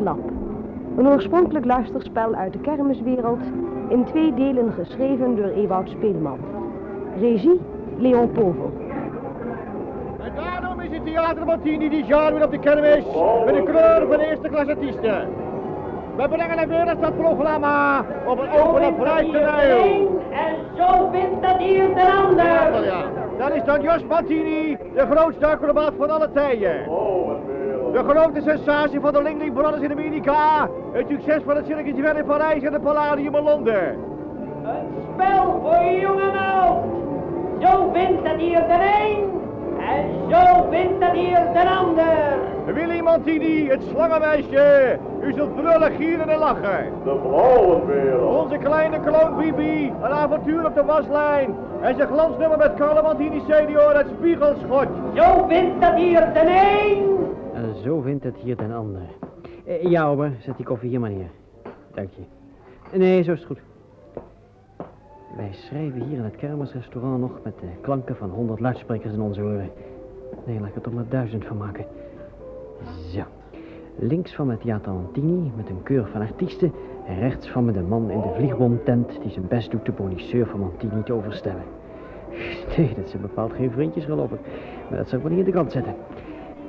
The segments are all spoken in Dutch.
Lap. Een oorspronkelijk luisterspel uit de kermiswereld, in twee delen geschreven door Ewout Speelman. Regie Leon Povel. En daarom is het Theater Martini dit jaar weer op de kermis met de kleur van de eerste klas artiesten. We brengen een wereldstadprogramma op een open en vrij toneel. En zo vindt dat hier de ander. Ja, dat is dan Jos Martini, de grootste acrobaat van alle tijden. De grote sensatie van de Lingling Brothers in Amerika. Het succes van het Circus Ver in Parijs en het Palladium in Londen. Een spel voor jong en oud. Zo vindt dat hier de een. En zo vindt dat hier de ander. Willy Martini, het slangenmeisje. U zult brullen, gieren en lachen. De vrouwenwereld. Onze kleine kloon Bibi, een avontuur op de waslijn. En zijn glansnummer met Carlo Martini senior, het spiegelschot. Zo vindt dat hier de een. Zo vindt het hier ten ander. Eh, ja, ober, zet die koffie hier maar neer. Dank je. Nee, zo is het goed. Wij schrijven hier in het kermisrestaurant nog met de klanken van honderd luidsprekers in onze oren. Nee, laat ik er toch maar duizend van maken. Zo. Links van me Theater Antini met een keur van artiesten. En rechts van me de man in de vliegbomtent die zijn best doet de bonisseur van Mantini te overstemmen. Nee, dat zijn bepaald geen vriendjes gelopen. Maar dat zou ik wel niet in de kant zetten.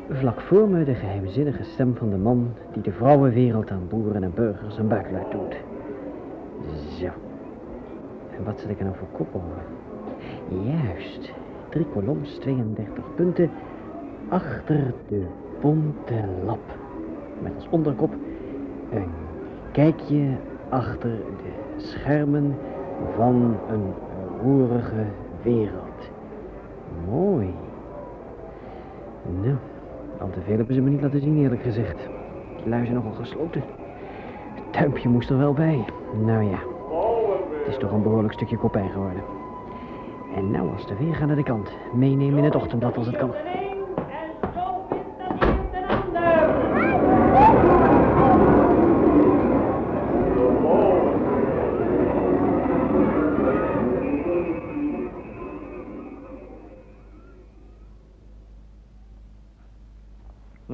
Vlak voor me de geheimzinnige stem van de man die de vrouwenwereld aan boeren en burgers een buikluid doet. Zo. En wat zet ik er nou voor kop over? Juist. Drie koloms, 32 punten. Achter de bonte lap. Met als onderkop een kijkje achter de schermen van een roerige wereld. Mooi. Nou, al te veel hebben ze me niet laten zien, eerlijk gezegd. Die lui zijn nogal gesloten. Het tuimpje moest er wel bij. Nou ja, het is toch een behoorlijk stukje kopij geworden. En nou als de weer gaan naar de kant. Meenemen in het ochtendblad als het kan.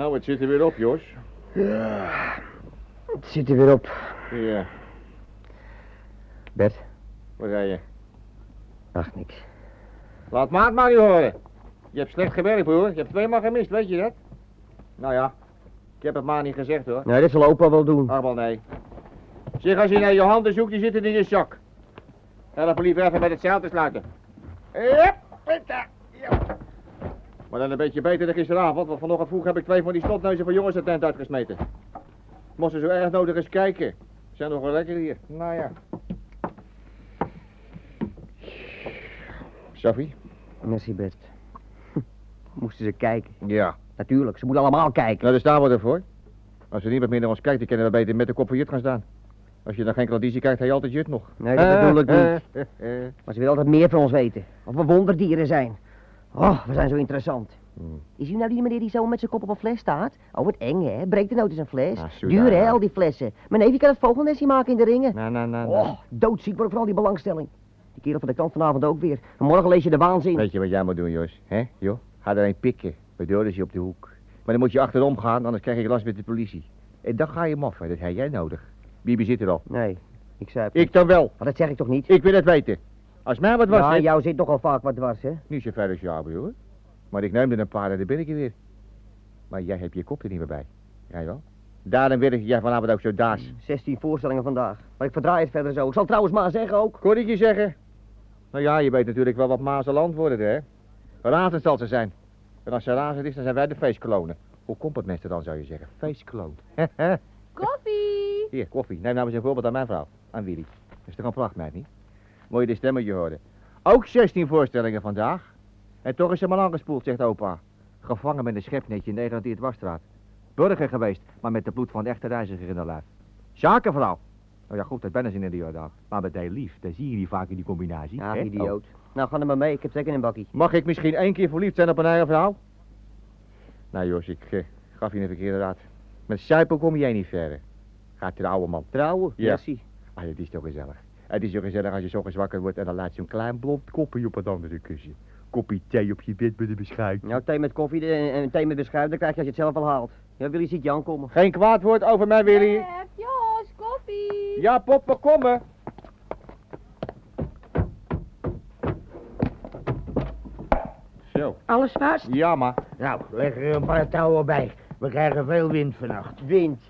Nou, het zit er weer op, Jos. Het zit er weer op. Ja, Bert? waar ga je? Ach, niks. Laat maat maar niet horen. Je hebt slecht gewerkt, hoor. Je hebt twee maal gemist, weet je dat? Nou ja, ik heb het maar niet gezegd, hoor. Nee, dat zal opa wel doen. Ach, wel nee. Zeg, als je naar je handen zoekt, die zitten in je zak. Help me liever even met het zeil te sluiten. Yep, ja. Maar dan een beetje beter dan gisteravond, want vanochtend vroeg heb ik twee van die slotneuzen van jongens de tent uitgesmeten. Moesten zo erg nodig eens kijken. Ze zijn nog wel lekker hier. Nou ja. Sophie? Merci, Bert. Moesten ze kijken? Ja. Natuurlijk, ze moeten allemaal kijken. Nou, daar staan we ervoor. Als er niemand meer naar ons kijkt, dan kunnen we beter met de kop voor jut gaan staan. Als je dan geen klandizie krijgt, heb je altijd jut nog. Nee, dat bedoel ik niet. Maar ze willen altijd meer van ons weten. Of we wonderdieren zijn. Oh, we zijn zo interessant. Hmm. Is u nou die meneer die zo met zijn kop op een fles staat? Oh, wat eng, hè? Breekt er nooit eens een fles. Ah, Duur, hè, al die flessen. Mijn neefje kan het vogelnestje maken in de ringen. Nou, nou, nou, nou. Oh, doodziek word ik van al die belangstelling. Die kerel van de kant vanavond ook weer. En morgen lees je de waanzin. Weet je wat jij moet doen, Jos? Hè, joh? Ga er een pikken. Bij Doris je op de hoek. Maar dan moet je achterom gaan, anders krijg je last met de politie. En dan ga je moffen, dat heb jij nodig. Bibi zit er al. Nee, ik zei het. Ik dan wel. Maar dat zeg ik toch niet? Ik wil het weten. Als mij wat was, ja, hè? jou zit nogal vaak wat dwars, hè? Niet zo ver als jou, hoor. Maar ik neem er een paar en dan ben ik er weer. Maar jij hebt je kop er niet meer bij. Ja, wel? Daarom werk jij vanavond ook zo daas. 16 voorstellingen vandaag. Maar ik verdraai het verder zo. Ik zal trouwens maar zeggen ook. Kon ik je zeggen? Nou ja, je weet natuurlijk wel wat Mazen land worden, hè? Razend zal ze zijn. En als ze razend is, dan zijn wij de feestklonen. Hoe komt het mensen dan, zou je zeggen? Feestkloon. Koffie! Hier, koffie. Neem nou eens een voorbeeld aan mijn vrouw. Aan Willy. Dat is toch een prachtmeid, niet? Mooi de stemmetje horen. Ook 16 voorstellingen vandaag. En toch is ze maar aangespoeld, zegt opa. Gevangen met een schepnetje in de Egelantier Dwarsstraat. Burger geweest, maar met de bloed van de echte reiziger in de lijf. Zakenvrouw. Nou ja, goed, dat ben ze in de Jordaan. Maar met die lief, daar zie je niet vaak in die combinatie. Ja, hè? idioot. Oh. Nou, ga er maar mee. Ik heb zeker een bakkie. Mag ik misschien één keer verliefd zijn op een eigen vrouw? Nou Jos, ik eh, gaf je een verkeerde raad. Met suipen kom jij niet verder. Ga trouwen, man. Trouwen? Ja. Ah, het is toch gezellig. Het is zo gezellig als je zo wakker wordt en dan laat je een klein blond kopje op het andere kussen. Kopje thee op je bed met een beschuit. Nou, thee met koffie en, en thee met beschuit, dan krijg je als je het zelf al haalt. Ja, Willy ziet Jan komen. Geen kwaad woord over mij, Willy. Pep, Jos, koffie. Ja, pop, we komen. Zo. Alles vast? Ja, maar. Nou, leg er een paar touwen bij. We krijgen veel wind vannacht. Wind.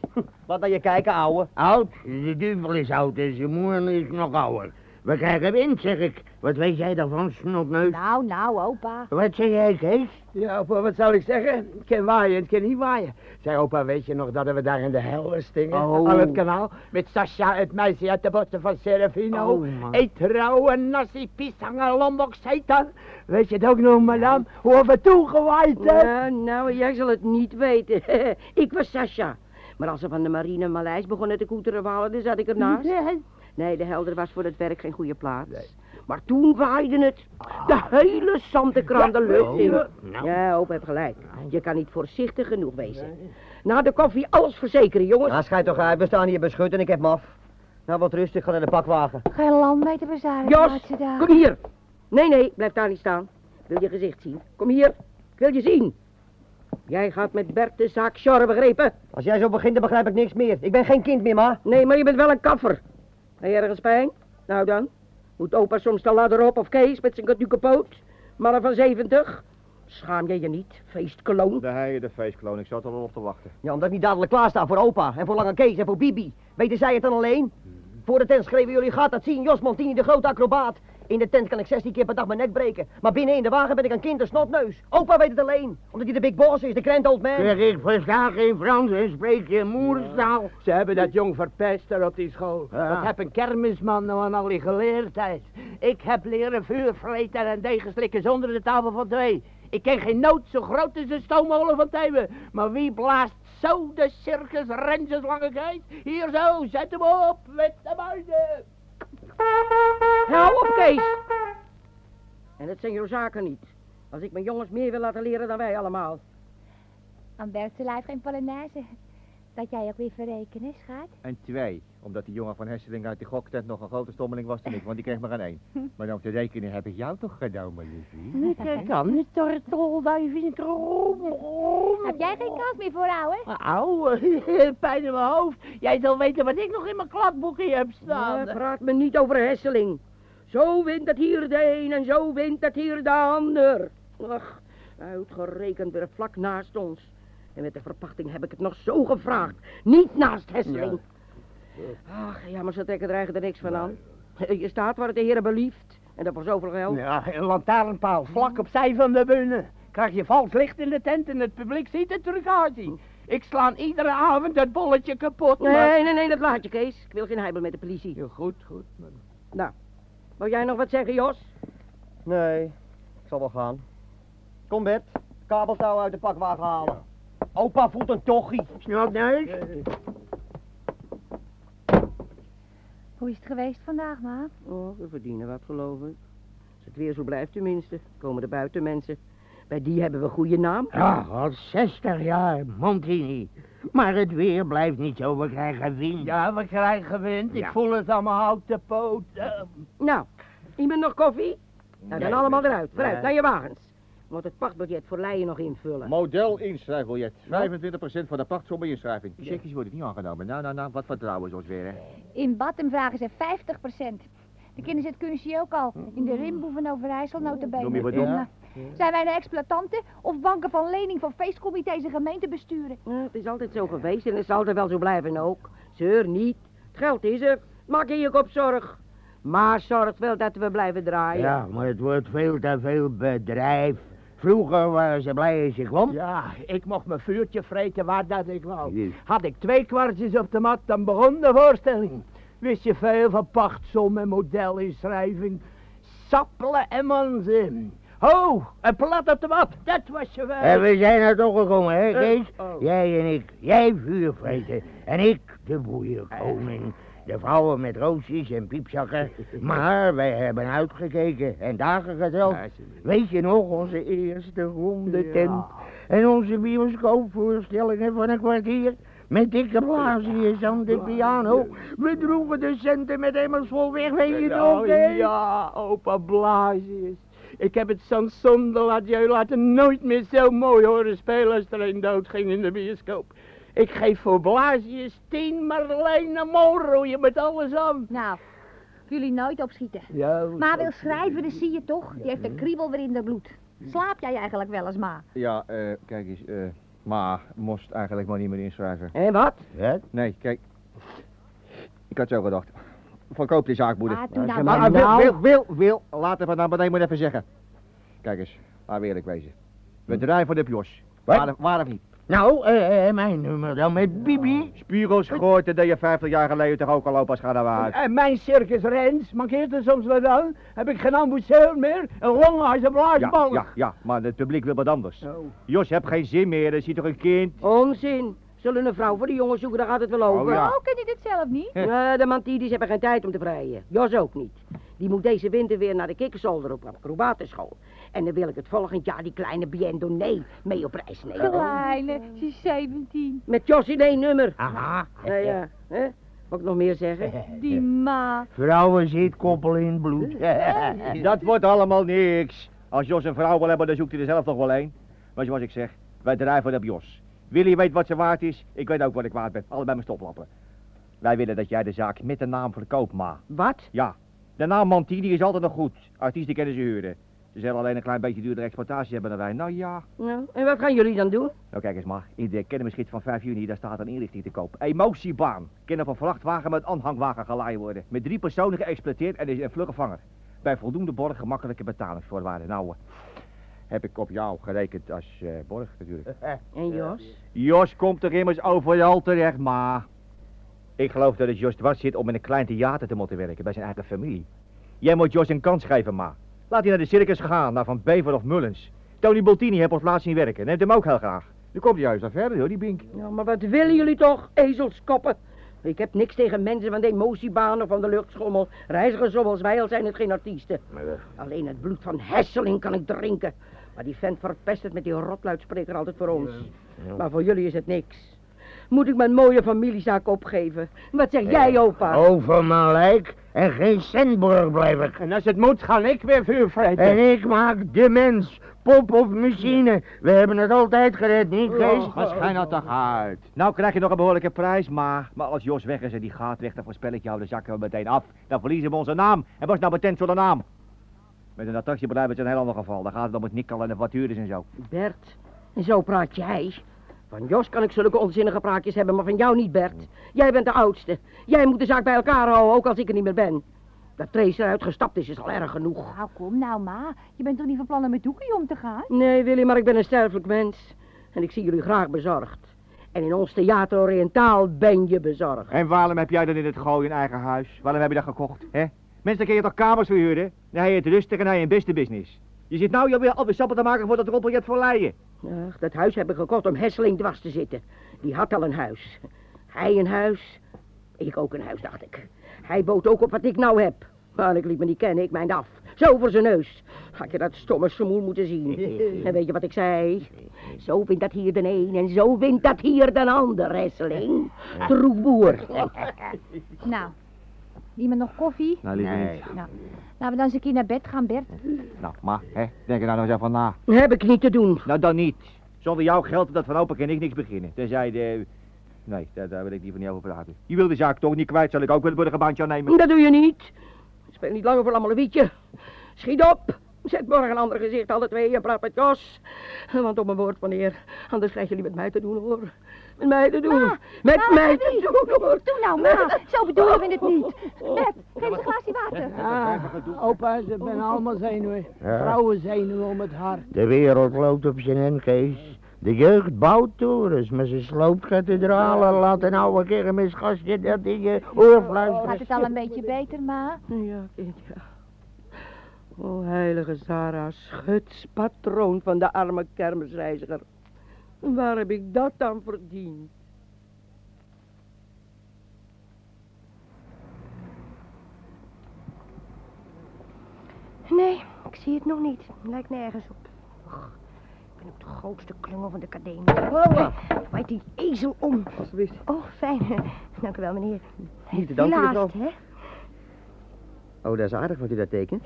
Laat naar je kijken, ouwe. Oud? De duivel is oud en zijn moeder is nog ouder. We krijgen wind, zeg ik. Wat weet jij daarvan, snotneus? Nou, nou, opa. Wat zeg jij, Kees? Ja, opa, wat zal ik zeggen? Het kan waaien, het kan niet waaien. Zeg, opa, weet je nog dat we daar in de hel stingen? Oh. Aan het kanaal? Met Sascha, het meisje uit de bossen van Serafino. Oh, man. Eet rauwe nasi, pisang lombok, seitan. Weet je het ook nog, madame? Hoe we toen gewaaid hebben? Ja, nou, jij zal het niet weten. ik was Sascha. Maar als ze van de marine Maleis begonnen te koeteren walen, dan zat ik ernaast. Nee, de helder was voor het werk geen goede plaats. Maar toen waaide het de hele zandekraan de lucht in. Nou. Ja, opa heeft gelijk. Je kan niet voorzichtig genoeg wezen. Na de koffie alles verzekeren, jongens. Ja, schijt toch uit. We staan hier beschut en ik heb maf. Nou, wat rustig. Ga naar de pakwagen. Geen land mee te bezaren Jos, kom hier. Nee, nee, blijf daar niet staan. Ik wil je gezicht zien. Kom hier. Ik wil je zien. Jij gaat met Bert de zaak sjorren, begrepen? Als jij zo begint, dan begrijp ik niks meer. Ik ben geen kind meer, ma. Nee, maar je bent wel een kaffer. Heb je ergens pijn? Nou dan. Moet opa soms de ladder op of Kees met zijn katuke poot? Mannen van 70? Schaam je je niet, feestkloon? De hij, de feestkloon. Ik zat er al op te wachten. Ja, omdat ik niet dadelijk klaar sta voor opa en voor Lange Kees en voor Bibi. Weten zij het dan alleen? Voor de tent schreven jullie gaat dat zien. Jos Montini, de grote acrobaat. In de tent kan ik 16 keer per dag mijn nek breken. Maar binnen in de wagen ben ik een kind, een snotneus. Opa weet het alleen. Omdat hij de big boss is, de grand old man. Zeg, ik versta geen Frans en spreek je moederstaal. Ze hebben dat jong verpest daar op die school. Ja. Wat heb een kermisman nou aan al die geleerdheid? Ik heb leren vuur vreten en degen slikken zonder de tafel van twee. Ik ken geen nood zo groot als een stoommolen van Thijmen. Maar wie blaast zo de circus rentjes lange kees? Hier zo, zet hem op met de buizen. Hou op, Kees! En dat zijn jouw zaken niet. Als ik mijn jongens meer wil laten leren dan wij allemaal. Aan Bertse lijf geen Polonaise. Dat jij ook weer verrekenen, schat. En twee, omdat die jongen van Hesseling uit de goktent nog een grote stommeling was dan ik, want die kreeg maar aan één. Maar dan op de rekening heb ik jou toch genomen, liefie? Ik kan niet tortel, daar vind ik Heb jij geen kans meer voor, ouwe? Auw, pijn in mijn hoofd. Jij zal weten wat ik nog in mijn kladboekje heb staan. Ja, praat me niet over Hesseling. Zo wint het hier de een en zo wint het hier de ander. Ach, uitgerekend weer vlak naast ons. En met de verpachting heb ik het nog zo gevraagd. Niet naast Hesseling. Ach, ja, maar ze trekken er eigenlijk niks van aan. Je staat waar het de heren belieft. En dat voor zoveel geld. Ja, een lantaarnpaal vlak opzij van de bühne. Krijg je vals licht in de tent en het publiek ziet het terug aanzien. Ik sla iedere avond het bolletje kapot. maar- Nee, nee, nee, dat laat je, Kees. Ik wil geen heibel met de politie. Ja, goed, goed. Nou, wil jij nog wat zeggen, Jos? Nee, ik zal wel gaan. Kom, Bert. Kabeltouw uit de pakwagen halen. Opa voelt een tochie. Snotneus? Hoe is het geweest vandaag, ma? Oh, we verdienen wat, geloof ik. Als het weer zo blijft tenminste, komen de buitenmensen. Bij die hebben we goede naam. Ja, al 60 jaar, Montini. Maar het weer blijft niet zo, we krijgen wind. Ja, we krijgen wind. Ik voel het aan mijn houten poot. Nou, iemand nog koffie? Nou, dan Nee. allemaal eruit. Vooruit, Nee. naar je wagens. Moet het pachtbiljet voor Leijen nog invullen. Model inschrijfbiljet. 25% van de pachtsom bij inschrijving. Checkjes worden niet aangenomen. Nou, nou, nou, wat vertrouwen ze ons weer, hè? In Batten vragen ze 50%. De kinderen zit kunstje ook al. In de Rimboe van Overijssel, notabene. Noem je wat Zijn wij de exploitanten of banken van lening van feestcomité's en gemeentebesturen? Ja, het is altijd zo geweest en het zal er wel zo blijven ook. Zeur niet. Het geld is er. Maak je je kop zorg. Maar zorg wel dat we blijven draaien. Ja, maar het wordt veel te veel bedrijf. Vroeger waren ze blij als je kwam. Ja, ik mocht mijn vuurtje vreten waar dat ik wou. Had ik twee kwartjes op de mat, dan begon de voorstelling. Wist je veel van pachtsom en modelinschrijving? Sappelen en manzin. Ho, een plat op de mat, dat was je wel. En we zijn er toch gekomen, hè, Eh, Kees? oh. Jij en ik. Jij vuurvreten. En ik de boeierkoning. De vrouwen met roosjes en piepzakken. Maar wij hebben uitgekeken en dagen geteld. Weet je nog, onze eerste ronde tent. En onze bioscoopvoorstellingen van een kwartier. Met dikke blaasjes aan de piano. We droegen de centen met emmers vol weg, weet je nog, hè? ja, opa Blaasjes. Ik heb het Sanson de Ladieu laten nooit meer zo mooi horen spelen als er een dood ging in de bioscoop. Ik geef voor Blasius tien Marlene Molroeien met alles aan. Nou, jullie nooit opschieten. Ja, Ma wil schrijven, dat zie je toch? Die heeft een kriebel weer in de bloed. Slaap jij eigenlijk wel eens, ma? Ja, eh, kijk eens, eh, maar moest eigenlijk maar niet meer inschrijven. En wat? Wat? Nee, kijk. Ik had zo gedacht. Verkoop die zaak, moeder. Ah, doe nou Maar, maar. wil, Nou. wil, wil, wil. Laat even naar beneden moet even zeggen. Kijk eens, laten we eerlijk wezen. We draaien voor de Jos. Waar, waar of niet? Nou, eh, eh, mijn nummer dan met Bibi. Spiegels gooit dat je 50 jaar geleden toch ook al lopen als uit. En mijn circus Rens, mankeert er soms wat aan? Heb ik geen ambassadeur meer? Een longe als een Ja, blaasbalk. ja, ja, maar het publiek wil wat anders. Oh. Jos, heb geen zin meer, dan zie je toch een kind? Onzin. Zullen een vrouw voor die jongen zoeken, daar gaat het wel over. Oh, ja. Oh, ken je dit zelf niet? Eh, de Mantidis hebben geen tijd om te vrijen. Jos ook niet. Die moet deze winter weer naar de kikkerzolder op acrobatenschool. En dan wil ik het volgend jaar die kleine Bien Donné mee op reis nemen. Kleine, ze is 17. Met Jos in één nummer. Aha. Ja, ja. Hè? Wat ik nog meer zeggen? Die ma. Vrouwen zit koppel in het bloed. Dat wordt allemaal niks. Als Jos een vrouw wil hebben, dan zoekt hij er zelf toch wel een. Maar zoals ik zeg, wij drijven op Jos. Willy weet wat ze waard is, ik weet ook wat ik waard ben. Allebei mijn stoplappen. Wij willen dat jij de zaak met de naam verkoopt, ma. Wat? Ja, de naam Mantini is altijd nog goed. Artiesten kennen ze huren. Ze zullen alleen een klein beetje duurdere exploitatie hebben dan wij. Nou ja. Nou, en wat gaan jullie dan doen? Nou kijk eens maar, in de kennemerschrift van 5 juni, daar staat een inrichting te koop. Emotiebaan. Kan op een vrachtwagen met aanhangwagen geladen worden. Met drie personen geëxploiteerd en is een vlugge vanger. Bij voldoende borg gemakkelijke betalingsvoorwaarden. Nou, eh, heb ik op jou gerekend als eh, borg natuurlijk. En Jos? Jos komt er immers overal terecht, maar... Ik geloof dat het Jos dwars zit om in een klein theater te moeten werken, bij zijn eigen familie. Jij moet Jos een kans geven, ma. Laat hij naar de circus gaan, naar Van Bever of Mullens. Tony Boltini heeft ons laatst zien werken, neemt hem ook heel graag. Nu komt hij juist naar verder, hoor, die bink. Ja, maar wat willen jullie toch, ezelskoppen? Ik heb niks tegen mensen van de emotiebaan of van de luchtschommel. Reizigers zoals wij al zijn het geen artiesten. Alleen het bloed van Hesseling kan ik drinken. Maar die vent verpest het met die rotluidspreker altijd voor ons. Maar voor jullie is het niks. Moet ik mijn mooie familiezaak opgeven? Wat zeg jij, opa? Over mijn lijk en geen centborg blijf ik. En als het moet, ga ik weer vuur vreten. En ik maak de mens, pop of machine. We hebben het altijd gered, niet Kees? Wat schijn nou toch uit? Nou krijg je nog een behoorlijke prijs, maar, maar als Jos weg is en die gaat weg, dan voorspel ik jou, dan zakken we meteen af. Dan verliezen we onze naam. En was nou bekend zonder naam? Met een attractiebedrijf is het een heel ander geval. Dan gaat het om het nikkel en de voitures en zo. Bert, en zo praat jij. Van Jos kan ik zulke onzinnige praatjes hebben, maar van jou niet, Bert. Jij bent de oudste. Jij moet de zaak bij elkaar houden, ook als ik er niet meer ben. Dat Trace eruit gestapt is, is al erg genoeg. Nou, kom nou, ma. Je bent toch niet van plan om met Doekie om te gaan? Nee, Willy, maar ik ben een sterfelijk mens. En ik zie jullie graag bezorgd. En in ons theater Oriëntaal ben je bezorgd. En waarom heb jij dan in het gooi een eigen huis? Waarom heb je dat gekocht, hè? Mensen, kun je toch kamers verhuren? Dan heb je het rustig en heb je een beste business. Je zit nou weer alweer sappen te maken voor dat rolproject voor Leiden. Ach, dat huis heb ik gekocht om Hesseling dwars te zitten. Die had al een huis. Hij een huis, ik ook een huis, dacht ik. Hij bood ook op wat ik nou heb. Maar ik liet me niet kennen, ik mijnd af. Zo voor zijn neus. Had je dat stomme smoel moeten zien. En weet je wat ik zei? Zo wint dat hier de een en zo wint dat hier de ander, Hesseling. Troeboer. Nou, iemand nog koffie? Nou, liever Nee. niet. Nou, laten we dan eens een keer naar bed gaan, Bert. Nou, maar, hè? Denk er nou nog eens even na. Heb ik niet te doen. Nou, dan niet. Zonder jouw geld dat van opa kan ik niks beginnen. Tenzij de... Nee, daar, daar wil ik niet over praten. Je wil de zaak toch niet kwijt, zal ik ook wel het burgerbandje aannemen. Dat doe je niet. Speel niet langer voor Lammerlewietje. Schiet op. Zet morgen een ander gezicht, alle twee, en praat met Jos. Want op mijn woord, meneer, anders krijgen jullie met mij te doen, hoor. Met mij te doen. Ma, met ma, mij ma, te niet. doen, hoor. Doe nou, ma. Zo bedoelen we het niet. Bert, geef een glaasje water. Ah, opa, ze zijn allemaal zenuwen. Ja. Vrouwen zenuwen om het hart. De wereld loopt op zijn Kees. De jeugd bouwt torens, maar ze sloopt kathedralen. Laat een oude kermisgastje dat in je oor Gaat fluisteren. het al een beetje beter, ma? Ja, kind, ja. O, heilige Sarah, schutspatroon van de arme kermisreiziger. Waar heb ik dat dan verdiend? Nee, ik zie het nog niet. Lijkt nergens op. Och, ik ben ook de grootste klungel van de academie. Wow, waait die ezel om. Alsjeblieft. Oh, fijn. Dank u wel, meneer. Niet te danken, Helaas, mevrouw. hè? Oh, dat is aardig wat u dat tekent.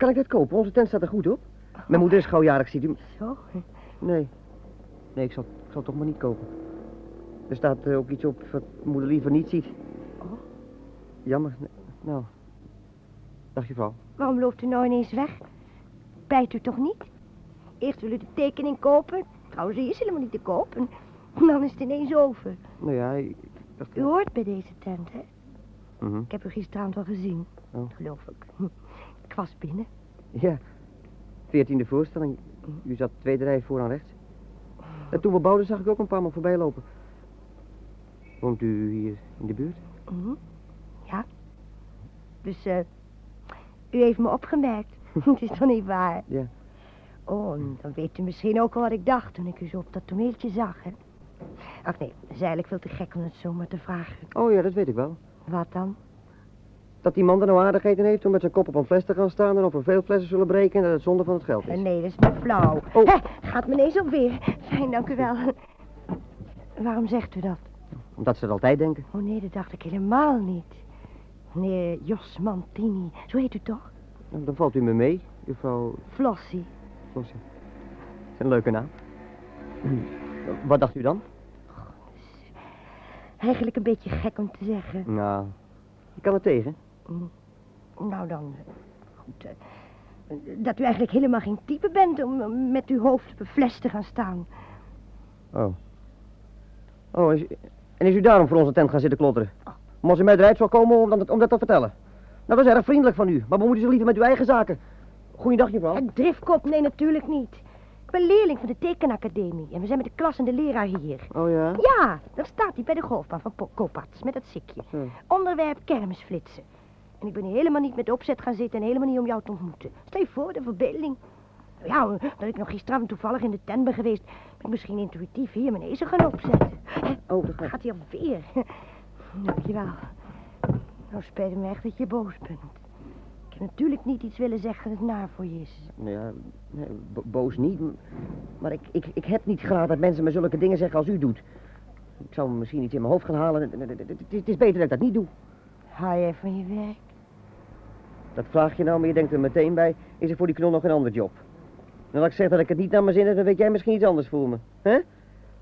Kan ik dit kopen? Onze tent staat er goed op. Mijn moeder is gauw jarig, ziet u. Zo? Nee. Nee, ik zal, ik zal het toch maar niet kopen. Er staat eh, ook iets op wat moeder liever niet ziet. Oh. Jammer. Nou. Dag juffrouw. Waarom loopt u nou ineens weg? Bijt u toch niet? Eerst wil u de tekening kopen. Trouwens, die is helemaal niet te kopen. Dan is het ineens over. Nou ja, ik dacht... U hoort bij deze tent, hè? Mhm. Ik heb u gisteravond al gezien. Oh. Geloof ik. Was binnen. Ja. Veertiende voorstelling. U zat tweede rij vooraan rechts. En toen we bouwden zag ik ook een paar man voorbij lopen. Woont u hier in de buurt? Mhm. Ja. Dus, eh, u heeft me opgemerkt. het is toch niet waar? Ja. Oh, dan weet u misschien ook al wat ik dacht toen ik u zo op dat toneeltje zag, hè? Ach nee, dat is eigenlijk veel te gek om het zomaar te vragen. Oh ja, dat weet ik wel. Wat dan? Dat die man er nou aardigheden heeft om met zijn kop op een fles te gaan staan en of er veel flessen zullen breken en dat het zonde van het geld is. nee, dat is te flauw. Oh. Hè, gaat me ineens ook weer. Fijn, dank u wel. Waarom zegt u dat? Omdat ze het altijd denken. Oh nee, dat dacht ik helemaal niet. Meneer Jos Mantini, zo heet u toch? Nou, Dan valt u me mee, juffrouw Flossie. Flossie. Dat is een leuke naam. Wat dacht u dan? Eigenlijk een beetje gek om te zeggen. Nou, je kan er tegen. Nou dan, goed. eh, Dat u eigenlijk helemaal geen type bent om met uw hoofd op een fles te gaan staan. Oh. Oh, is, en is u daarom voor onze tent gaan zitten klotteren? Om als u mij eruit zou komen om dat, om dat te vertellen? Nou, dat is erg vriendelijk van u, maar bemoeit u zich liever met uw eigen zaken. Goeiedag, juffrouw. Een driftkop? Nee, natuurlijk niet. Ik ben leerling van de tekenacademie en we zijn met de klas en de leraar hier. Oh ja? Ja, daar staat hij bij de golfbaan van Koopats met dat sikje. Zo. Onderwerp kermisflitsen. En ik ben hier helemaal niet met opzet gaan zitten en helemaal niet om jou te ontmoeten. Stel je voor, de verbeelding. Ja, dat ik nog gisteravond toevallig in de tent ben geweest, ben ik misschien intuïtief hier mijn ezel gaan opzetten. Oh, dat gaat. Hij alweer? Dankjewel. Nou spijt me echt dat je boos bent. Ik heb natuurlijk niet iets willen zeggen dat naar voor je is. Nou ja, nee, bo- boos niet. Maar ik, ik, ik heb niet graag dat mensen me zulke dingen zeggen als u doet. Ik zou misschien iets in mijn hoofd gaan halen. Het- is beter dat ik dat niet doe. Hou jij van je werk? Dat vraag je nou, maar je denkt er meteen bij. Is er voor die knol nog een ander job? En als ik zeg dat ik het niet naar mijn zin heb, dan weet jij misschien iets anders voor me. hè?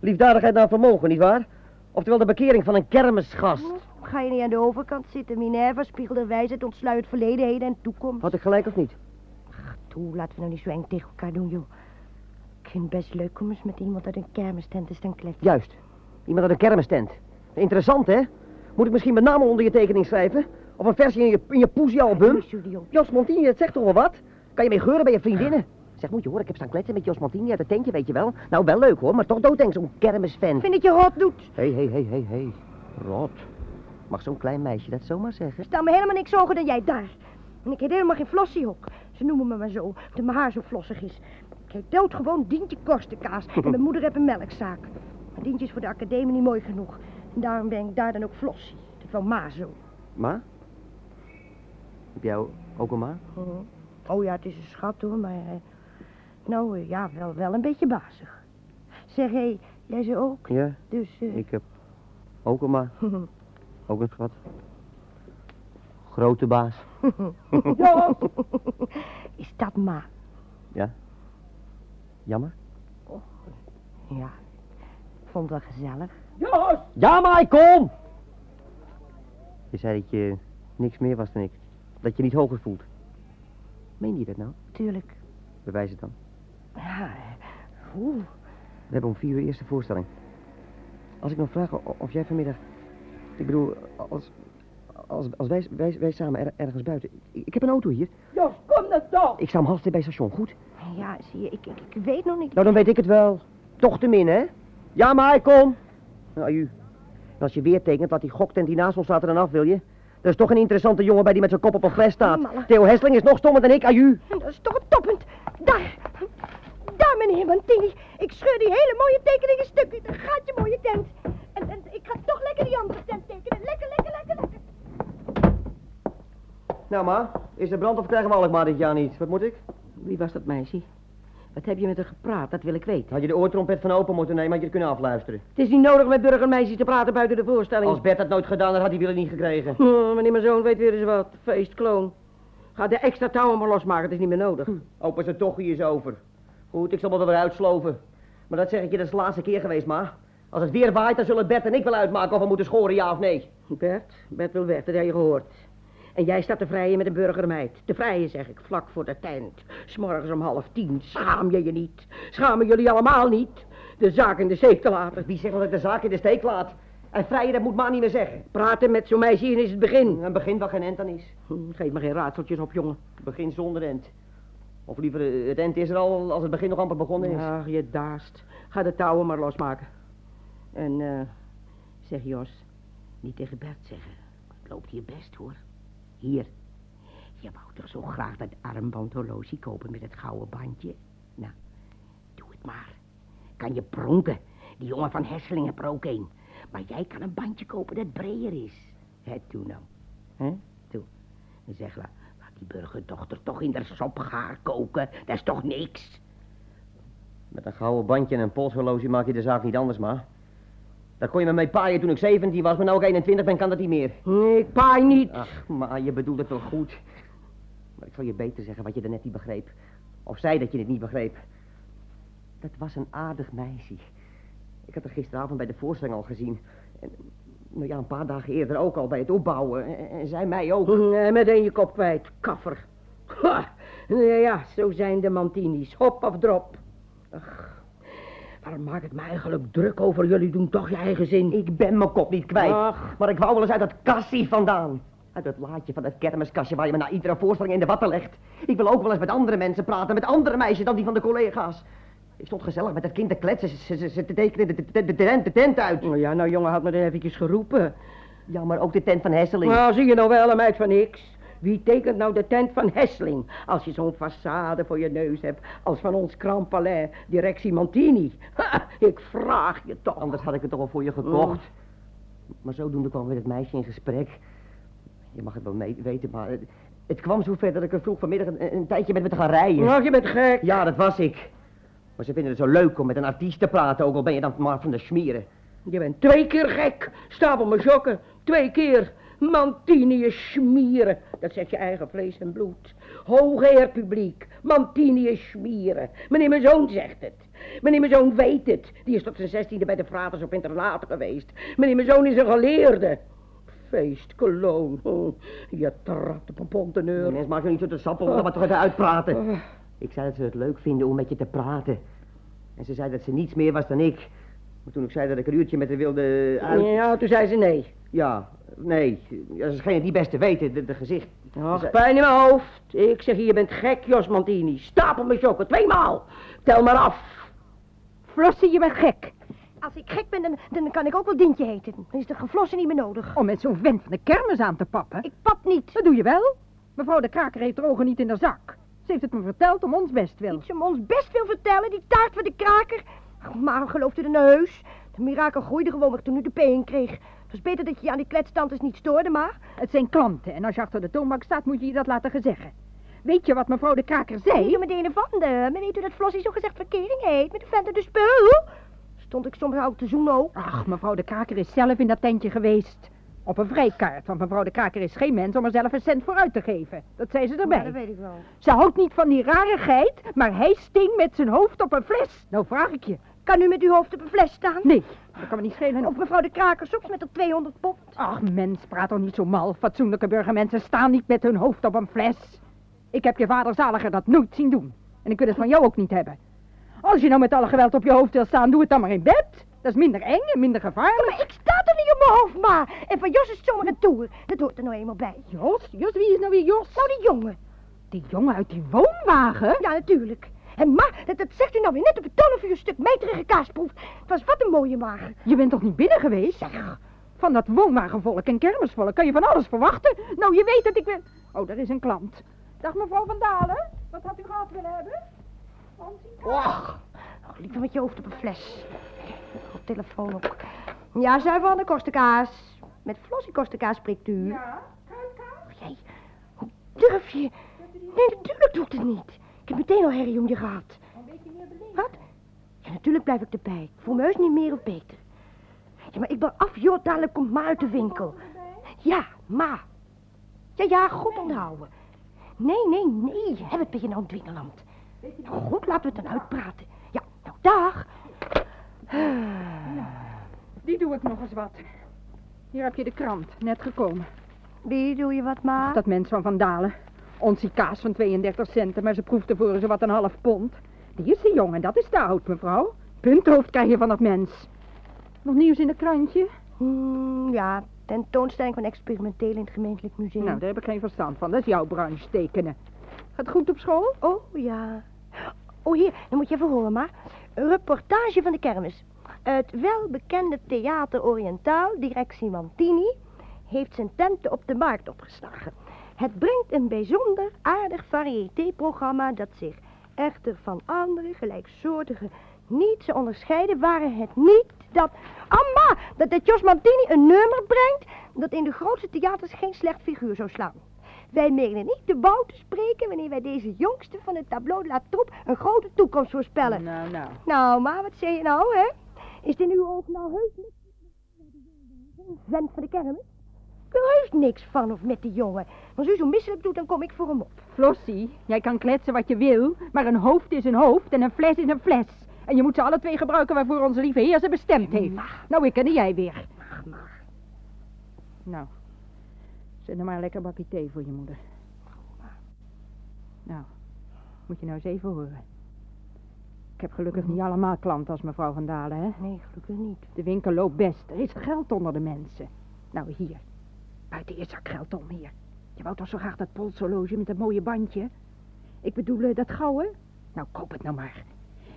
Liefdadigheid naar vermogen, nietwaar? Oftewel de bekering van een kermisgast. Ga je niet aan de overkant zitten, Minerva? Spiegel der wijsheid, ontsluit verleden, heden en toekomst. Had ik gelijk of niet? Toe, laten we nou niet zo eng tegen elkaar doen, joh. Ik vind het best leuk om eens met iemand uit een kermistent te staan kletsen. Juist. Iemand uit een kermistent. Interessant, hè? Moet ik misschien mijn naam onder je tekening schrijven? Of een versie in je, in je poesie-album? Jos Montini, dat zegt toch wel wat? Kan je mee geuren bij je vriendinnen? Zeg, moet je horen, ik heb staan kletsen met Jos Montini uit het tentje, weet je wel? Nou, wel leuk hoor, maar toch doodeng zo'n kermisfan. Vind dat je rot doet. Hé, hé, hé, hé, hé. Rot. Mag zo'n klein meisje dat zomaar zeggen? Stel me helemaal niks hoger dan jij daar. En ik heet helemaal geen Flossiehok. Ze noemen me maar zo, omdat mijn haar zo flossig is. Ik heet doodgewoon Dientje Korstenkaas. En mijn moeder heeft een melkzaak. Maar Dientje is voor de academie niet mooi genoeg. En daarom ben ik daar dan ook Flossie. Dat wel ma zo. Ma? Heb jij ook een ma? Oh ja, het is een schat hoor, maar... eh, nou eh, ja, wel, wel een beetje bazig. Zeg, hé, jij ze ook? Ja, Dus, eh, ik heb ook een ma. Ook een schat. Grote baas. ja. Is dat ma? Ja. Jammer? Ja. Ik vond het wel gezellig. Jos! Ja, maar kom! Je zei dat je niks meer was dan ik. Dat je niet hoger voelt. Meen je dat nou? Tuurlijk. Bewijs het dan. Ja, oeh. We hebben om vier uur eerste voorstelling. Als ik nog vraag of jij vanmiddag... Ik bedoel, als, als, als wij, wij, wij samen er- ergens buiten... Ik, ik heb een auto hier. Jos, kom nou toch! Ik sta om half twee bij het station, goed? Ja, zie je, ik, ik, ik weet nog niet. Nou, dan weet ik het wel. Toch te min, hè? Ja, maar ik kom. Nou, u. En als je weer tekent, laat die goktent die naast ons staat er dan af, wil je? Er is toch een interessante jongen bij die met zijn kop op een fles staat. Malle. Theo Hesling is nog stommer dan ik, aju. Dat is toch een toppunt. Daar. Daar, meneer Mantini. Ik scheur die hele mooie tekening in stukken. Dan gaat je mooie tent. En, en ik ga toch lekker die andere tent tekenen. Lekker, lekker, lekker, lekker. Nou, ma, is er brand of krijgen we Alkmaar dit jaar niet? Wat moet ik? Wie was dat meisje? Wat heb je met haar gepraat? Dat wil ik weten. Had je de oortrompet van open moeten nemen, had je het kunnen afluisteren. Het is niet nodig met burgermeisjes te praten buiten de voorstelling. Als Bert dat nooit gedaan had, had hij willen niet gekregen. Oh, meneer mijn zoon weet weer eens wat. Feestkloon. Ga de extra touwen maar losmaken, het is niet meer nodig. Opa zijn tochie is over. Goed, ik zal me wel weer uitsloven. Maar dat zeg ik je, dat is de laatste keer geweest, ma. Als het weer waait, dan zullen Bert en ik wel uitmaken of we moeten schoren, ja of nee. Bert, Bert wil weg, dat heb je gehoord. En jij staat te vrijen met een burgermeid. Te vrijen, zeg ik, vlak voor de tent. S'morgens om half tien. Schaam je je niet? Schamen jullie allemaal niet? De zaak in de steek te laten. Wie zegt dat ik de zaak in de steek laat? En vrijen, dat moet ma niet meer zeggen. Praten met zo'n meisje is het begin. Een begin wat geen end aan is. Hm, Geef me geen raadseltjes op, jongen. Begin zonder end. Of liever, eh, het end is er al als het begin nog amper begonnen is. Ach, je daast. Ga de touwen maar losmaken. En, eh, zeg Jos, niet tegen Bert zeggen. Het loopt hier best, hoor. Hier. Je wou toch zo graag dat armbandhorloge kopen met het gouden bandje? Nou, doe het maar. Kan je pronken. Die jongen van Hesseling heeft er ook een. Maar jij kan een bandje kopen dat breder is. Hè, toe nou. Hè, toe. En zeg, laat, laat die burgerdochter toch in de sop gaar koken. Dat is toch niks? Met een gouden bandje en een polshorloge maak je de zaak niet anders, ma. Daar kon je me mee paaien toen ik 17 was, maar nu ik 21 ben, kan dat niet meer. Ik paai niet. Ach, ma, je bedoelt het wel goed. Maar ik zal je beter zeggen wat je er net niet begreep. Of zei dat je het niet begreep. Dat was een aardig meisje. Ik had haar gisteravond bij de voorstelling al gezien. En, nou ja, een paar dagen eerder ook al bij het opbouwen. En, en zij mij ook. En meteen je kop kwijt, kaffer. Ha, ja, ja, zo zijn de Mantini's. Hop of drop. Ach, waarom maak ik me eigenlijk druk over? Jullie doen toch je eigen zin. Ik ben mijn kop niet kwijt. Ach. Maar ik wou wel eens uit dat kassie vandaan. Uit het laadje van dat kermiskastje waar je me na iedere voorstelling in de watten legt. Ik wil ook wel eens met andere mensen praten, met andere meisjes dan die van de collega's. Ik stond gezellig met dat kind te kletsen, ze, ze, ze te tekenen de, tent, uit. Nou ja, nou jongen had me er eventjes geroepen. Ja, maar ook de tent van Hesseling. Nou, zie je nou wel een meid van niks. Wie tekent nou de tent van Hesseling? Als je zo'n façade voor je neus hebt, als van ons Grand Palais, directie Mantini. Ha, ik vraag je toch. Anders had ik het toch al voor je gekocht. Maar zodoende kwam weer het meisje in gesprek. Je mag het wel mee weten, maar het, het kwam zo ver dat ik er vroeg vanmiddag een, een tijdje met me te gaan rijden. Ach, je bent gek. Ja, dat was ik. Maar ze vinden het zo leuk om met een artiest te praten, ook al ben je dan maar van de schmieren. Je bent twee keer gek. Stapel me jokken. Twee keer. Mantinië schmieren. Dat zegt je eigen vlees en bloed. Hoogheer publiek. Mantinië schmieren. Meneer mijn zoon zegt het. Meneer mijn zoon weet het. Die is tot zijn zestiende bij de fraters op internaat geweest. Meneer mijn zoon is een geleerde. Feest, cologne. Oh, je trapt op een ponteneur. Mens, maak je niet zo te sappel, laat maar toch even uitpraten. Ik zei dat ze het leuk vinden om met je te praten. En ze zei dat ze niets meer was dan ik. Maar toen ik zei dat ik een uurtje met haar wilde uit... Ja, toen zei ze nee. Ja, nee. Ze scheen het niet best te weten, de, de gezicht. Ach, Ze- pijn in mijn hoofd. Ik zeg hier, je bent gek, Jos Mantini. Stapel me jokken, tweemaal. Tel maar af. Flossie, je bent gek. Als ik gek ben, dan, dan kan ik ook wel Dintje heten. Dan is de geflossen niet meer nodig. Om met zo'n vent van de kermis aan te pappen. Ik pap niet. Dat doe je wel. Mevrouw de Kraker heeft haar ogen niet in haar zak. Ze heeft het me verteld om ons best wil. Iets om ons best wil vertellen, die taart van de kraker. Maar geloofde er nou heus. De mirakel groeide gewoon weg toen u de P in kreeg. Het was beter dat je je aan die kletstantes niet stoorde, maar... Het zijn klanten en als je achter de toonbank staat moet je je dat laten gezeggen. Weet je wat mevrouw de Kraker zei? met de een of ander. Maar weet u dat Flossie zo gezegd verkering heeft met de vent de spul? Stond ik soms ook te zoenen ook. Ach, mevrouw de Kraker is zelf in dat tentje geweest. Op een vrijkaart, want mevrouw de Kraker is geen mens om er zelf een cent voor uit te geven. Dat zei ze Ja, erbij. dat weet ik wel. Ze houdt niet van die rarigheid, maar hij sting met zijn hoofd op een fles. Nou vraag ik je. Kan u met uw hoofd op een fles staan? Nee, dat kan me niet schelen. Of mevrouw de kraker soms met haar 200 pond? Ach, mens, praat toch niet zo mal. Fatsoenlijke burgermensen staan niet met hun hoofd op een fles. Ik heb je vader zaliger dat nooit zien doen. En ik wil het van jou ook niet hebben. Als je nou met alle geweld op je hoofd wil staan, doe het dan maar in bed. Dat is minder eng en minder gevaarlijk. Maar ik sta toch niet op mijn hoofd, ma. En van Jos is het zomaar een toer. Dat hoort er nou eenmaal bij. Jos? Jos, wie is nou weer Jos? Nou, die jongen. Die jongen uit die woonwagen? Ja, natuurlijk. En ma, dat, dat zegt u nou weer net op het tonen voor uw stuk meterige kaasproef. Het was wat een mooie wagen. Je bent toch niet binnen geweest? Zeg, Van dat woonwagenvolk en kermisvolk kan je van alles verwachten. Nou, je weet dat ik ben... Oh, daar is een klant. Dag mevrouw Van Dalen. Wat had u gehad willen hebben? och. Och, liever met je hoofd op een fles. Op telefoon ook. Ja, zuiver aan de kostenkaas. Met Flossie kostenkaas spreekt u. Ja, Och, jij, hoe durf je? Nee, natuurlijk doet het niet. Ik heb meteen al herrie om je gehad. Wat? Ja, natuurlijk blijf ik erbij. Ik voel me heus niet meer of beter. Ja, maar ik ben af, joh. Dadelijk komt ma uit de winkel. Ja, ma. Ja, ja, goed onthouden. Nee, nee, nee. Heb het met je nou, Dwingeland. Nou goed, laten we het dan uitpraten. Ja, nou dag. Die doe ik nog eens wat. Hier heb je de krant, net gekomen. Wie doe je wat, ma? Dat mens van Van Dalen. Onsie kaas van 32 centen, maar ze proefde voor ze wat een half pond. Die is de jong en dat is te oud, mevrouw. Punthoofd krijg je van dat mens. Nog nieuws in het krantje? Hmm, ja, tentoonstelling van experimenteel in het gemeentelijk museum. Nou, daar heb ik geen verstand van. Dat is jouw branche tekenen. Gaat het goed op school? Oh, ja. Oh, hier, dan moet je even horen, maar. Een reportage van de kermis. Het welbekende Theater Orientaal, directie Mantini, heeft zijn tenten op de markt opgeslagen. Het brengt een bijzonder aardig variété-programma dat zich echter van andere gelijksoortige niet te onderscheiden waren het niet dat... Amma, dat het Jos Mantini een nummer brengt dat in de grootste theaters geen slecht figuur zou slaan. Wij menen niet de bouw te spreken wanneer wij deze jongste van het tableau de la troupe een grote toekomst voorspellen. Nou, nou. Nou, maar wat zeg je nou, hè? Is dit in uw oog nou heus niks? Vent van de kermis? Heus niks van of met die jongen. Als u zo misselijk doet, dan kom ik voor hem op. Flossie, jij kan kletsen wat je wil, maar een hoofd is een hoofd en een fles is een fles. En je moet ze alle twee gebruiken waarvoor onze lieve heer ze bestemd heeft. Nou, ik en jij weer. Ach, maar. Nou, zet nou maar een lekker bakje thee voor je moeder. Nou, moet je nou eens even horen. Ik heb gelukkig niet allemaal klanten als mevrouw Van Dalen, hè? Nee, gelukkig niet. De winkel loopt best. Er is geld onder de mensen. Nou, hier. Buiten je zak geld om, hier. Je wou toch zo graag dat polshorloge met dat mooie bandje? Ik bedoel, eh, dat gouden? Nou, koop het nou maar.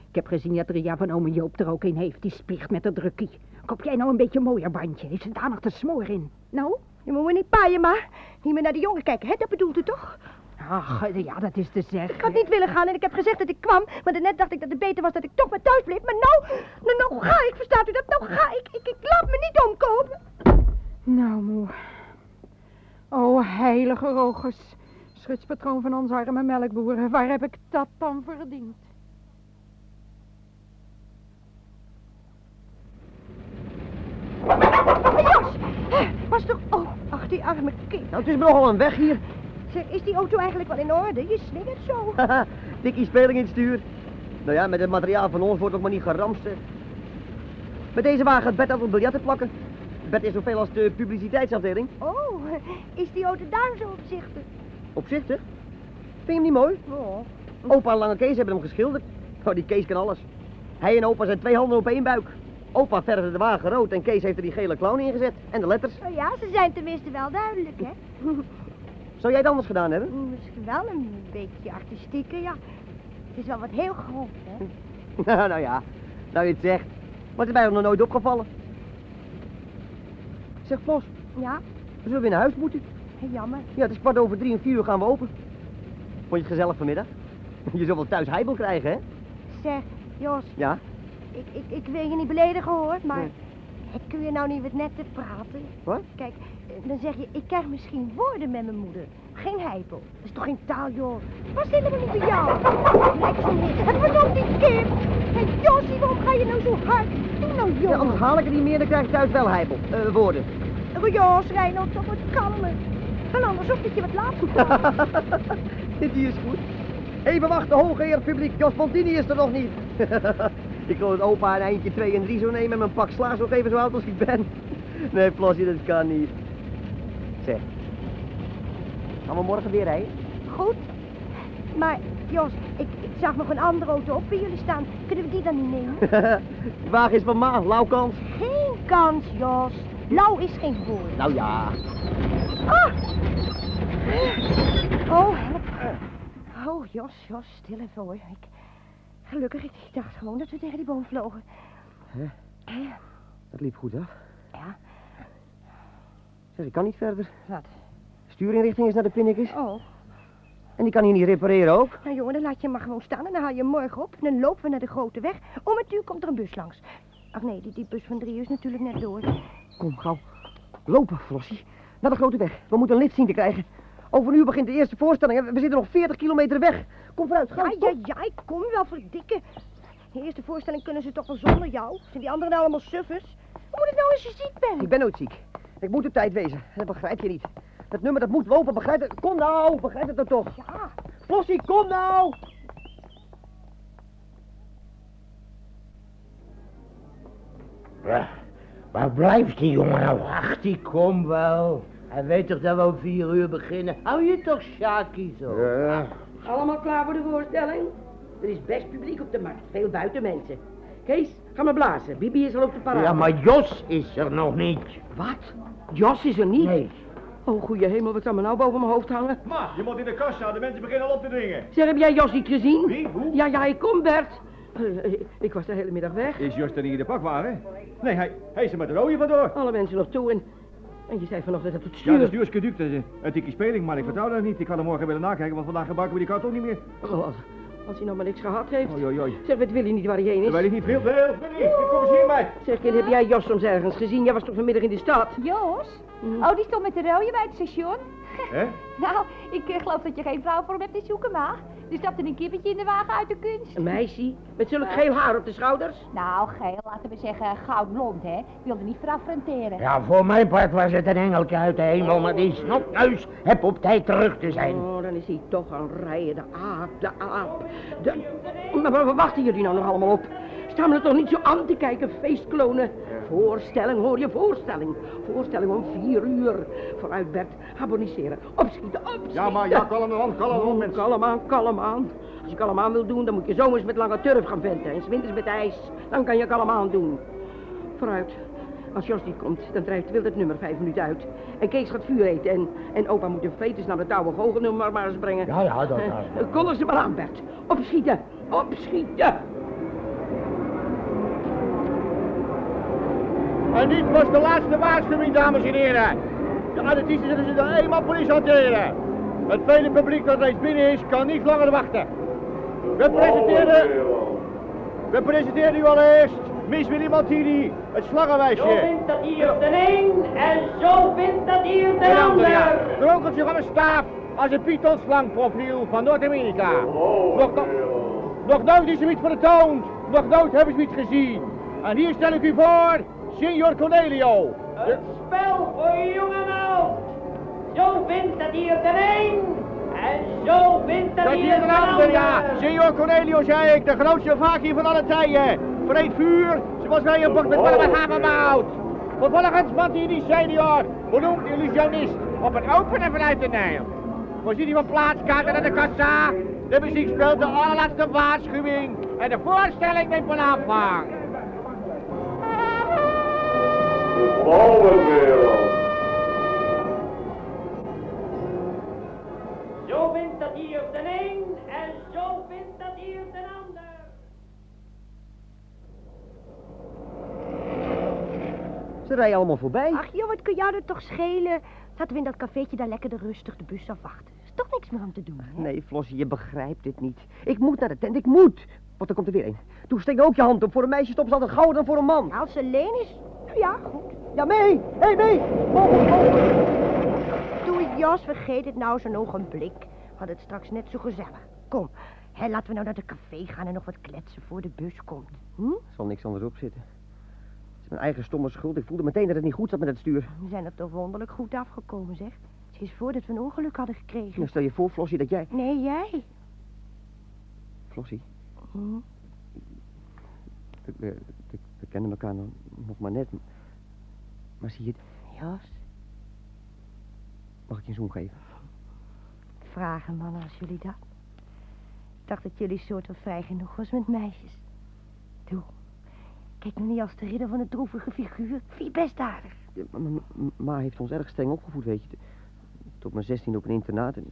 Ik heb gezien dat Ria van ome Joop er ook een heeft. Die spiegt met de drukkie. Koop jij nou een beetje een mooier bandje? Heeft ze daar nog te smoor in? Nou? Je moet me niet paaien, maar niet meer naar die jongen kijken, hè? Dat bedoelt u toch? Ach, ja, dat is te zeggen. Ik had niet willen gaan en ik heb gezegd dat ik kwam, maar daarnet dacht ik dat het beter was dat ik toch maar thuis bleef. Maar nou, nou, nou ga ik, verstaat u dat? Nou ga ik, ik, ik laat me niet omkomen. Nou, moe. O, heilige rogers. Schutspatroon van ons arme melkboeren. Waar heb ik dat dan verdiend? Jos, was toch... Oh, ach, die arme kind. Nou, het is me nogal een weg hier. Zeg, is die auto eigenlijk wel in orde? Je slingert zo. Haha, Dikkie speling in het stuur. Nou ja, met het materiaal van ons wordt ook maar niet geramst. Met deze wagen het bed altijd biljetten plakken. Bed is zoveel als de publiciteitsafdeling. Oh, is die auto daar zo opzichtig? Opzichtig. Vind je hem niet mooi? Oh. Opa en Lange Kees hebben hem geschilderd. Oh, die Kees kan alles. Hij en opa zijn twee handen op één buik. Opa verfde de wagen rood en Kees heeft er die gele clown ingezet. En de letters. Oh ja, ze zijn tenminste wel duidelijk, hè? Zou jij het anders gedaan hebben? Misschien wel een beetje artistieker, ja. Het is wel wat heel groot, hè? nou, nou ja, nou je het zegt. Maar het is mij nog nooit opgevallen. Zeg Flos, Ja, we zullen weer naar huis moeten. jammer. Ja, het is kwart over drie en vier uur gaan we open. Vond je het gezellig vanmiddag? Je zult wel thuis heibel krijgen, hè? Zeg, Jos, Ja? ik, ik, ik wil je niet beledigen, hoor, maar... Nee. Kun je nou niet wat netter praten? Wat? Kijk, eh, dan zeg je, ik krijg misschien woorden met mijn moeder. Geen heipel. Dat is toch geen taal, joh? Was helemaal niet bij jou. Lijkt zo niet. Wat ook die kip. En Josie, waarom ga je nou zo hard? Doe nou, ja? Anders haal ik er niet meer, dan krijg ik thuis wel heibel. Eh, woorden. Oh, Jos, Reinoud, toch wat kalmer. En anders ook dat je wat laat moet. Dit hier is goed. Even wachten, hooggeëerd publiek. Jos Fontini is er nog niet. ik wil het opa een eindje 2 en 3 zo nemen en mijn pak slaas nog even zo oud als ik ben. Nee, Flossie, dat kan niet. Zeg. Gaan we morgen weer rijden? Goed. Maar, Jos, ik, ik zag nog een andere auto op bij jullie staan. Kunnen we die dan niet nemen? De wagen is van ma, lauw kans. Geen kans, Jos. Lauw is geen woord. Nou ja. Ah! Oh, help. Oh, Jos, Jos, stil even hoor. Ik, gelukkig, ik, ik dacht gewoon dat we tegen die boom vlogen. Hè? Ja. Dat liep goed af. Ja. Zeg, ik kan niet verder. Wat? Stuurinrichting is naar de pinnekes. Oh, En die kan hier niet repareren ook. nou jongen, dan laat je hem maar gewoon staan en dan haal je hem morgen op. En dan lopen we naar de grote weg. Om het uur komt er een bus langs. Ach nee, die, die bus van drie uur is natuurlijk net door. Kom, gauw. Lopen, Flossie. Naar de grote weg. We moeten een lid zien te krijgen. Over een uur begint de eerste voorstelling. We zitten nog 40 kilometer weg. Kom vooruit, gauw. Ja, ja, ja, ik kom wel verdikken. De eerste voorstelling kunnen ze toch wel zonder jou? Zijn die anderen nou allemaal suffers? Hoe moet het nou als je ziek bent? Ik ben nooit ziek. Ik moet op tijd wezen. Dat begrijp je niet. Het nummer dat moet lopen, begrijp het? Kom nou, begrijp het er toch? Ja. Flossie, kom nou! Waar, waar blijft die jongen nou? Ach, die komt wel. Hij weet toch dat we om vier uur beginnen? Hou je toch, Sjaki, zo? Ja. Allemaal klaar voor de voorstelling? Er is best publiek op de markt, veel buitenmensen. Kees, ga maar blazen. Bibi is al op de parade. Ja, maar Jos is er nog niet. Wat? Jos is er niet? Nee. Oh, goeie hemel, wat zal me nou boven mijn hoofd hangen? Ma, je moet in de kast staan, de mensen beginnen al op te dringen. Zeg, heb jij Jos niet gezien? Wie? Hoe? Ja, ja, ik kom, Bert. Eh, ik was de hele middag weg. Is Jos er niet in de pakwagen? Nee, hij, hij is er met de rode vandoor. Alle mensen nog toe en... En je zei vanochtend dat het Ja, stuur... dat is duur caduc, dat is een- een tikkie speling, maar ik vertrouw dat niet. Ik kan er morgen willen nakijken, want vandaag gebruiken we die kar toch niet meer. Oh, als, als hij nog maar niks gehad heeft. Oei, oei, oei. Zeg, wat wil hij niet waar hij heen Dat is? weet ik niet veel. Veel, Willy, kom eens hier bij. Zeg, kind, heb jij Jos soms ergens gezien? Jij was toch vanmiddag in de stad? Jos? Hm. Oh, die stond met de rode bij het station. Hè? Nou, ik eh, geloof dat je geen vrouw voor hem hebt te zoeken, ma. Er stapte een kippetje in de wagen uit de kunst. Een meisje met zulk geel haar op de schouders? Nou, geel, laten we zeggen goudblond, hè. Ik wilde niet fraffranteren. Ja, voor mijn part was het een engeltje uit de hemel, maar die snotneus heb op tijd terug te zijn. Oh, dan is hij toch aan rijden. De aap, de aap. De... Maar waar wachten jullie nou nog allemaal op? We er toch niet zo aan te kijken, feestklonen? Voorstelling, hoor je, voorstelling. Voorstelling om vier uur. Vooruit, Bert. Aboniseren. Opschieten, opschieten. Ja, maar ja, kalm aan, kalm aan, mensen. kalm aan, kalm aan. Als je kalm aan wil doen, dan moet je zomers met lange turf gaan venten. En winters met ijs. Dan kan je kalm aan doen. Vooruit. Als Jos niet komt, dan drijft Wil het nummer vijf minuten uit. En Kees gaat vuur eten. En, en opa moet de fetus naar het oude goochelnummer maar eens brengen. Ja, ja, dat dat. Kondig ze maar aan, Bert. Opschieten. Opschieten. En dit was de laatste waarschuwing, dames en heren. De additieven zullen ze dan eenmaal politie hanteren. Het vele publiek dat reeds binnen is, kan niet langer wachten. We presenteren, we presenteren u allereerst Miss Willy Martini, het Zo slangenwijsje. vindt dat hier de een en zo vindt dat hier de De ander, ja. zich aan een staaf als een pythonslangprofiel van Noord-Amerika. Nog, no- nog nooit is zoiets vertoond, nog nooit hebben ze iets gezien. En hier stel ik u voor, Signor Cornelio. Het spel voor jong en oud. Zo vindt dat hier de een en zo vindt dat, Dat hier de een ander, ja. Signor Cornelio, zei ik, de grootste vakie van alle tijden. Vreed vuur, zoals wij een bok met warme havermout. Vervolgens Martini senior, beroemd illusionist, op een opene vanuit de Nijl. Voorziening van plaatskaarten naar de kassa. De muziek speelt de allerlaatste waarschuwing. En de voorstelling neemt van aanvang. Vrouwenwereld. Zo vindt dat hier de een en zo vindt dat hier de ander. Ze rijden allemaal voorbij. Ach joh, wat kun jou er toch schelen? Laten we in dat cafeetje daar lekker de rustig de bus afwachten. Er is toch niks meer om te doen, hè? Nee, Flossie, je begrijpt dit niet. Ik moet naar de tent, ik moet. Want er komt er weer een. Doe, steek nou ook je hand op. Voor een meisje stopt ze altijd gauwer dan voor een man. Als ze alleen is, nou ja, goed. Ja, mee! Hé, hey, mee! Boven, boven. Doe Jos, vergeet het nou zo'n ogenblik. We hadden het straks net zo gezellig. Kom, hè, laten we nou naar de café gaan en nog wat kletsen voor de bus komt. Hm? Er zal niks anders op zitten. Het is mijn eigen stomme schuld. Ik voelde meteen dat het niet goed zat met het stuur. We zijn er toch wonderlijk goed afgekomen, zeg. Het is voordat we een ongeluk hadden gekregen. Nou, stel je voor, Flossie, dat jij... Nee, jij. Flossie, Hm? we, we, we- we kennen elkaar nog, nog maar net. Maar zie je, Jos, mag ik je een zoen geven? vragen mannen als jullie dat. Ik dacht dat jullie soort wel vrij genoeg was met meisjes. Doe. Kijk nu niet als de ridder van het droevige figuur. Vind je best aardig. Ja, maar mijn m- ma heeft ons erg streng opgevoed, weet je. Tot mijn 16 op een internaat. En,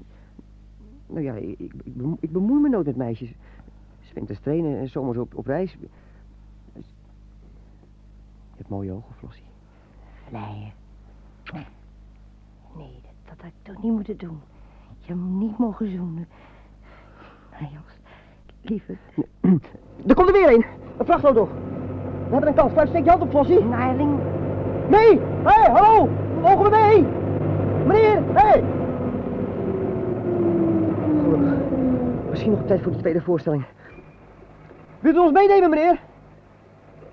nou ja, ik, ik, ik bemo- ik bemoei me nooit met meisjes. Winters trainen en zomers op, op reis. Je hebt mooie ogen, Flossie. Vleien. Nee, dat, dat had ik toch niet moeten doen. Je hebt me niet mogen zoenen. Nou, Jos, lieve. Er komt er weer een. Een vrachtauto. We hebben een kans. Sluit, steek je hand op, Flossie. Naarling, Nee! Hé, hey, hallo! Mogen we mee? Meneer, hé! Hey. Gelukkig. Misschien nog tijd voor de tweede voorstelling. Wilt u ons meenemen, meneer?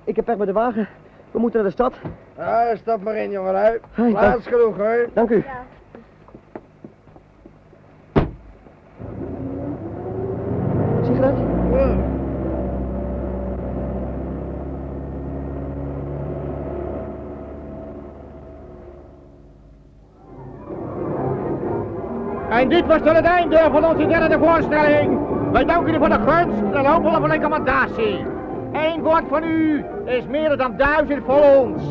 Ik heb weg met de wagen. We moeten naar de stad. Ja, stap maar in, jongen. Hey, genoeg, hoor. Dank u. Zie je Ja. En dit was de het einde van onze derde voorstelling. Wij danken u voor de gunst en hopen op een accommodatie. Eén woord van u is meer dan duizend voor ons.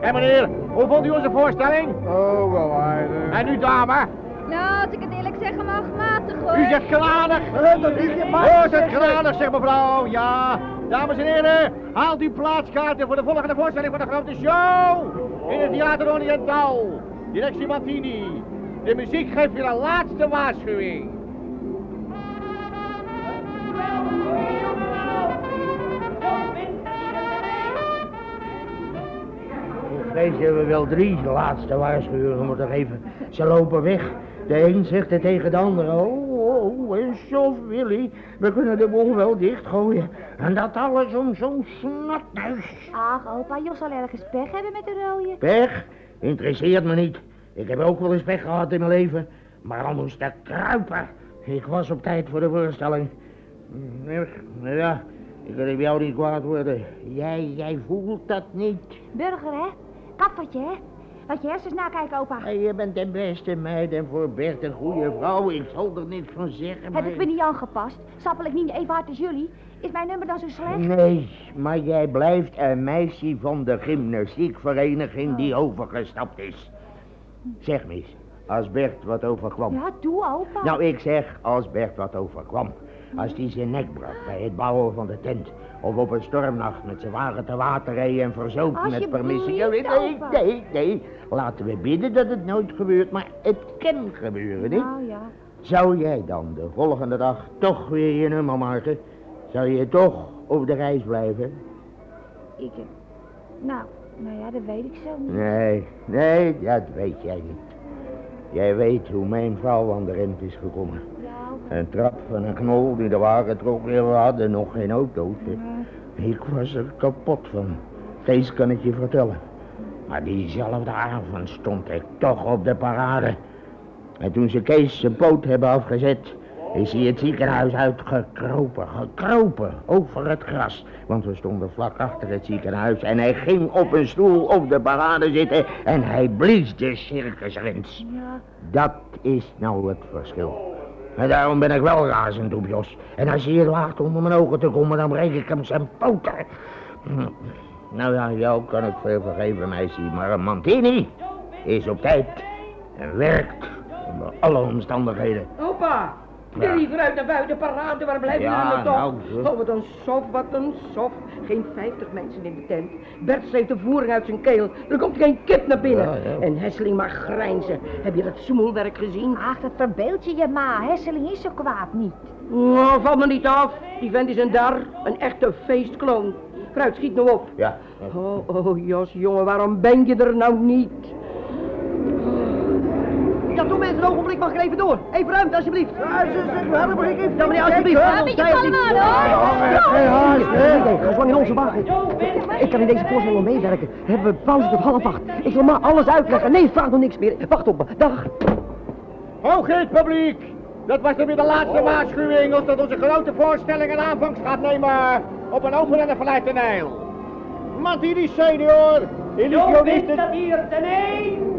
En meneer, hoe vond u onze voorstelling? Oh, wel aardig. En u dame? Nou, als ik het eerlijk zeggen mag, matig hoor. U zegt kranig. dat is je Oh, zegt kranig, zegt mevrouw. Ja. Dames en heren, haalt uw plaatskaarten voor de volgende voorstelling van de grote show. In het Theater Oriental. Directie Martini. De muziek geeft weer een laatste waarschuwing. Deze hebben we wel drie, laatste waarschuwingen moeten geven. Ze lopen weg. De een zegt het tegen de ander. Oh, oh, en sof, Willy. We kunnen de boel wel dichtgooien. En dat alles om zo'n snotneus. Ach, opa, Jos zal ergens pech hebben met de rode. Pech? Interesseert me niet. Ik heb ook wel eens pech gehad in mijn leven. Maar al moest ik kruipen. Ik was op tijd voor de voorstelling. Hm, Ja, ik kan op jou niet kwaad worden. Jij, jij voelt dat niet. Burger, hè? Kappertje, hè? Laat je hersens nakijken, opa. Hey, je bent de beste meid en voor Bert een goede vrouw. Ik zal er niks van zeggen, maar... Heb ik me niet aangepast? Sappel ik niet even hard als jullie? Is mijn nummer dan zo slecht? Nee, maar jij blijft een meisje van de gymnastiekvereniging die overgestapt is. Zeg mis, als Bert wat overkwam. Ja, doe, opa. Nou, ik zeg als Bert wat overkwam. Als die zijn nek brak bij het bouwen van de tent. Of op een stormnacht met zijn wagen te water reed en verzoop met permissie. Ja, Nee, nee, nee. Laten we bidden dat het nooit gebeurt, maar het kan gebeuren, niet? Nou ja. Zou jij dan de volgende dag toch weer je nummer maken? Zou je toch op de reis blijven? Ik heb... Nou, nou ja, dat weet ik zo niet. Nee, nee, dat weet jij niet. Jij weet hoe mijn vrouw aan de rent is gekomen. Een trap van een knol die de wagen trok en we hadden nog geen auto's. Ik was er kapot van. Kees kan het je vertellen. Maar diezelfde avond stond ik toch op de parade. En toen ze Kees zijn poot hebben afgezet, is hij het ziekenhuis uitgekropen, gekropen, over het gras. Want we stonden vlak achter het ziekenhuis en hij ging op een stoel op de parade zitten en hij blies de circusrens. Ja. Dat is nou het verschil. En daarom ben ik wel razend op Jos. En als je hier waagt onder mijn ogen te komen, dan breek ik hem zijn poten. Hm. Nou ja, jou kan ik veel vergeven, meisje, maar een Mantini is op tijd en werkt onder alle omstandigheden. Opa, Ja. jullie vooruit naar buiten parade, waar blijven Ja, jullie toch? nou, zo. Oh, wat een sof, wat een sof. Geen vijftig mensen in de tent. Bert schreef de voering uit zijn keel. Er komt geen kip naar binnen. Ja, ja. En Hesseling maar grijnzen. Heb je dat smoelwerk gezien? Ach, dat verbeeld je je ma. Hesseling is zo kwaad niet. Oh, val me niet af. Die vent is een dar. Een echte feestkloon. Fruit, schiet nou op. Ja, Oh, oh, Jos, jongen, waarom ben je er nou niet? Ja, doe mensen een ogenblik, mag ik er even door? Even ruimte, alsjeblieft. Ja, ze, ze, helpen, ik even. Ja, meneer, alsjeblieft. Ja, een beetje kalm aan, hoor. Zo in onze wagen. Ik kan in deze voorstelling wel meewerken. Hebben we pauze tot half acht. Ik zal maar alles uitleggen. Nee, vraag nog niks meer. Wacht op me. Dag. Hoog het publiek! Dat was dan weer de laatste waarschuwing als dat onze grote voorstelling een aanvangst gaat nemen op een open en een gelijk toneel. Martini senior, Zo illusionist wint dat hier ten een.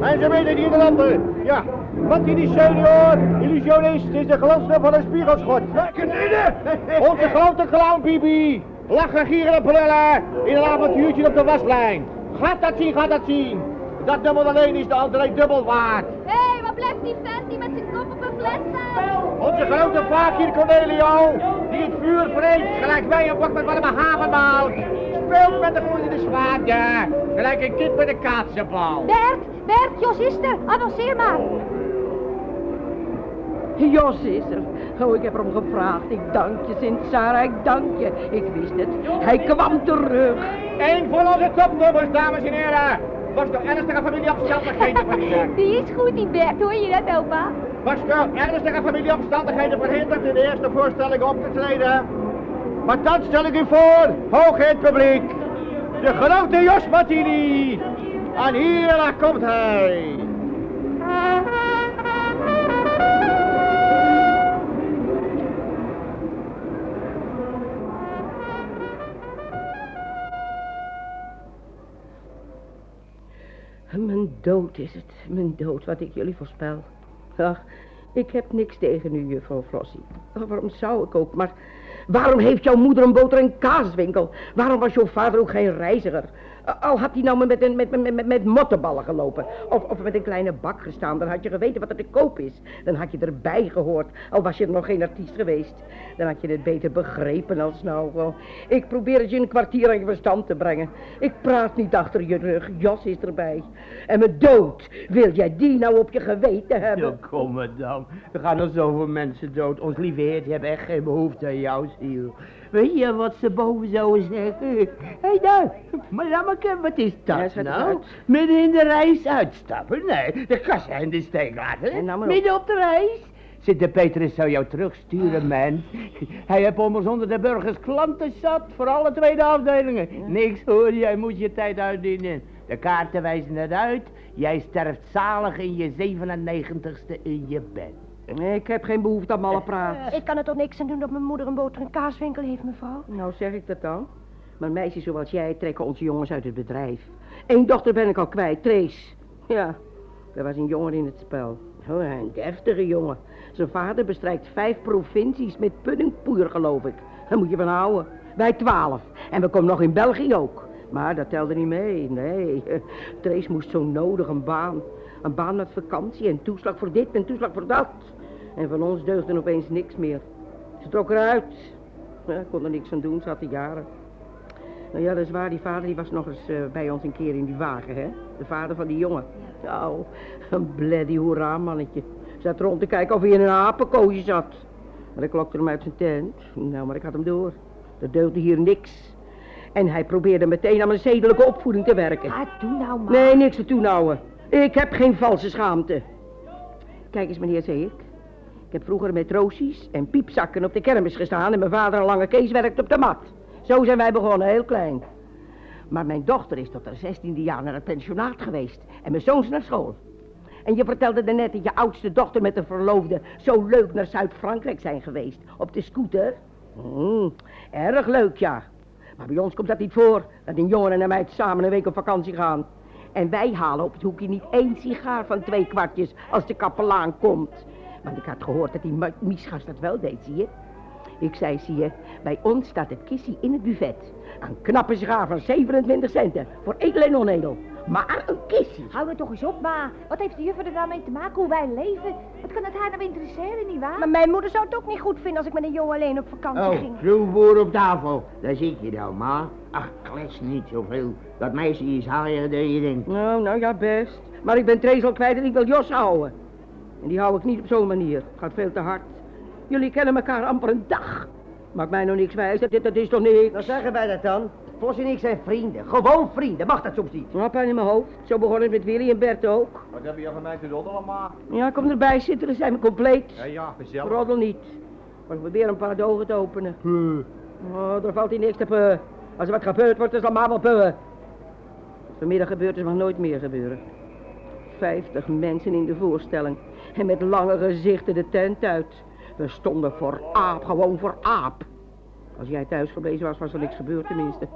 En ze weten hier de ander. Ja, Martini senior, illusionist is de glanster van een spiegelschot. Onze grote clown Bibi, lachen, gieren en brullen in een avontuurtje op de waslijn. Gaat dat zien, gaat dat zien. Dat dubbel alleen is de entree dubbel waard. Hé, hey, waar blijft die vent die met zijn kop op een fles staat? Onze grote vaak hier, Cornelio, die het vuur vreet, gelijk wij een bak met warme havermaal. Speelt met de gloeiende zwaarden, gelijk een kind met een kaatsenbal. Bert, Bert, Jos is er. Avanceer maar. Jos is er. Oh, ik heb erom gevraagd. Ik dank je, Sint Sarah, ik dank je. Ik wist het. Hij kwam terug. Eén van onze topnummers, dames en heren, was door ernstige familieomstandigheden verhinderd. Die is goed, die Bert. Hoor je dat, opa? Was door ernstige familieomstandigheden verhinderd in de eerste voorstelling op te treden. Maar dan stel ik u voor, hoog in het publiek, de grote Jos Martini. En hier komt hij. Mijn dood is het. Mijn dood, wat ik jullie voorspel. Ach, ik heb niks tegen u, juffrouw Flossie. Waarom zou ik ook? Maar waarom heeft jouw moeder een boter- en kaaswinkel? Waarom was jouw vader ook geen reiziger? Al had hij nou met, met, met, met, met mottenballen gelopen. Of, of met een kleine bak gestaan. Dan had je geweten wat er te koop is. Dan had je erbij gehoord. Al was je nog geen artiest geweest. Dan had je het beter begrepen als nou. Ik probeer het je een kwartier aan je verstand te brengen. Ik praat niet achter je rug. Jos is erbij. En mijn dood. Wil jij die nou op je geweten hebben? Ja, kom dan. Er gaan nog zoveel mensen dood. Ons lieve heer, hebben echt geen behoefte aan jouw ziel. Weet je wat ze boven zouden zeggen? Hé hey, daar, madammeke, wat is dat nou? Midden in de reis uitstappen? Nee, de kassa in de steek laten. En nou. Midden op de reis? Zit de Petrus zou jou terugsturen, man. Hij heeft ommers onder de burgers klanten zat voor alle tweede afdelingen. Niks hoor, jij moet je tijd uitdienen. De kaarten wijzen het uit. Jij sterft zalig in je 97ste in je bed. Nee, ik heb geen behoefte aan malle praat. Ik kan er toch niks aan doen dat mijn moeder een boter- en kaaswinkel heeft, mevrouw? Nou zeg ik dat dan. Maar meisjes zoals jij trekken onze jongens uit het bedrijf. Eén dochter ben ik al kwijt, Trace. Ja, er was een jongen in het spel. Oh, een deftige jongen. Zijn vader bestrijkt vijf provincies met puddingpoeier, geloof ik. Daar moet je van houden. Wij twaalf. En we komen nog in België ook. Maar dat telde niet mee, nee. Trace moest zo nodig een baan. Een baan met vakantie en toeslag voor dit en toeslag voor dat. En van ons deugde opeens niks meer. Ze trok eruit. Ja, kon er niks aan doen, ze had de jaren. Nou ja, dat is waar. Die vader die was nog eens eh, bij ons een keer in die wagen, hè? De vader van die jongen. Nou, een bloody hoera mannetje. Zat rond te kijken of hij in een apenkoosje zat. Maar ik klokte hem uit zijn tent. Nou, maar ik had hem door. Er deugde hier niks. En hij probeerde meteen aan mijn zedelijke opvoeding te werken. Ah, doe nou maar. Nee, niks te toenhouden. Ik heb geen valse schaamte. Kijk eens, meneer, zei ik. Ik heb vroeger met roosjes en piepzakken op de kermis gestaan... en mijn vader een lange kees werkte op de mat. Zo zijn wij begonnen, heel klein. Maar mijn dochter is tot haar zestiende jaar naar het pensionaat geweest... en mijn zoons naar school. En je vertelde daarnet dat je oudste dochter met een verloofde... zo leuk naar Zuid-Frankrijk zijn geweest. Op de scooter. Mm, erg leuk, ja. Maar bij ons komt dat niet voor... dat een jongen en een meid samen een week op vakantie gaan... En wij halen op het hoekje niet één sigaar van twee kwartjes als de kapelaan komt. Want ik had gehoord dat die Ma- Miesgas dat wel deed, zie je. Ik zei, zie je, bij ons staat het kissie in het buffet. Een knappe sigaar van 27 centen, voor edel en onedel. Maar een kissie. Hou er toch eens op, ma. Wat heeft de juffer er nou mee te maken hoe wij leven? Wat kan het haar nou interesseren, nietwaar? Maar mijn moeder zou het ook niet goed vinden als ik met een jongen alleen op vakantie Oh, ging. proefboer op tafel. Daar zit je dan, ma. Ach, klets niet zoveel. Dat meisje is haaier dan je denkt. Nou, nou ja, best. Maar ik ben Trace al kwijt en ik wil Jos houden. En die hou ik niet op zo'n manier. Het gaat veel te hard. Jullie kennen elkaar amper een dag. Maakt mij nog niks wijs. Dat, dat is toch niks? Dan zeggen wij dat dan. Vos en ik zijn vrienden. Gewoon vrienden. Mag dat soms niet? Nou, pijn in mijn hoofd. Zo begon het met Willy en Bert ook. Wat heb je van mij te doen allemaal? Ja, kom erbij zitten, dan zijn we compleet. Ja, ja, gezellig. Roddel niet. Maar ik probeer een paar ogen te openen. Oh, er valt hier niks te peuwen. Als er wat gebeurd wordt, is het allemaal wel peuwen. Vanmiddag gebeurt het mag nooit meer gebeuren. Vijftig mensen in de voorstelling. En met lange gezichten de tent uit. We stonden voor aap, gewoon voor aap. Als jij thuis gebleven was, was er niks gebeurd tenminste.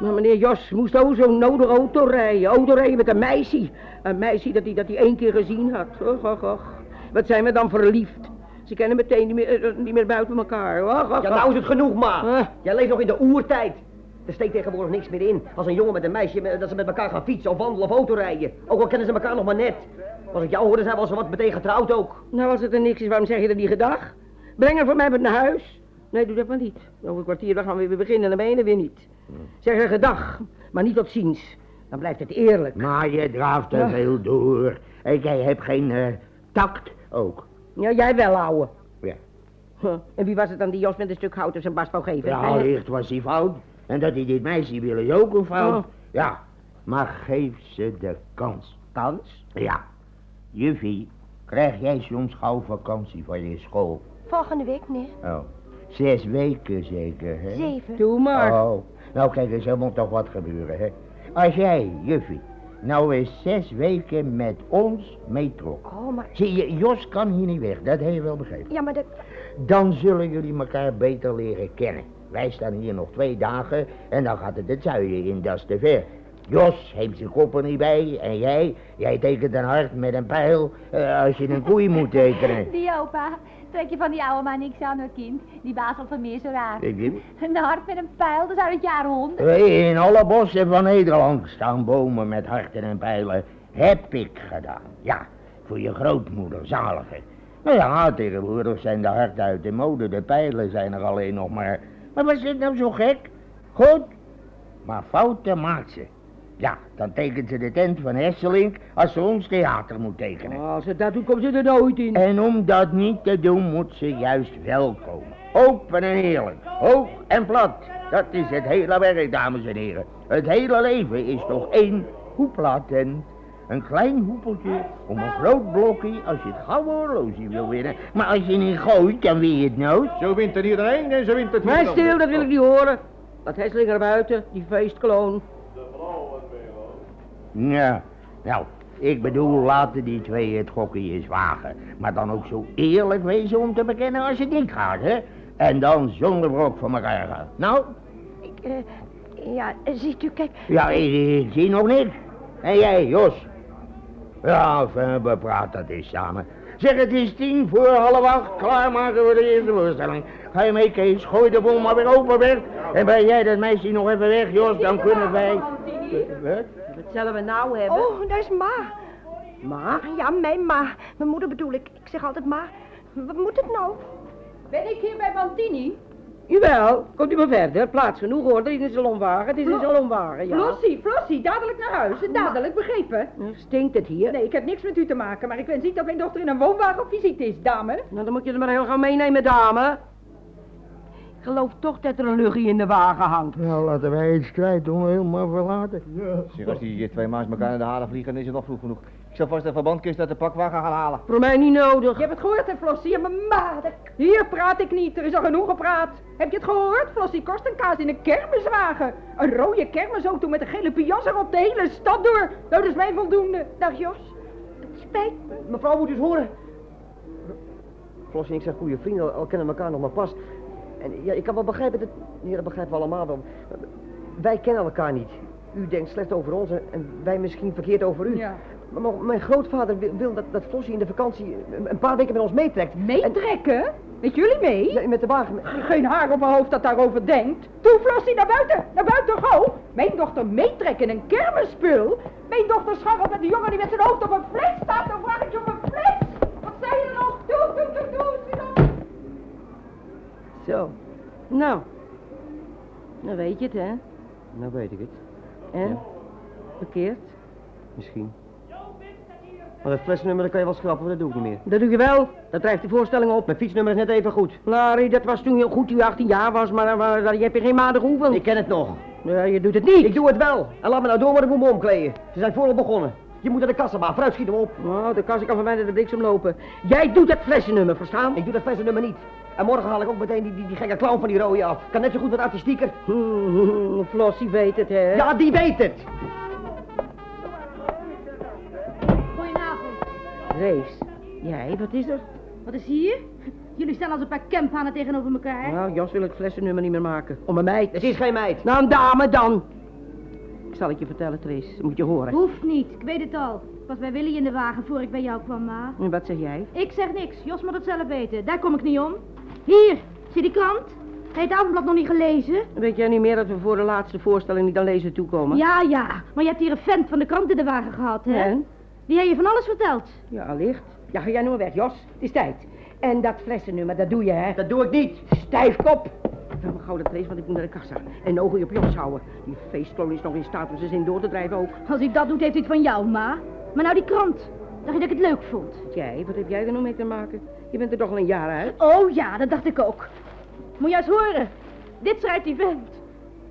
Maar meneer Jos moest ook zo'n nodig auto rijden. Auto rijden met een meisje. Een meisje dat hij dat hij één keer gezien had. Och, och, och. Wat zijn we dan verliefd. Ze kennen meteen niet meer, eh, niet meer buiten elkaar. Och, och, Ja, nou is het genoeg, ma. Ah. Jij leeft nog in de oertijd. Er steekt tegenwoordig niks meer in. Als een jongen met een meisje, dat ze met elkaar gaan fietsen of wandelen of autorijden. Ook al kennen ze elkaar nog maar net. Als ik jou hoorde, zijn we al zo wat meteen getrouwd ook. Nou, als het er niks is, waarom zeg je dat niet gedag? Breng haar voor mij met naar huis. Nee, doe dat maar niet. Over een kwartier dan gaan we weer beginnen en dan ben je er weer niet. Zeg er gedag, maar niet tot ziens. Dan blijft het eerlijk. Maar je draaft te Ja. veel door. En jij hebt geen eh, tact ook. Ja, jij wel, ouwe. Ja. Huh. En wie was het dan die Jos met een stuk hout op zijn bast wou geven? Ja, Hij- allicht was hij fout. En dat hij dit meisje wil is ook een fout. Oh. Ja, maar geef ze de kans. Kans? Ja. Juffie, krijg jij soms gauw vakantie van je school? Volgende week, meneer. Oh. Zes weken zeker, hè? Zeven. Doe maar. Oh, nou kijk eens, er moet toch wat gebeuren, hè? Als jij, juffie, nou eens zes weken met ons meetrok. Oh, maar... Zie je, Jos kan hier niet weg, dat heb je wel begrepen. Ja, maar dat... Dan zullen jullie elkaar beter leren kennen. Wij staan hier nog twee dagen en dan gaat het het zuiden in, dat is te ver. Jos heeft zijn kop er niet bij. En jij, jij tekent een hart met een pijl eh, als je een koei moet tekenen. Die opa. Trek je van die oude man niks aan, hoor, kind. Die baas van meer zo raar. Ik Een hart met een pijl, dat is uit het jaar honderd. In alle bossen van Nederland staan bomen met harten en pijlen. Heb ik gedaan. Ja, voor je grootmoeder, zalige. Nou ja, tegenwoordig zijn de harten uit de mode, de pijlen zijn er alleen nog maar. Maar was dit nou zo gek? Goed, maar fouten maakt ze. Ja, dan tekent ze de tent van Hesselink als ze ons theater moet tekenen. Als ze dat doet, komt ze er nooit in. En om dat niet te doen, moet ze juist wel komen. Open en eerlijk, hoog en plat. Dat is het hele werk, dames en heren. Het hele leven is toch één hoeplatent. Een klein hoepeltje om een groot blokje als je het gouden horloge wil winnen. Maar als je niet gooit, dan win je het nooit. Zo wint er iedereen en zo wint het Maar stil, dat wil ik niet horen. Laat Hesseling er buiten, die feestkloon. Ja, nou, ik bedoel, laten die twee het gokje eens wagen. Maar dan ook zo eerlijk wezen om te bekennen als het niet gaat, hè? En dan zonder brok van elkaar gaan. Nou, Ik, eh, ja, eh, ziet u, kijk. ja, ik, ik zie nog niks. En jij, Jos? Ja, enfin, we praten dat eens samen. Zeg, het is tien voor half acht. Klaarmaken voor de eerste voorstelling. Ga je mee, Kees? Gooi de bol maar weer open weg. En ben jij dat meisje nog even weg, Jos? Dan kunnen wij... Wat? Wat zullen we nou hebben? Oh, daar is Ma. Ma? Ja, mijn ma. Mijn moeder bedoel ik. Ik zeg altijd ma. Wat moet het nou? Ben ik hier bij Mantini? Jawel, komt u maar verder. Plaats genoeg hoor, er is een salonwagen. Het is een salonwagen, ja. Flossie, Flossie, dadelijk naar huis. Dadelijk, begrepen? Nou, Stinkt het hier? Nee, ik heb niks met u te maken, maar ik wens niet dat mijn dochter in een woonwagen op visite is, dame. Nou, dan moet je het maar heel gaan meenemen, dame. Ik geloof toch dat er een luchtje in de wagen hangt. Nou, laten wij het strijdtoneel maar verlaten. Zeg, als die twee maas elkaar naar de halen vliegen, dan is het nog vroeg genoeg. Ik zal vast een verbandkist uit de pakwagen gaan halen. Voor mij niet nodig. Je hebt het gehoord, hè, Flossie? Ja, maar ma, dat- hier praat ik niet. Er is al genoeg gepraat. Heb je het gehoord? Flossie kost een kaas in een kermiswagen. Een rode kermisauto met een gele pias erop de hele stad door. Nou, dat is mij voldoende. Dag, Jos. Het spijt me. Mevrouw moet dus horen. Flos en ik zijn goede vrienden, al kennen elkaar nog maar pas. En ja, ik kan wel begrijpen dat... Ja, dat begrijpen we allemaal wel. Wij kennen elkaar niet. U denkt slecht over ons en, wij misschien verkeerd over u. Ja. Maar, mijn grootvader wil, wil dat, dat Flossie in de vakantie een, paar weken met ons meetrekt. Meetrekken? Met jullie mee? Ja, met de wagen. Geen haar op mijn hoofd dat daarover denkt. Toe, Flossie, naar buiten. Naar buiten, gauw. Mijn dochter meetrekken in een kermisspul. Mijn dochter scharrelt met een jongen die met zijn hoofd op een fles staat. Dan vraag ik je om een fles. Wat zei je nog? Doe, doe, doe, doe. Zo. Nou. Nou weet je het, hè? Nou weet ik het. En? Verkeerd? Misschien. Maar dat flesnummer dat kan je wel schrappen, dat doe ik niet meer. Dat doe je wel. Dat drijft de voorstelling op. Mijn fietsnummer is net even goed. Larry, dat was toen je goed toen je 18 jaar was, maar, maar, maar je hebt je geen maanden geoefend. Ik ken het nog. Ja, je doet het niet. Ik doe het wel. En laat me nou door, maar ik moet me omkleden. Ze zijn vooral begonnen. Je moet naar de kassa, maar vooruit schiet hem op. Nou, de kast kan van mij naar de bliksem lopen. Jij doet het flessennummer, verstaan? Ik doe dat flesnummer niet. En morgen haal ik ook meteen die, die, die gekke clown van die rode af. Kan net zo goed wat artistieker. Flossie weet het, hè? Ja, die weet het. Goedenavond. Rees. Jij, wat is er? Wat is hier? Jullie staan als een paar camphanen tegenover elkaar. Nou, Jos wil het flessennummer niet meer maken. Om een meid. Het is geen meid. Nou, een dame dan. Ik zal het je vertellen, Tris. Moet je horen. Hoeft niet, ik weet het al. Ik was bij Willy in de wagen voor ik bij jou kwam, ma. En wat zeg jij? Ik zeg niks, Jos moet het zelf weten. Daar kom ik niet om. Hier, zie die krant? Hij heeft het avondblad nog niet gelezen? Weet jij niet meer dat we voor de laatste voorstelling niet aan lezen toekomen? Ja, ja, maar je hebt hier een vent van de krant in de wagen gehad, hè? En? Die heeft je van alles verteld. Ja, allicht. Ja, ga jij nou maar weg, Jos. Het is tijd. En dat flessennummer, dat doe je, hè? Dat doe ik niet. Stijfkop. Ga maar gauw dat Tris, want ik moet naar de kassa. En ogen op Jos houden. Die feestkloon is nog in staat om zijn zin door te drijven ook. Als hij dat doet, heeft hij het van jou, ma. Maar nou die krant. Dacht je dat ik het leuk vond? Jij, wat heb jij er nou mee te maken? Je bent er toch al een jaar uit? Oh ja, dat dacht ik ook. Moet je eens horen. Dit schrijft die vent.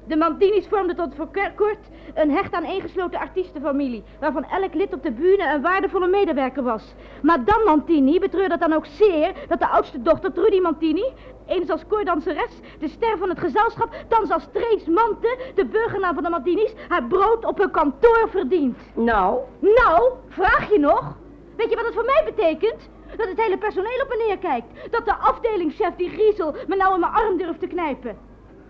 De Mantinis vormden tot voor kort een hecht aan ingesloten artiestenfamilie, waarvan elk lid op de bühne een waardevolle medewerker was. Madame Mantini betreurde dan ook zeer dat de oudste dochter Trudy Mantini, eens als koordanseres, de ster van het gezelschap, thans als treedsmante, de burgernaam van de Mantinis, haar brood op hun kantoor verdient. Nou? Nou, vraag je nog? Weet je wat het voor mij betekent? Dat het hele personeel op me neerkijkt. Dat de afdelingschef, die griezel, me nou in mijn arm durft te knijpen.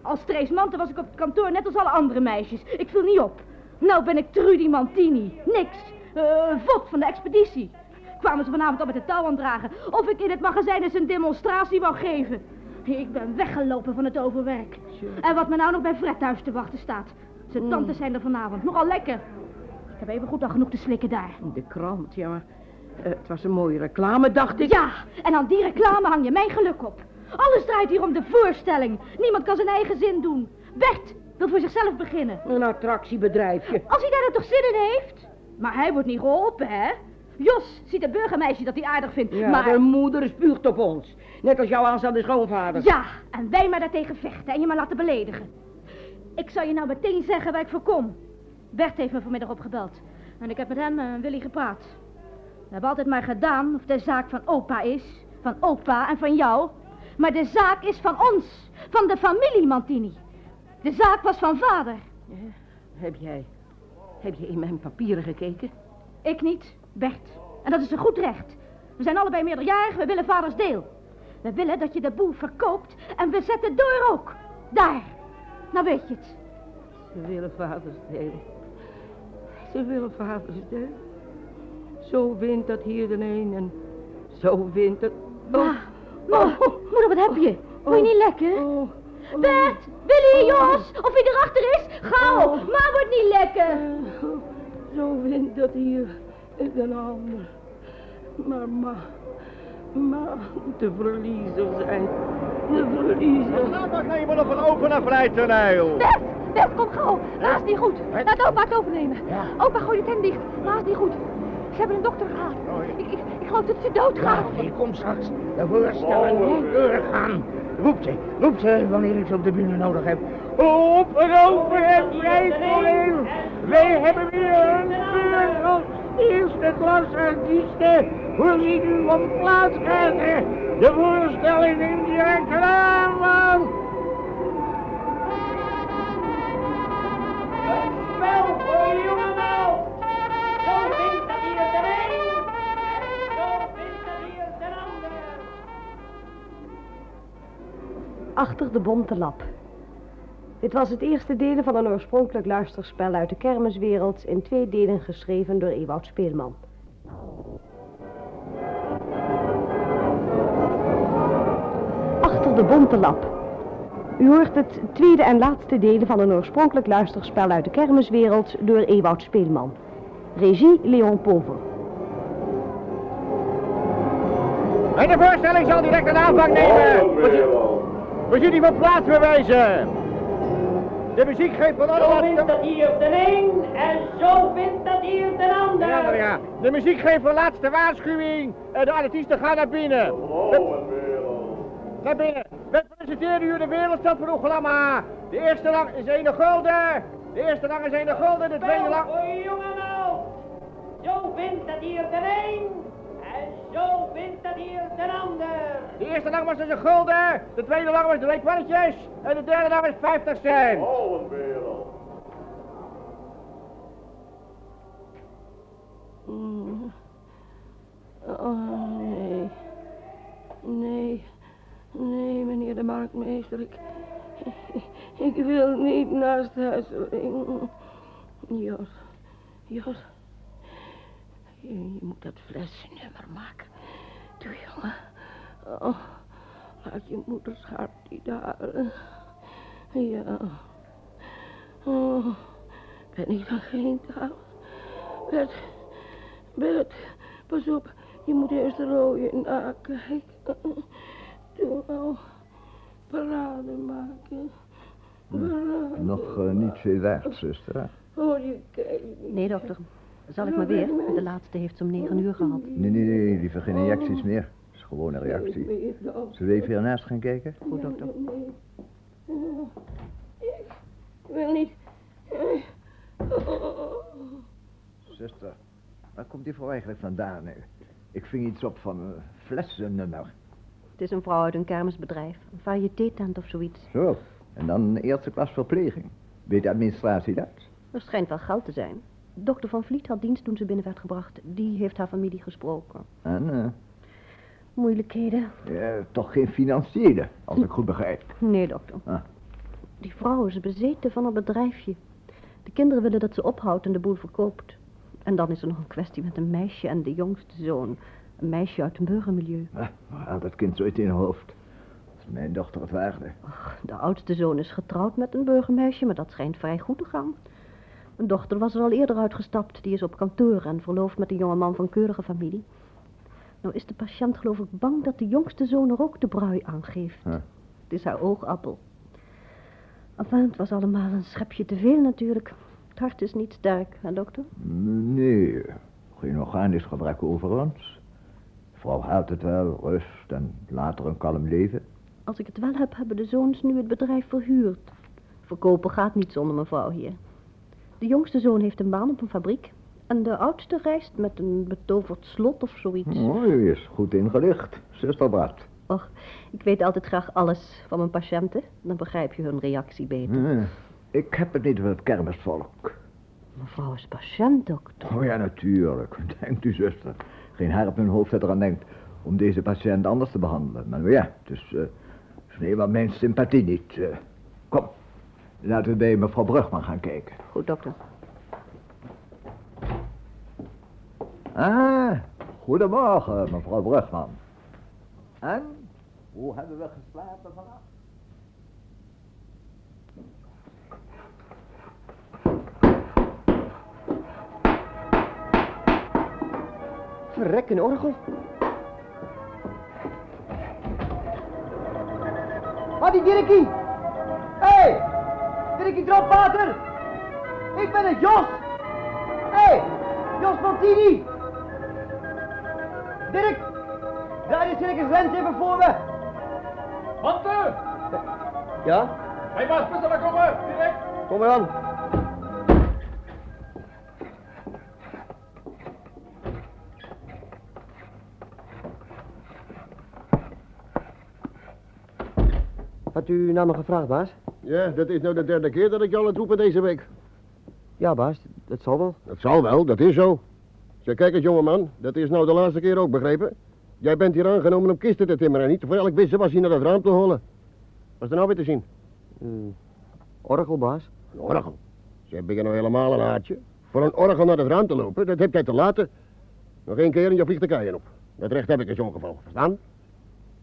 Als treesmante was ik op het kantoor net als alle andere meisjes. Ik viel niet op. Nou ben ik Trudy Mantini. Niks. Eh vod van de expeditie. Kwamen ze vanavond op met de touw aandragen. Of ik in het magazijn eens een demonstratie wou geven. Ik ben weggelopen van het overwerk. En wat me nou nog bij Fred thuis te wachten staat. Zijn tantes zijn er vanavond. Nogal lekker. Ik heb even goed al genoeg te slikken daar. De krant, ja, maar het was een mooie reclame, dacht ik. Ja, en aan die reclame hang je mijn geluk op. Alles draait hier om de voorstelling. Niemand kan zijn eigen zin doen. Bert wil voor zichzelf beginnen. Een attractiebedrijfje. Als hij daar dan toch zin in heeft. Maar hij wordt niet geholpen, hè? Jos ziet het burgermeisje dat hij aardig vindt. Ja, maar... de moeder spuugt op ons. Net als jouw aanstaande schoonvader. Ja, en wij maar daartegen vechten en je maar laten beledigen. Ik zal je nou meteen zeggen waar ik voor kom. Bert heeft me vanmiddag opgebeld. En ik heb met hem en Willy gepraat. We hebben altijd maar gedaan of de zaak van opa is. Van opa en van jou. Maar de zaak is van ons. Van de familie Mantini. De zaak was van vader. Heb jij, heb je in mijn papieren gekeken? Ik niet, Bert. En dat is een goed recht. We zijn allebei meerderjarig, we willen vaders deel. We willen dat je de boel verkoopt en we zetten door ook. Daar. Nou weet je het. Ze willen vaders deel. Ze willen vaders deel. Zo wint dat hier de een en zo wint het... Oh, Ma, moeder, wat heb je? Word je niet lekker? oh, Bert, Willy, Jos, of hij erachter is? Gauw, ma wordt niet lekker. Zo wint dat hier de ander. Maar ma, ma, de verliezer zijn. De verliezer. Je maar op een open en vrij toneel. Bert, Bert, kom gauw. Is niet goed. Laat opa het overnemen. Opa, gooi de tent dicht. Is niet goed. Ze hebben een dokter gehaald. Ik, ik, ik geloof dat ze doodgaat. Ja, die komt straks. De voorstelling moet doorgaan. Roep ze, roep ze wanneer ik ze op de bühne nodig heb. Open, open en vrij voor u. Wij hebben weer een wereld eerste klas artiesten. Voorzien u van plaats krijgen. De voorstelling in direct gedaan, man. Spel voor jonge Achter de bonte lap. Dit was het eerste deel van een oorspronkelijk luisterspel uit de kermiswereld in twee delen geschreven door Ewout Speelman. Achter de bonte lap. U hoort het tweede en laatste deel van een oorspronkelijk luisterspel uit de kermiswereld door Ewout Speelman. Regie Leon Pover. En de voorstelling zal direct een aanvang nemen. We zien die van plaats bewijzen. De muziek geeft van Zo alle vindt dat hier de een. En zo vindt dat hier de ander. Ja, ja. De muziek geeft een laatste waarschuwing. En de artiesten gaan naar binnen. Naar binnen. We presenteren u de wereldstadprogramma. De eerste lang is een gulden. De eerste lang is een gulden. De tweede lang... Zo vindt dat hier de een. En zo vindt dat hier de ander. De eerste lang was dus een gulden. De tweede lang was twee kwartjes. En de derde lang is 50 cent. Mm. Oh, nee. Nee. Nee, meneer de marktmeester. Ik, ik wil niet naast huiseling. Jos. Jos. Je, moet dat flesnummer maken. Doe, jongen. Oh, laat je moeders hart niet halen. Ja. Oh, ben ik dan geen taal? Bert, Bert, pas op. Je moet eerst de rode nakijken. Doe nou. Parade maken. Parade. Nog eh, niet veel weg, zuster. Hoor je kijken. Nee, dokter. Zal ik maar weer? De laatste heeft ze om negen uur gehad. Nee, nee, nee, liever geen injecties meer. Dat is gewoon een reactie. Zullen we even hiernaast gaan kijken? Goed, dokter. Ik wil niet. Zuster, waar komt die vrouw eigenlijk vandaan nu? Ik ving iets op van een flessennummer. Het is een vrouw uit een kermisbedrijf. Een variëteetent of zoiets. Zo, en dan eerste klas verpleging. Weet de administratie dat? Er schijnt wel geld te zijn. Dokter Van Vliet had dienst toen ze binnen werd gebracht. Die heeft haar familie gesproken. En, eh, Moeilijkheden? ja, toch geen financiële, als ik goed begrijp. Nee, dokter. Ah. Die vrouw is bezeten van een bedrijfje. De De kinderen willen dat ze ophoudt en de boel verkoopt. En dan is er nog een kwestie met een meisje en de jongste zoon. Een meisje uit een burgermilieu. Had dat kind zoiets in haar hoofd. Als mijn dochter het waagde. De oudste zoon is getrouwd met een burgermeisje, maar dat schijnt vrij goed te gaan. Mijn dochter was er al eerder uitgestapt. Die is op kantoor en verloofd met een jongeman van keurige familie. Nou is de patiënt geloof ik bang dat de jongste zoon er ook de brui aangeeft. Ja. Het is haar oogappel. Enfin, het was allemaal een schepje te veel natuurlijk. Het hart is niet sterk, hè dokter? Nee, geen organisch gebrek over ons. Vrouw houdt het wel, rust en later een kalm leven. Als ik het wel heb, hebben de zoons nu het bedrijf verhuurd. Verkopen gaat niet zonder mevrouw hier. De jongste zoon heeft een baan op een fabriek. En de oudste reist met een betoverd slot of zoiets. Oh, u is goed ingelicht, zuster Bart. Och, ik weet altijd graag alles van mijn patiënten. Dan begrijp je hun reactie beter. Ik heb het niet over het kermisvolk. Mevrouw is patiënt, dokter. Oh ja, natuurlijk. Denkt u, zuster. Geen haar op hun hoofd dat eraan denkt om deze patiënt anders te behandelen. Maar ja, het is, eh, is nee, maar mijn sympathie niet. eh. kom, laten we bij mevrouw Brugman gaan kijken. Goed, dokter. Ah, goedemorgen, mevrouw Brugman. En, hoe hebben we geslapen vannacht? Verrek, een orgel. Wat die Dirkie? Hé! Hey, Dirkie Dropwater! Ik ben het, Jos! Hé! Hey, Jos Montini! Dirk! Draai de circus lens even voor me! Mante! Ja? Hé, Bas, maar komen! Direct! Kom maar aan. Had u naar me gevraagd, baas? Ja, dat is nou de derde keer dat ik al het roepen deze week. Ja, baas, dat zal wel. Dat zal wel, dat is zo. Zeg, kijk eens, jongeman, dat is nou de laatste keer ook, begrepen? Jij bent hier aangenomen om kisten te timmeren, niet voor elk wisse was hier naar dat raam te hollen. Wat is er nou weer te zien? Uh, orgel, baas. Een orgel? Zeg, ben je nou helemaal een haatje? Voor een orgel naar het raam te lopen, dat heb jij te laten. Nog één keer en je vliegt de keien op. Dat recht heb ik in zo'n geval, verstaan?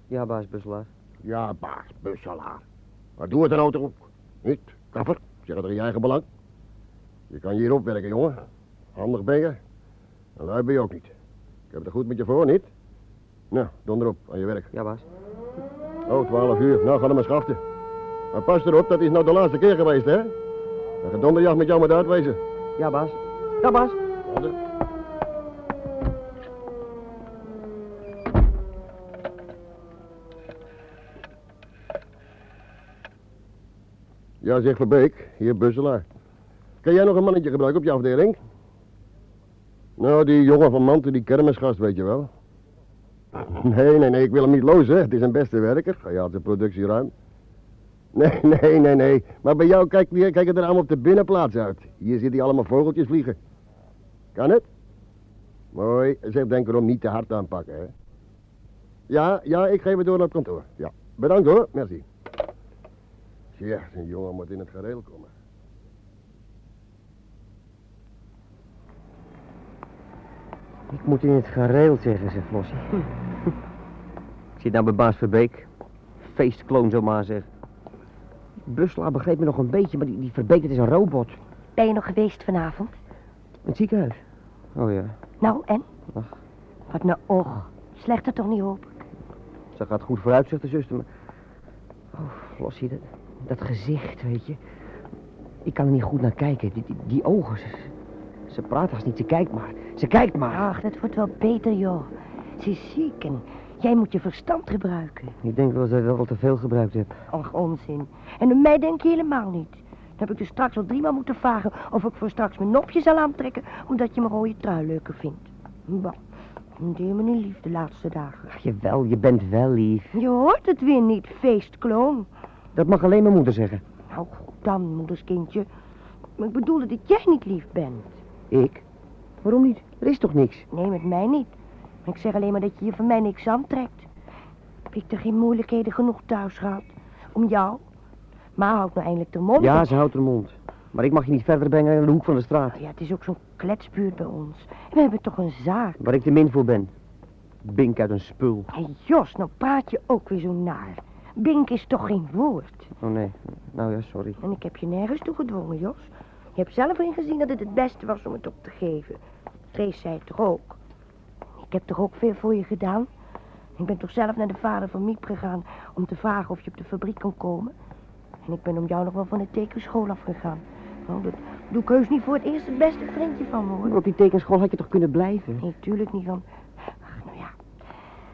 Ja, baas Busselaar. Ja, baas, busselaar. Maar doe het dan nou toch ook. Niet, kapper, zeg het er in je eigen belang. Je kan hier opwerken, jongen. Handig ben je. En lui ben je ook niet. Ik heb het er goed met je voor, niet? Nou, donder op, aan je werk. Ja, baas. Oh, twaalf uur. Nou, ga hem maar schaften. Maar pas erop, dat is nou de laatste keer geweest, hè? Een gedonderjacht met jou moet uitwezen. Ja, baas. Ja, baas. Ja, zeg Verbeek, hier Busselaar. Kan jij nog een mannetje gebruiken op je afdeling? Nou, die jongen van Manten, die kermisgast, weet je wel. Nee, nee, nee, ik wil hem niet lozen. Het is een beste werker. Hij had de productie ruim. Nee, nee, nee, nee. Maar bij jou kijkt kijk het er allemaal op de binnenplaats uit. Hier zitten allemaal vogeltjes vliegen. Kan het? Mooi. Zeg, denk erom niet te hard aanpakken, hè. Ja, ja, ik geef het door naar het kantoor. Ja. Bedankt hoor, merci. Ja, een jongen moet in het gereel komen. Ik moet in het gareel zeggen, zegt Flossie. ik zit nou bij baas Verbeek. Feestkloon, zo maar zeg. Busselaar begreep me nog een beetje, maar die, die Verbeek, dat is een robot. Ben je nog geweest vanavond? In het ziekenhuis. Oh ja. Nou, en? Ach. Wat nou, och. Slechter toch niet op? Ze gaat goed vooruit, zegt de zuster. Maar... Oh, Flossie, dat, dat gezicht, weet je. Ik kan er niet goed naar kijken. Die, die, die ogen, ze, ze praat als niet, ze kijkt maar. Ze kijkt maar. Ach, dat wordt wel beter, joh. Ze is ziek en jij moet je verstand gebruiken. Ik denk wel dat ik wel te veel gebruikt heb. Och, onzin. En om mij denk je helemaal niet. Dan heb ik dus straks al driemaal moeten vragen of ik voor straks mijn nopje zal aantrekken, omdat je mijn rode trui leuker vindt. Bah, ik ben me niet lief de laatste dagen. Ach, jawel, je bent wel lief. Je hoort het weer niet, feestkloon. Dat mag alleen mijn moeder zeggen. Nou, goed dan, moederskindje. Maar ik bedoelde dat jij niet lief bent. Ik? Waarom niet? Er is toch niks? Nee, met mij niet. Ik zeg alleen maar dat je je van mij niks aantrekt. Heb ik er geen moeilijkheden genoeg thuis gehad? Om jou? Ma houdt nou eindelijk de mond. Ja, ze houdt haar mond. Maar ik mag je niet verder brengen dan de hoek van de straat. Ja, het is ook zo'n kletsbuurt bij ons. We hebben toch een zaak. Waar ik de min voor ben. Bink uit een spul. Hé Jos, nou praat je ook weer zo naar. Bink is toch geen woord. Oh nee, nou ja, sorry. En ik heb je nergens toe gedwongen, Jos. Je hebt zelf ingezien dat het het beste was om het op te geven. Trace zei het toch ook. Ik heb toch ook veel voor je gedaan? Ik ben toch zelf naar de vader van Miep gegaan om te vragen of je op de fabriek kon komen. En ik ben om jou nog wel van de tekenschool afgegaan. Nou, dat doe ik heus niet voor het eerst het beste vriendje van me, hoor. Op die tekenschool had je toch kunnen blijven? Nee, tuurlijk niet, van. Ach, nou ja,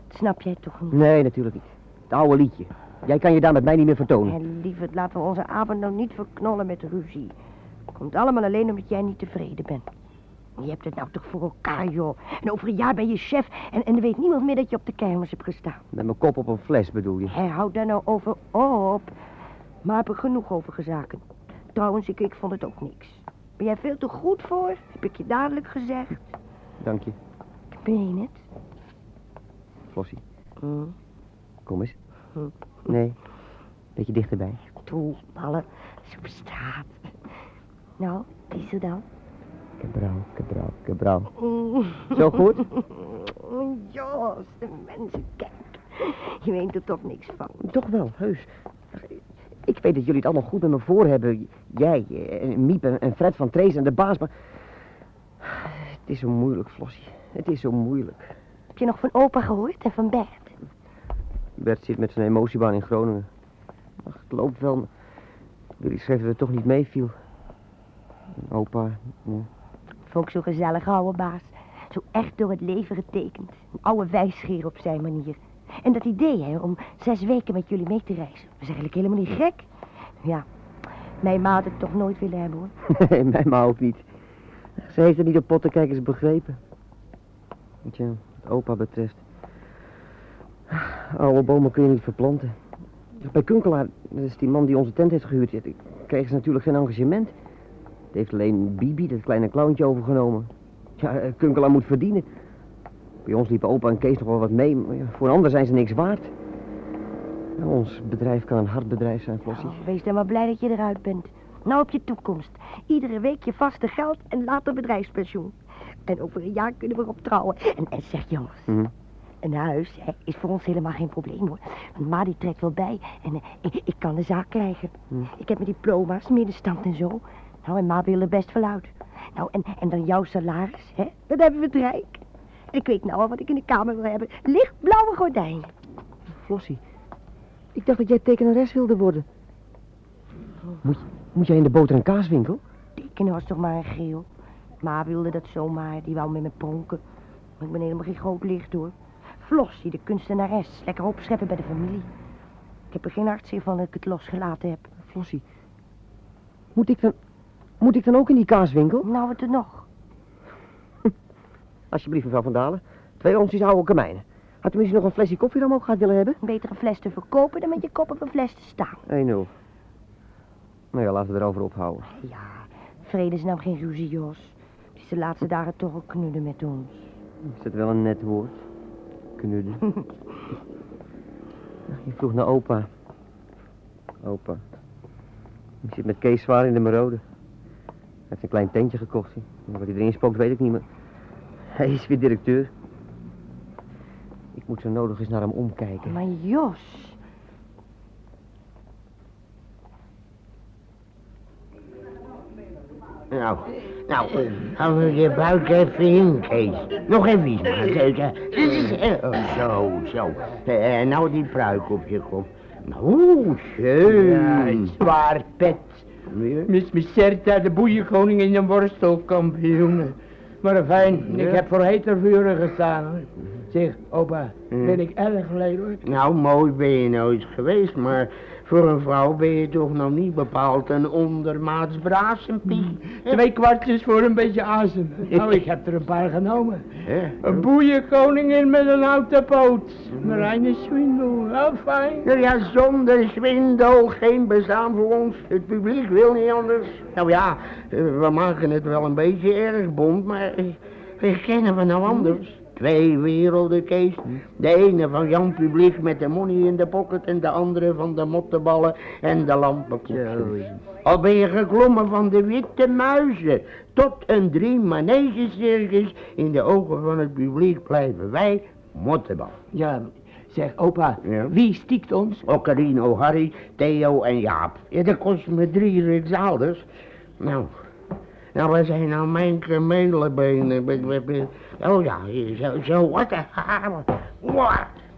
dat snap jij toch niet? Nee, natuurlijk niet. Het oude liedje. Jij kan je daar met mij niet meer vertonen. En lieverd, laten we onze avond nou niet verknollen met ruzie. Komt allemaal alleen omdat jij niet tevreden bent. Je hebt het nou toch voor elkaar, joh. En over een jaar ben je chef en, en er weet niemand meer dat je op de kermis hebt gestaan. Met mijn kop op een fles bedoel je? Hé, houd daar nou over op. Maar heb ik genoeg over gezaken. Trouwens, ik, ik vond het ook niks. Ben jij veel te goed voor? Heb ik je dadelijk gezegd. Dank je. Ben je het? Flossie, Hm. kom eens. Hm. Nee, beetje dichterbij. Toe, malle. Zo bestaat. Nou, die zo dan. Kebrouw, kebrouw, kebrouw. Mm. Zo goed? Jos, de mensen, kijk. Je weet er toch niks van. Toch wel, heus. Ik weet dat jullie het allemaal goed met me voor hebben. Jij, eh, en Miep en en Fred van Trees en de baas, maar... Het is zo moeilijk, Flossie. Het is zo moeilijk. Heb je nog van opa gehoord en van Bert? Bert zit met zijn emotiebaan in Groningen. Ach, het loopt wel. Willy schreef dat het toch niet meeviel. Opa, ja. Vond ik zo gezellig, oude baas. Zo echt door het leven getekend. Een oude wijsgeer op zijn manier. En dat idee, hè, om zes weken met jullie mee te reizen. was eigenlijk helemaal niet gek. Ja, mijn ma had het toch nooit willen hebben, hoor. Nee, mij maar ook niet. Ze heeft het niet op pottenkijkers begrepen. Wat je opa betreft. Oude bomen kun je niet verplanten. Bij Kunkelaar, dat is die man die onze tent heeft gehuurd, kregen ze natuurlijk geen engagement. Het heeft alleen Bibi, dat kleine clowntje, overgenomen. Ja, eh, Kunkelaar moet verdienen. Bij ons liepen opa en Kees nog wel wat mee, maar voor een ander zijn ze niks waard. Nou, ons bedrijf kan een hard bedrijf zijn, Flossie. Oh, wees dan maar blij dat je eruit bent. Nou op je toekomst. Iedere week je vaste geld en later bedrijfspensioen. En over een jaar kunnen we erop trouwen. En, en zeg jongens, Mhm. Een huis hè, is voor ons helemaal geen probleem hoor. Want ma die trekt wel bij en eh, ik, ik kan de zaak krijgen. Hm. Ik heb mijn diploma's, middenstand en zo. Nou, en ma wil er best wel uit. Nou, en, en dan jouw salaris, hè? Dan hebben we het rijk. Ik weet nou al wat ik in de kamer wil hebben. Lichtblauwe gordijnen. Flossie, ik dacht dat jij tekenares wilde worden. Moet, moet jij in de boter- en kaaswinkel? Tekenen was toch maar een geel. Ma wilde dat zomaar, die wou met me pronken. Maar ik ben helemaal geen groot licht hoor. Flossie, de kunstenares, lekker opscheppen bij de familie. Ik heb er geen hartzeer van dat ik het losgelaten heb. Flossie, moet ik dan, moet ik dan ook in die kaaswinkel? Nou, wat er nog? Alsjeblieft, mevrouw Van Dalen. Twee onsjes oude kamijnen. Had u misschien nog een flesje koffie dan ook gehad willen hebben? Beter een fles te verkopen dan met je kop op een fles te staan. 1-0. Nou ja, laten we erover ophouden. Ja, vrede is nou geen ruzie, Jos. Het is de laatste dagen toch ook knudden met ons. Is dat wel een net woord? Knudden. Je vroeg naar opa. Opa. Die zit met Kees zwaar in de marode. Hij heeft een klein tentje gekocht. Wat hij erin spookt weet ik niet, maar... Hij is weer directeur. Ik moet zo nodig eens naar hem omkijken. Maar Jos, Nou, nou, gaan we je buik even in, Kees. Nog even iets is, eh, zo, zo. Eh, En nou die pruik op je kop. Nou, schön. Zwaar pet. Mis Miserta, de boeienkoning in een worstelkampioen. Maar fijn, ik heb voor heter vuren gestaan. hoor. Zeg, opa, ben ik erg lelijk? Nou, mooi ben je nooit geweest, maar voor een vrouw ben je toch nog niet bepaald een ondermaats brazenpie. Twee kwartjes voor een beetje azen. Nou, ik heb er een paar genomen. Een boeienkoningin met een houten poot. Marijn Swindel, wel fijn. Nou ja, zonder zwindel geen bestaan voor ons. Het publiek wil niet anders. Nou ja, eh, we maken het wel een beetje erg bond, maar eh, eh, kennen we nou anders? Twee werelden, Kees. De ene van Jan Publiek met de money in de pocket en de andere van de mottenballen en de lampenkoeksen. Al ben je geklommen van de witte muizen tot een drie circus in de ogen van het publiek blijven wij mottenbal. Ja, zeg opa, Ja. wie stiekt ons? Ocarino, Harry, Theo en Jaap. Ja, dat kost me drie rijksdaalders. Nou, nou, waar zijn nou mijn kamelenbenen? Be- Oh ja, zo, zo, wat een hamer.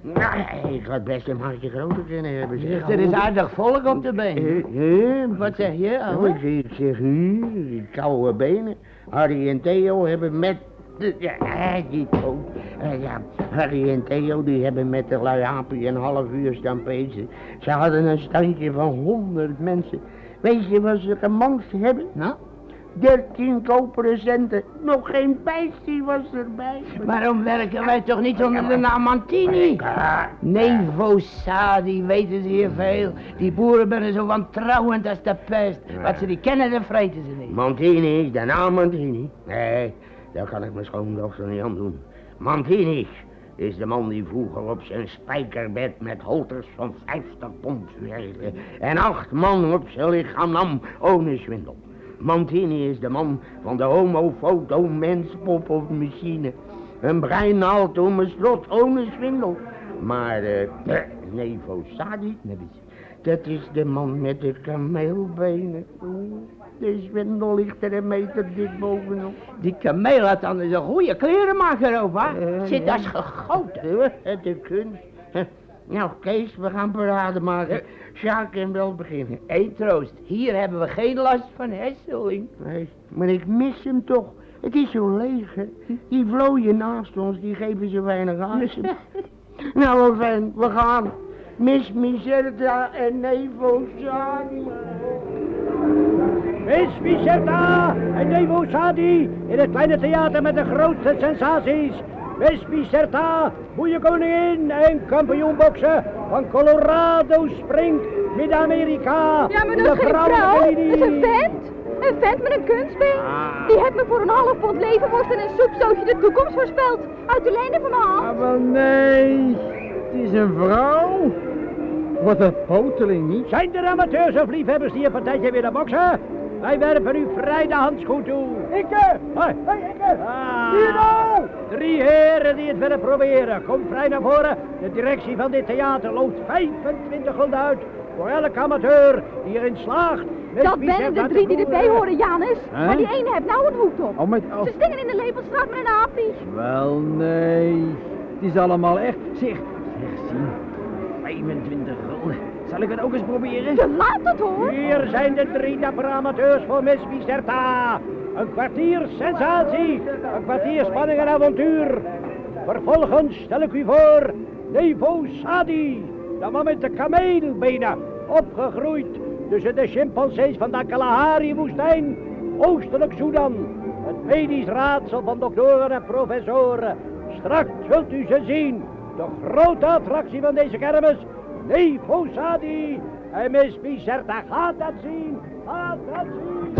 Nou, ik had best een hartje groter kunnen hebben. zeg. Er is aardig volk op de been. Eh, eh, Wat zeg je, Oh, ik, zeg- hm, die koude benen. Harry en Theo hebben met... Ja, eh, die ook. Eh, ja, Harry en Theo die hebben met de lui Aapie een half uur staan pezen. Ze hadden een standje van honderd mensen. Weet je wat ze gemangst hebben? Nou? Dertien koperen centen. Nog geen pijstie was erbij. Waarom werken wij toch niet onder de naam Mantini? Nevo Sadi weten ze hier veel. Die boeren zijn zo wantrouwend als de pest. Wat ze die kennen, dat vreten ze niet. Mantini, de naam Mantini. Nee, daar kan ik mijn schoondochter niet aan doen. Mantini is de man die vroeger op zijn spijkerbed met holters van 50 pond werkte. En acht man op zijn lichaam nam, ohne zwindel. Mantini is de man van de homofoto menspop of machine. Een breinaald om een slot, ohne zwindel. Maar, eh, Nevo dat is de man met de kameelbenen. De zwindel ligt er een meter dik bovenop. Die kameel had dan een goede klerenmaker, opa. Eh, Zit als gegoten. Eh, De kunst. Eh, Nou, Kees, we gaan parade maken. Sjaak en wel beginnen. Eén troost, hier hebben we geen last van Hesseling. Nee, maar ik mis hem toch. Het is zo leeg, hè. Die vlooien naast ons, die geven zo weinig asem. nou, fijn, we gaan. Miss Miserta en Nevo Sadi. Miss Miserta en Nevo Sadi in het kleine theater met de grootste sensaties. Miss Miserta, boeienkoningin en kampioenboksen van Colorado Spring, Midden-Amerika. Ja, maar dat is de geen vrouw. Dat is een vent. Een vent met een kunstbeen. Ah. Die heeft me voor een half pond levenworst en een soepzootje de toekomst voorspeld. Uit de lijnen van mijn hand. wel nee, het is een vrouw. Wat een poteling, niet? Zijn er amateurs of liefhebbers die een partijtje willen boksen? Wij werpen u vrij de handschoen toe. Ikke! Hoi, hoi, ikke! Ah, Hier nou! Drie heren die het willen proberen. Kom vrij naar voren. De directie van dit theater loopt 25 gulden uit voor elke amateur die erin slaagt. met Dat zijn de drie die erbij horen, Janus. Maar die ene heeft nou een hoed op. Oh, met, oh. Ze stingen in de Lepelstraat met een aapie. Wel nee, het is allemaal echt. Zeg, zeg zien. 25 gulden. Zal ik het ook eens proberen? Je laat het hoor. Hier zijn de drie dappere amateurs voor Miss. Een kwartier sensatie, een kwartier spanning en avontuur. Vervolgens stel ik u voor Nevo Sadi, de man met de kameelbenen, opgegroeid tussen de chimpansees van de Kalahari-woestijn, oostelijk Sudan. Het medisch raadsel van doktoren en professoren. Straks zult u ze zien. De grote attractie van deze kermis, Nevo Sadi. En Miss Miserta gaat dat zien, gaat dat zien.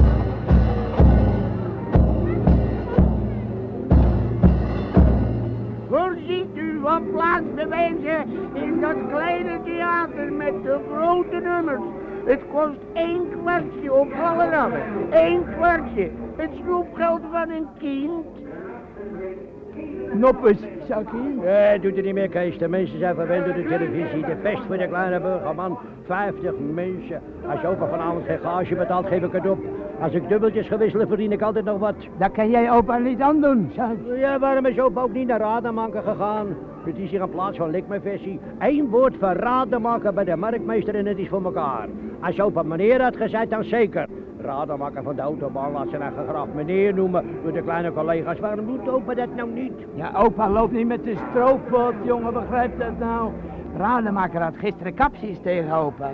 Voorziet u van plaats bewijzen in dat kleine theater met de grote nummers. Het kost één kwartje op alle namen. Eén kwartje. Het snoepgeld van een kind. Noppes, zakkie. Nee, doet het niet meer, Kees. De mensen zijn verwend door de televisie. De pest voor de kleine burgerman. 50 mensen. Als je ook al vanavond geen gage betaalt, geef ik het op. Als ik dubbeltjes gewisseld verdien ik altijd nog wat. Dat kan jij opa niet aandoen, schat. Ja, waarom is opa ook niet naar Rademaker gegaan? Het is hier een plaats van likmeversie. Eén woord van bij de marktmeester en het is voor elkaar. Als opa meneer had gezegd, dan zeker. Rademaker van de autobahn laat zijn eigen graag meneer noemen door de kleine collega's. Waarom doet opa dat nou niet? Ja, opa loopt niet met de stroopot, jongen, begrijp dat nou? Rademaker had gisteren kapsies tegen opa.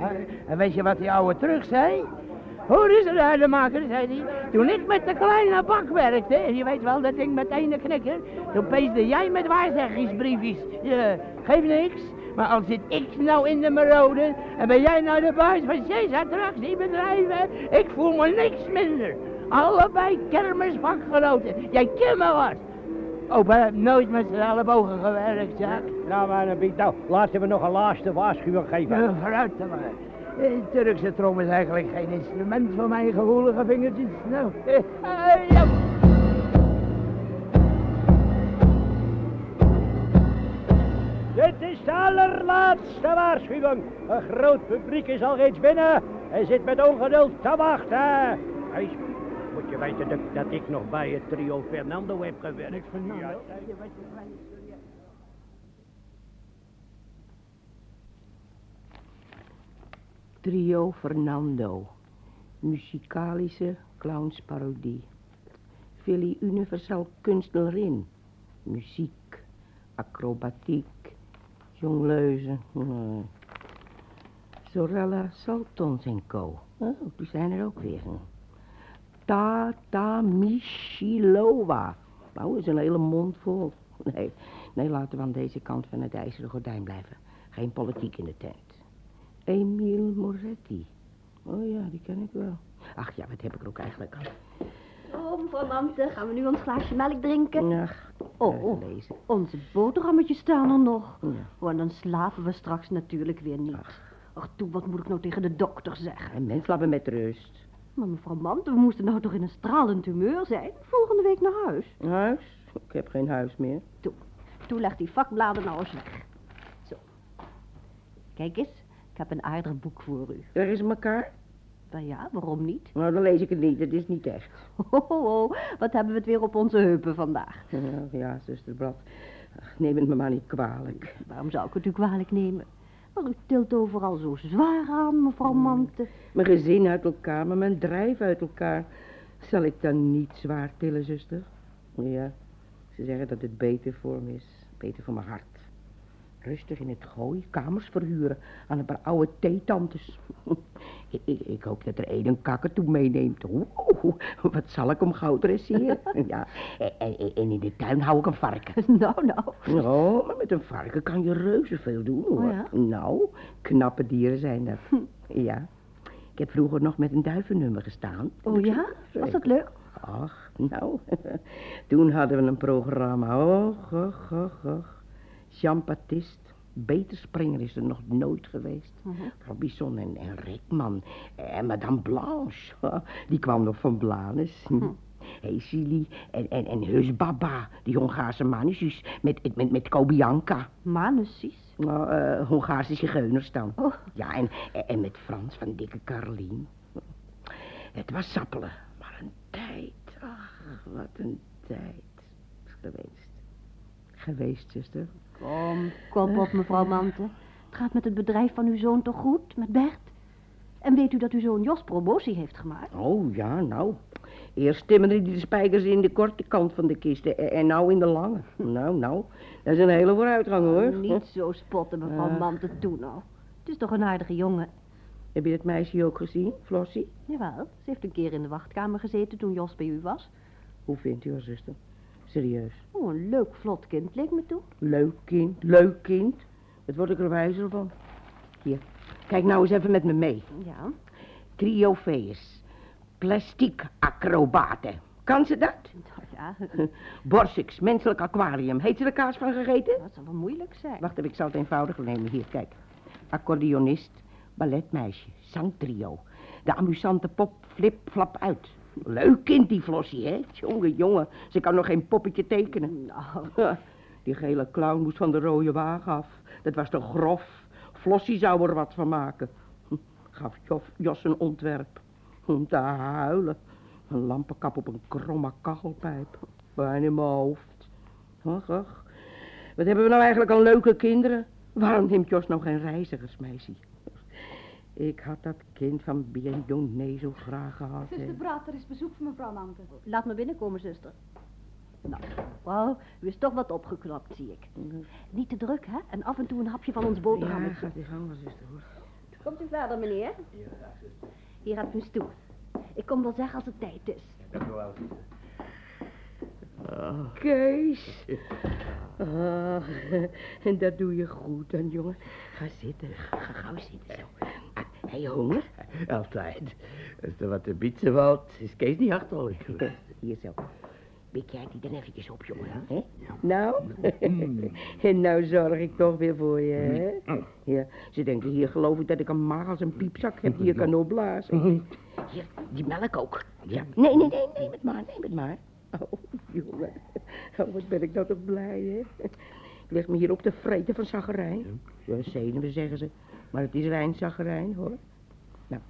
En weet je wat die ouwe terug zei? Hoor eens, Rademaker, zei hij. Toen ik met de kleine bak werkte, en je weet wel, dat ding met ene knikker, toen peesde jij met waarzeggingsbriefjes. Ja, geef niks. Maar al zit ik nou in de marode en ben jij nou de baas van zes attractiebedrijven, ik voel me niks minder. Allebei kermisvakgenoten. Jij kent me wat. Opa, nooit met z'n ellebogen gewerkt, Jack. Nou, maar Piet, nou, laten we nog een laatste waarschuwing geven. Ja, vooruit dan maar. Eh, Turkse trom is eigenlijk geen instrument voor mijn gevoelige vingertjes. Nou, is de allerlaatste waarschuwing. Een groot publiek is al reeds binnen en zit met ongeduld te wachten. Hij moet je weten dat, dat ik nog bij het trio Fernando heb gewerkt. Ja, Trio Fernando. Muzikalische clownsparodie. Philly Universal kunstnerin. Muziek, acrobatiek, jongleuzen. nee. Zorella Saltons en co. Oh, die zijn er ook weer. Tata Michilova. Nou, is een hele mond vol. Nee, nee, laten we aan deze kant van het ijzeren gordijn blijven. Geen politiek in de tent. Emile Moretti. Oh ja, die ken ik wel. Ach ja, wat heb ik er ook eigenlijk aan? Oh, mevrouw Mante, gaan we nu ons glaasje melk drinken? Ach, Oh, oh, lezen. onze boterhammetjes staan er nog. Ja. Oh, en dan slapen we straks natuurlijk weer niet. Ach, toe, wat moet ik nou tegen de dokter zeggen? En mens, laat met rust. Maar mevrouw Mante, we moesten nou toch in een stralend humeur zijn? Volgende week naar huis. Huis? Ik heb geen huis meer. Toe, toe leg die vakbladen nou eens weg. Zo. Kijk eens, ik heb een aardig boek voor u. Er is elkaar? Nou ja, waarom niet? Nou, dan lees ik het niet. Het is niet echt. Oh, oh, oh, wat hebben we het weer op onze heupen vandaag? Ja, ja zuster Brad. Ach, Neem het me maar niet kwalijk. Waarom zou ik het u kwalijk nemen? Maar u tilt overal zo zwaar aan, mevrouw Hmm. Mante. Mijn gezin uit elkaar, maar mijn drijf uit elkaar. Zal ik dan niet zwaar tillen, zuster? Ja, ze zeggen dat het beter voor me is. Beter voor mijn hart. Rustig in het gooi, kamers verhuren aan een paar oude theetantes. ik, ik, ik hoop dat er één een kakatoe meeneemt. Oeh, wat zal ik om gauw dresseren? ja, en, in de tuin hou ik een varken. nou, nou. Oh, maar met een varken kan je reuze veel doen, hoor. Oh ja? Nou, knappe dieren zijn dat. Ja. Ik heb vroeger nog met een duivennummer gestaan. Oh ja? Was dat leuk? Ach, nou. Toen hadden we een programma. Och, och, och, och. Jean-Baptiste. Beter springer is er nog nooit geweest. Mhm. Robinson en, en Rickman. En Madame Blanche. Die kwam nog van Blanes. Hm. Hé, Silly. En, en, en Heus Baba. Die Hongaarse manusjes. Met, met, met Kobianka. Manusjes? Nou, eh, Hongaarse zigeuners dan. Oh. Ja, en, en met Frans van Dikke Carlien. Het was sappelen. Maar een tijd. Ach, wat een tijd. Geweest. Geweest, zuster. Kom, kom op, mevrouw Mante. Het gaat met het bedrijf van uw zoon toch goed, met Bert? En weet u dat uw zoon Jos promotie heeft gemaakt? Oh, ja, nou. Eerst timmerde hij de spijkers in de korte kant van de kist en, en nou in de lange. Nou, nou. Dat is een hele vooruitgang, hoor. Niet zo spotten, mevrouw Ach. Mante, toe nou. Het is toch een aardige jongen? Heb je dat meisje ook gezien, Flossie? Jawel, ze heeft een keer in de wachtkamer gezeten toen Jos bij u was. Hoe vindt u haar, zuster? Serieus. Oh, een leuk, vlot kind, leek me toe. Leuk kind, leuk kind. Wat word ik er wijzer van. Hier, kijk nou eens even met me mee. Ja, Triofeus. Plastiek acrobaten. Kan ze dat? nou ja, Borsix, menselijk aquarium. Heeft ze er kaas van gegeten? dat zal wel moeilijk zijn. Wacht even, ik zal het eenvoudig nemen. Hier, kijk. Accordeonist, balletmeisje, zangtrio. De amusante pop flip flap uit. Leuk kind die Flossie, hè? Jongen, jongen, ze kan nog geen poppetje tekenen. Nou, Die gele clown moest van de rode wagen af. Dat was toch grof. Flossie zou er wat van maken. Hm, Gaf Jos een ontwerp. Om te huilen. Een lampenkap op een kromme kachelpijp. Bijna in mijn hoofd. Ach, ach. Wat hebben we nou eigenlijk aan leuke kinderen? Waarom neemt Jos nou geen reizigersmeisje? Ik had dat kind van Biendoné zo graag gehad. Zuster Brat, er is bezoek van mevrouw Mante. laat me binnenkomen, zuster. Nou, wauw, u is toch wat opgeknapt, zie ik. Niet te druk, hè? En af en toe een hapje van ons Ja, boterhammetje. gaat die gang wel, zuster, hoor. Komt u verder, meneer? Hier hebt u een stoel. Ik kom wel zeggen als het tijd is. Dank u wel. Kees. Ah, en dat doe je goed dan, jongen. Ga zitten. Ga, ga gauw zitten zo. Heb je honger? Altijd. Als er wat te bieden valt, is Kees niet achterlijk. Hier zo. Jij die dan eventjes op, jongen. hè? Nou? en nou zorg ik toch weer voor je, hè? Ja, ze denken hier geloof ik dat ik een maag als een piepzak heb die je kan opblazen. Hier, die melk ook. Ja. Nee, nee, nee, neem het maar, neem het maar. Oh, jongen. Oh, wat ben ik nou toch blij, hè? Ik leg me hier op te vreten van zaggerijn. Ja, zenuwen zeggen ze. Maar het is rein zaggerijn, hoor. Nou,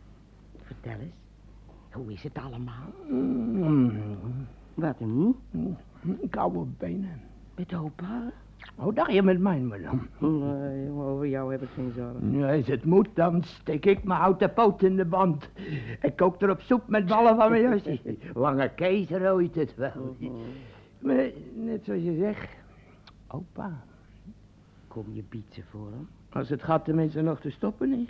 vertel eens. Hoe is het allemaal? Wat, hm? Koude benen. Met opa? Hoe dacht je met mij, madame? Nee, over jou heb ik geen zorgen. Ja, als het moet, dan steek ik mijn houten poot in de band. Ik kook erop soep met ballen van mijn jasje. Lange Kees rooit het wel. Maar net zoals je zegt, opa, Kom je bietsen voor hem? als het gaat tenminste nog te stoppen is.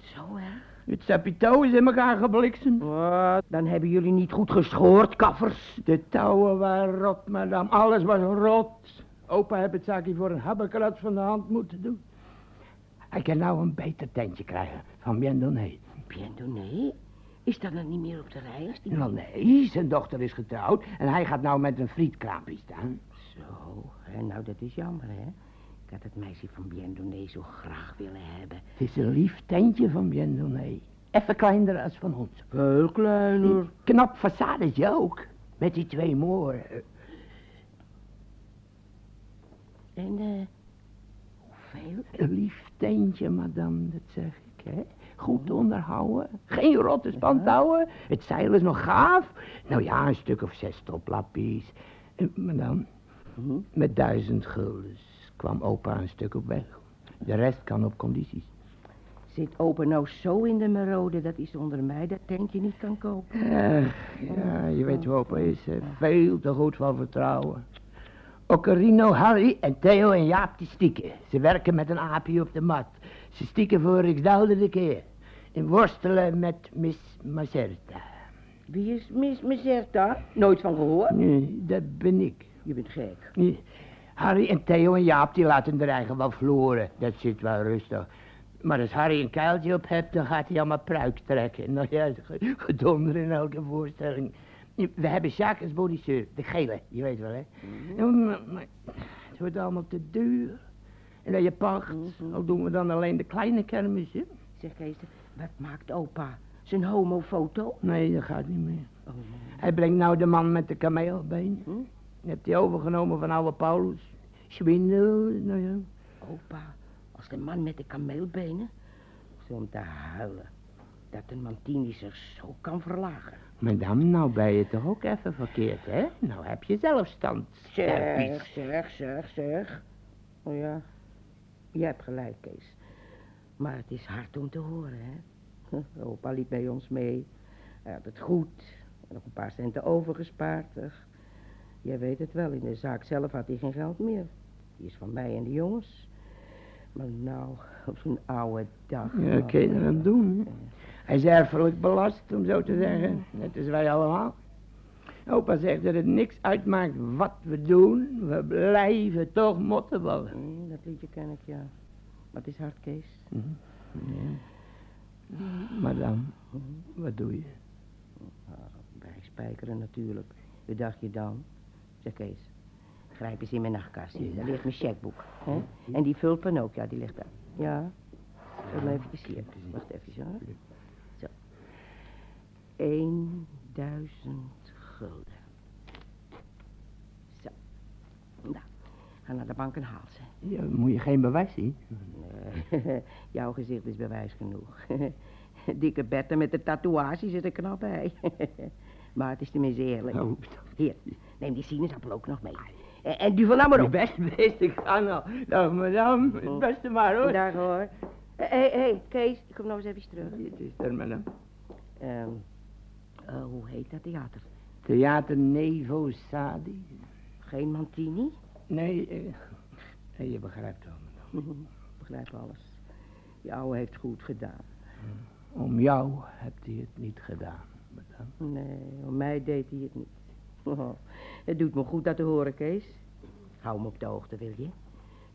Zo erg? Het sapito is in elkaar gebliksemd. Wat? Dan hebben jullie niet goed geschoord, kaffers. De touwen waren rot, madame. Alles was rot. Opa heeft het zaakje voor een habbekrats van de hand moeten doen. Hij kan nou een beter tentje krijgen van Bien Donné. Bien Donné? Is dat dan niet meer op de rij als die... Nou nee, zijn dochter is getrouwd en hij gaat nou met een frietkraampje staan. Zo, hè, nou dat is jammer, hè? Ik had het meisje van Bien Donné zo graag willen hebben. Het is een lief tentje van Bien Donné. Even kleiner als van ons. Veel kleiner. Knap façadetje ook. Met die twee mooren. En, eh, hoeveel? Een lief tentje, madame, dat zeg ik, hè. Goed onderhouden. Geen rotte spantouwen. Het zeil is nog gaaf. Nou ja, een stuk of zes toplappies. En, madame, met duizend guldens kwam opa een stuk op weg. De rest kan op condities. Zit opa nou zo in de marode dat hij zonder mij dat tentje niet kan kopen? Ach, ja, je weet hoe opa is. hè. Veel te goed van vertrouwen. Ocarino, Harry en Theo en Jaap die stikken. Ze werken met een aapje op de mat. Ze stikken voor Riksdaalde de keer. En worstelen met Miss Macerta. Wie is Miss Meserta? Nooit van gehoord? Nee, dat ben ik. Je bent gek. Nee, Harry en Theo en Jaap die laten de eigen wel verloren. Dat zit wel rustig. Maar als Harry een kuiltje op hebt, dan gaat hij allemaal pruik trekken. Nou ja, ge- gedonder in elke voorstelling. We hebben Jacques als de gele, je weet wel hè. Ja, maar, maar het wordt allemaal te duur. En dat je pacht, al doen we dan alleen de kleine kermis, hè. Zeg Kees, wat maakt opa? Zijn homofoto? Nee, dat gaat niet meer. Hij brengt nou de man met de kameelbeen. Hm? Hebt hij overgenomen van oude Paulus. Schwindel, nou ja. Opa, als de man met de kameelbenen. Zo om te huilen. Dat een Mantini zich zo kan verlagen. Madame, nou ben je toch ook even verkeerd, hè? Nou heb je zelfstand. Zeg, zeg, zeg, zeg. Oh ja, je hebt gelijk, Kees. Maar het is hard om te horen, hè. Opa liep bij ons mee. Hij had het goed. Nog een paar centen overgespaard. Jij weet het wel, in de zaak zelf had hij geen geld meer. Die is van mij en de jongens. Maar nou, op zo'n oude dag. Ja, dat kun je eraan doen. Hij is erfelijk belast, om zo te zeggen. Net als wij allemaal. Opa zegt dat het niks uitmaakt wat we doen. We blijven toch mottenballen. Mm, dat liedje ken ik, ja. Maar het is hard, Kees. Madame, wat doe je? Ah, Bij spijkeren natuurlijk. Wat dacht je dan? Zeg Kees, grijp eens in mijn nachtkastje. Daar ligt mijn checkboek. Hè? En die vulpen ook, ja, die ligt daar. Ja. Maar even hier. Wacht even hoor. 1000 gulden. Zo. Nou, ga naar de bank en haal ze. Ja, moet je geen bewijs zien? Nee, jouw gezicht is bewijs genoeg. Dikke betten met de tatoeage zit er knap bij. maar het is tenminste eerlijk. Oh. Hier, neem die sinaasappel ook nog mee. En, en duw van nou maar op. Best, best, ik ga nou. Nou, madame, het beste maar hoor. Dag hoor. Hé, hé, hey, Kees, ik kom nog eens even terug. Dit is er, madame. Ehm, eh, hoe heet dat theater? Theater Nevo Sadi. Geen Mantini? Nee, nee, je begrijpt wel. Begrijp alles. Ouwe heeft goed gedaan. Om jou hebt hij het niet gedaan, madame. Nee, om mij deed hij het niet. Oh, het doet me goed dat te horen, Kees. Hou me op de hoogte, wil je?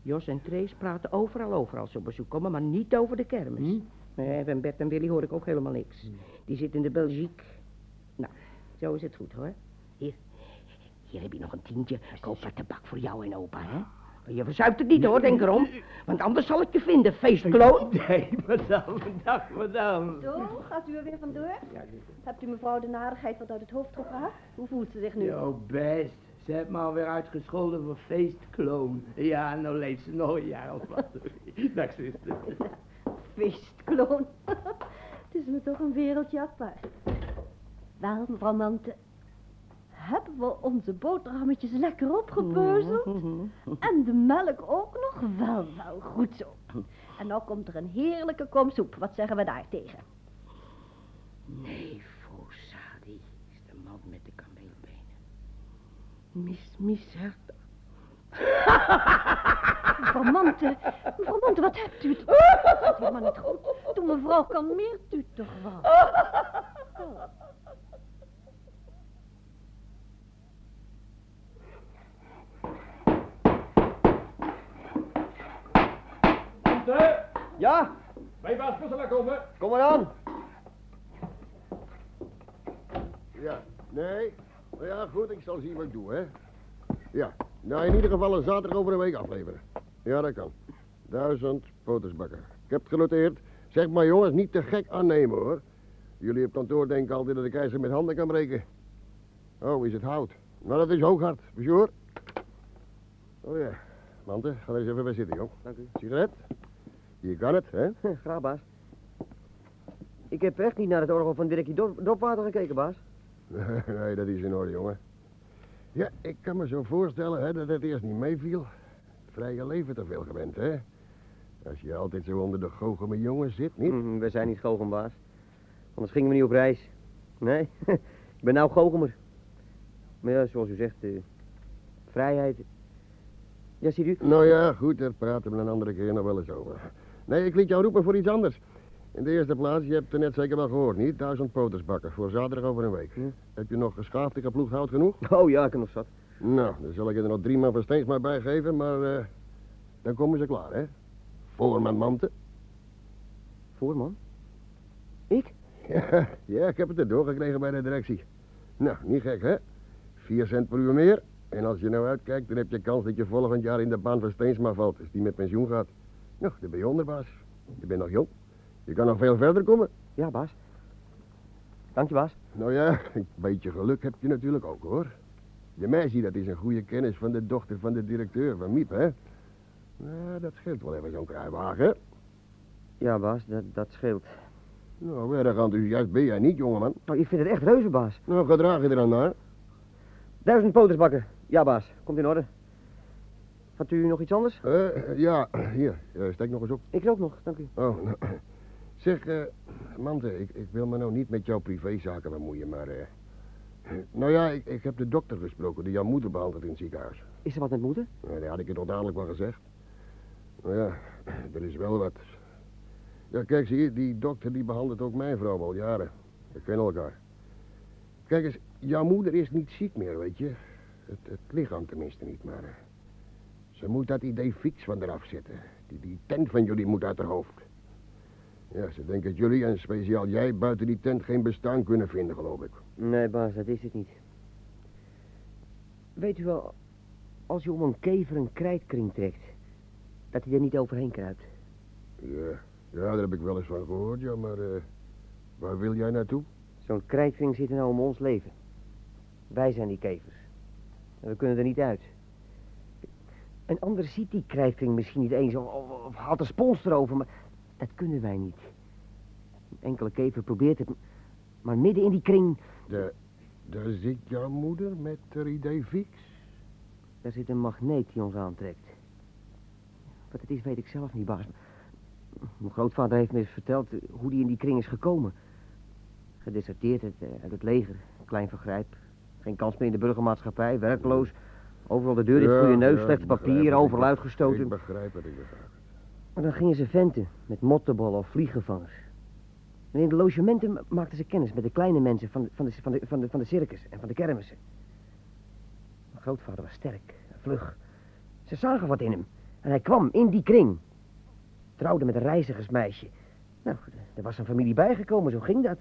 Jos en Trace praten overal over als ze op bezoek komen, maar niet over de kermis. Nee, van Bert en Willy hoor ik ook helemaal niks. Die zitten in de Belgique. Zo is het goed hoor. Hier, Hier heb je nog een tientje. Koop wat tabak voor jou en opa, hè? Je verzuipt het niet hoor, denk erom. Want anders zal ik je vinden, feestkloon. Nee, madame, dag madame. Zo, gaat u er weer vandoor? Hebt u mevrouw de narigheid wat uit het hoofd gepraat? Hoe voelt ze zich nu? Jo, best. Ze heeft me alweer uitgescholden voor feestkloon. Ja, nou leeft ze nog een jaar of wat. Dag, zuster. Feestkloon. Het is me toch een wereldje apart. Wel, mevrouw Mante, hebben we onze boterhammetjes lekker opgepeuzeld? En de melk ook nog? Wel, wel, goed zo. En nou komt er een heerlijke kom soep. Wat zeggen we daar tegen? Nee, Fosadi is de man met de kameelbenen. Mis, mis, herta. Mevrouw Mante, mevrouw Mante, wat hebt u? Het gaat helemaal niet goed. Doe mevrouw, kalmeert u toch wel. Oh. Mante, Ja, bij baas Busselaar komen. kom maar aan. Ja, nee. Nou ja, goed, ik zal zien wat ik doe, hè. Ja, nou in ieder geval een zaterdag over een week afleveren. Ja, dat kan. Duizend potersbakken. Ik heb het genoteerd. Zeg maar jongens, niet te gek aannemen, hoor. Jullie op kantoor denken altijd dat de keizer met handen kan breken. Oh, is het hout? Nou, dat is hooghard. Bonjour. Oh ja. Mante, ga er eens even bij zitten, joh. Dank u. Sigaret? Je kan het, hè? Graag, baas. Ik heb echt niet naar het orgel van Dirkie Dop- Dopwater gekeken, baas. nee, dat is in orde, jongen. Ja, ik kan me zo voorstellen hè, dat het eerst niet meeviel. Het vrije leven te veel gewend, hè? Als je altijd zo onder de goocheme jongen zit, niet? Hm, we zijn niet goochem, baas. Anders gingen we niet op reis. Nee, ik ben nou goochemer. Maar ja, zoals u zegt, eh, vrijheid. Ja, ziet u? Nou ja, goed, daar praten we een andere keer nog wel eens over. Nee, ik liet jou roepen voor iets anders. In de eerste plaats, je hebt het net zeker wel gehoord, niet? Duizend potersbakken voor zaterdag over een week. Heb je nog geschaafd en geploegd hout genoeg? Oh ja, ik heb nog zat. Nou, dan zal ik je er nog drie man van steeds maar bij geven, maar eh, dan komen ze klaar, hè? Voor mijn manten. Voorman? Ik? Ja, ja, ik heb het er doorgekregen bij de directie. Nou, niet gek, hè? Vier cent per uur meer. En als je nou uitkijkt, dan heb je kans dat je volgend jaar in de baan van Steensma valt. Als die met pensioen gaat. Nou, daar ben je onderbaas. Je bent nog jong. Je kan nog veel verder komen. Ja, baas. Dank je, baas. Nou ja, een beetje geluk heb je natuurlijk ook, hoor. Je meisje, dat is een goede kennis van de dochter van de directeur van Miep, hè? Nou, dat scheelt wel even zo'n kruiwagen, hè? Ja, baas, dat, dat scheelt. Nou, erg enthousiast ben jij niet, jongeman. Nou, ik vind het echt reuze, baas. Nou, gedraag je er dan naar. Duizend potersbakken. Ja, baas. Komt in orde. Had u nog iets anders? Eh, ja, hier, eh, steek nog eens op. Ik ook nog, dank u. Oh, nou, zeg, eh, Mante, ik, ik wil me nou niet met jouw privézaken bemoeien, maar... eh, nou ja, ik, ik heb de dokter gesproken die jouw moeder behandelt in het ziekenhuis. Is er wat met moeder? Nou, dat had ik je toch dadelijk wel gezegd. Nou ja, er is wel wat. Ja, kijk, zie je, die dokter die behandelt ook mijn vrouw al jaren. We kennen elkaar. Kijk eens, jouw moeder is niet ziek meer, weet je. Het, het lichaam tenminste niet, maar... ze moet dat idee fix van eraf zetten. Die, die tent van jullie moet uit haar hoofd. Ja, ze denken dat jullie, en speciaal jij, buiten die tent geen bestaan kunnen vinden, geloof ik. Nee, baas, dat is het niet. Weet u wel, als je om een kever een krijtkring trekt, dat hij er niet overheen kruipt. Ja, ja, daar heb ik wel eens van gehoord, ja, maar... eh, waar wil jij naartoe? Zo'n krijtkring zit er nou om ons leven. Wij zijn die kevers. En we kunnen er niet uit. Een ander ziet die krijtkring misschien niet eens, of, of, of haalt een spons erover, maar dat kunnen wij niet. Een enkele kever probeert het, maar midden in die kring, De, daar zit jouw moeder met haar idee fix. daar zit een magneet die ons aantrekt. Wat het is, weet ik zelf niet, baas. Mijn grootvader heeft me eens verteld hoe die in die kring is gekomen. Gedeserteerd uit, eh, uit het leger, klein vergrijp. Geen kans meer in de burgermaatschappij, werkloos. Overal de deur voor je neus, ja, slecht ik papier, overal uitgestoten. Ik begrijp het. Maar dan gingen ze venten met mottenballen of vliegvangers. En in de logementen ma- maakten ze kennis met de kleine mensen van de, van de, van de, van de, van de circus en van de kermissen. Mijn grootvader was sterk, vlug. Ze zagen wat in hem. En hij kwam in die kring. Trouwde met een reizigersmeisje. Nou, er was een familie bijgekomen, zo ging dat.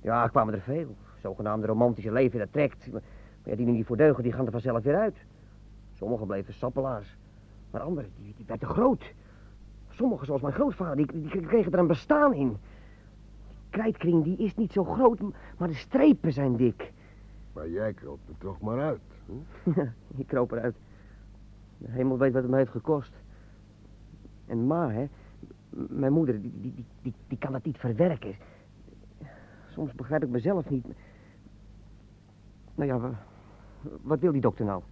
Ja, kwamen er veel. Zogenaamde romantische leven, dat trekt. Maar, Maar ja, die die voor deugen, die gaan er vanzelf weer uit. Sommigen bleven sappelaars. Maar anderen, die, die werden groot. Sommigen, zoals mijn grootvader, die, die kregen er een bestaan in. Die krijtkring, die is niet zo groot, maar de strepen zijn dik. Maar jij kropt er toch maar uit. Hm? Ik kroop eruit. De hemel weet wat het me heeft gekost. En ma, hè. Mijn moeder, die, die, die, die, kan dat niet verwerken. Soms begrijp ik mezelf niet. Nou ja, wat wil die dokter nou?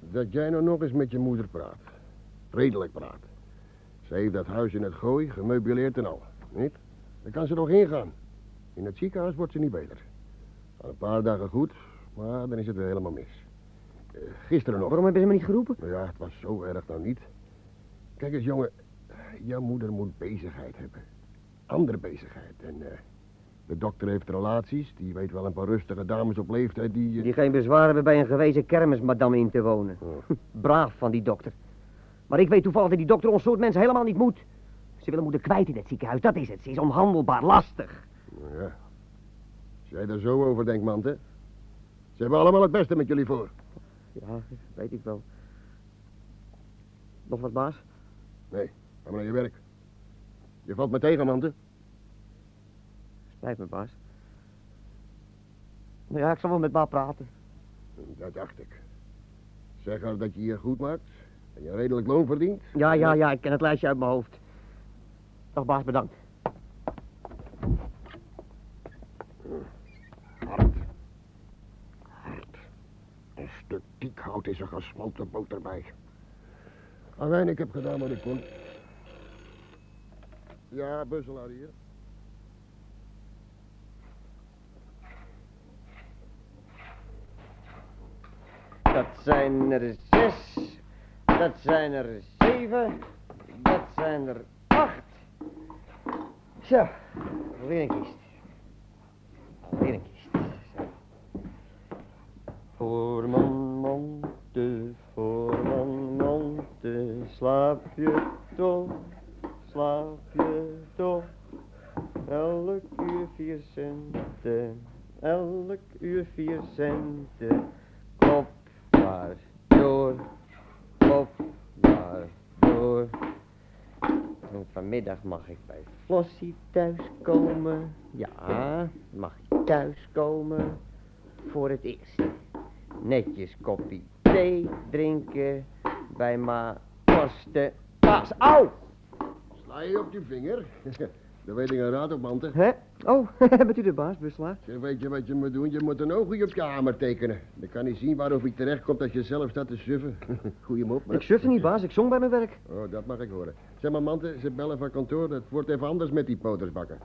Dat jij nou nog eens met je moeder praat. Redelijk praat. Ze heeft dat huis in het gooi, gemeubileerd en al. Niet? Daar kan ze nog ingaan. In het ziekenhuis wordt ze niet beter. Al een paar dagen goed, maar dan is het weer helemaal mis. Eh, gisteren nog. Waarom hebben ze me niet geroepen? Nou ja, het was zo erg nou niet. Kijk eens, jongen. Jouw moeder moet bezigheid hebben. Andere bezigheid. En eh, de dokter heeft relaties. Die weet wel een paar rustige dames op leeftijd die... eh, Die geen bezwaar hebben bij een gewezen kermismadam in te wonen. Braaf van die dokter. Maar ik weet toevallig dat die dokter ons soort mensen helemaal niet moet. Ze willen moeder kwijt in het ziekenhuis, dat is het. Ze is onhandelbaar, lastig. Nou ja. Als jij er zo over denkt, Mante. Ze hebben allemaal het beste met jullie voor. Ja, weet ik wel. Nog wat, baas? Nee, ga maar naar je werk. Je valt me tegen, Mante. Spijt me, baas. Nou ja, ik zal wel met ma praten. Dat dacht ik. Zeg haar dat je hier goed maakt. En je redelijk loon verdient. Ja, ja, ja, ik ken het lijstje uit mijn hoofd. Dag, baas, bedankt. Hard. Hard. Een stuk diekhout is er gesmolten boter bij. Alleen, ik heb gedaan wat ik kon. Ja, busselaar hier. Dat zijn er zes. Dat zijn er zeven. Dat zijn er acht. Zo, weer een kist. Weer een kist. Voor mijn monte, voor mijn monte, slaap je toch, slaap je toch. Elk uur vier centen, elk uur vier centen. Door, klop maar door. En vanmiddag mag ik bij Flossie thuiskomen. Ja, mag ik thuiskomen voor het eerst. Netjes koppie thee drinken bij ma kosten paas. Au! Sla je op je vinger? Daar weet ik een raad op, Mante. Hè? Oh, bent u de baas, buslaar? Zeg, weet je wat je moet doen? Je moet een oogje op je hamer tekenen. Dan kan hij zien waarover hij terechtkomt als je zelf staat te suffen. Goeie mop, maar... Ik sufte niet, baas. Ik zong bij mijn werk. Oh, dat mag ik horen. Zeg maar, Mante, ze bellen van kantoor. Het wordt even anders met die potersbakken.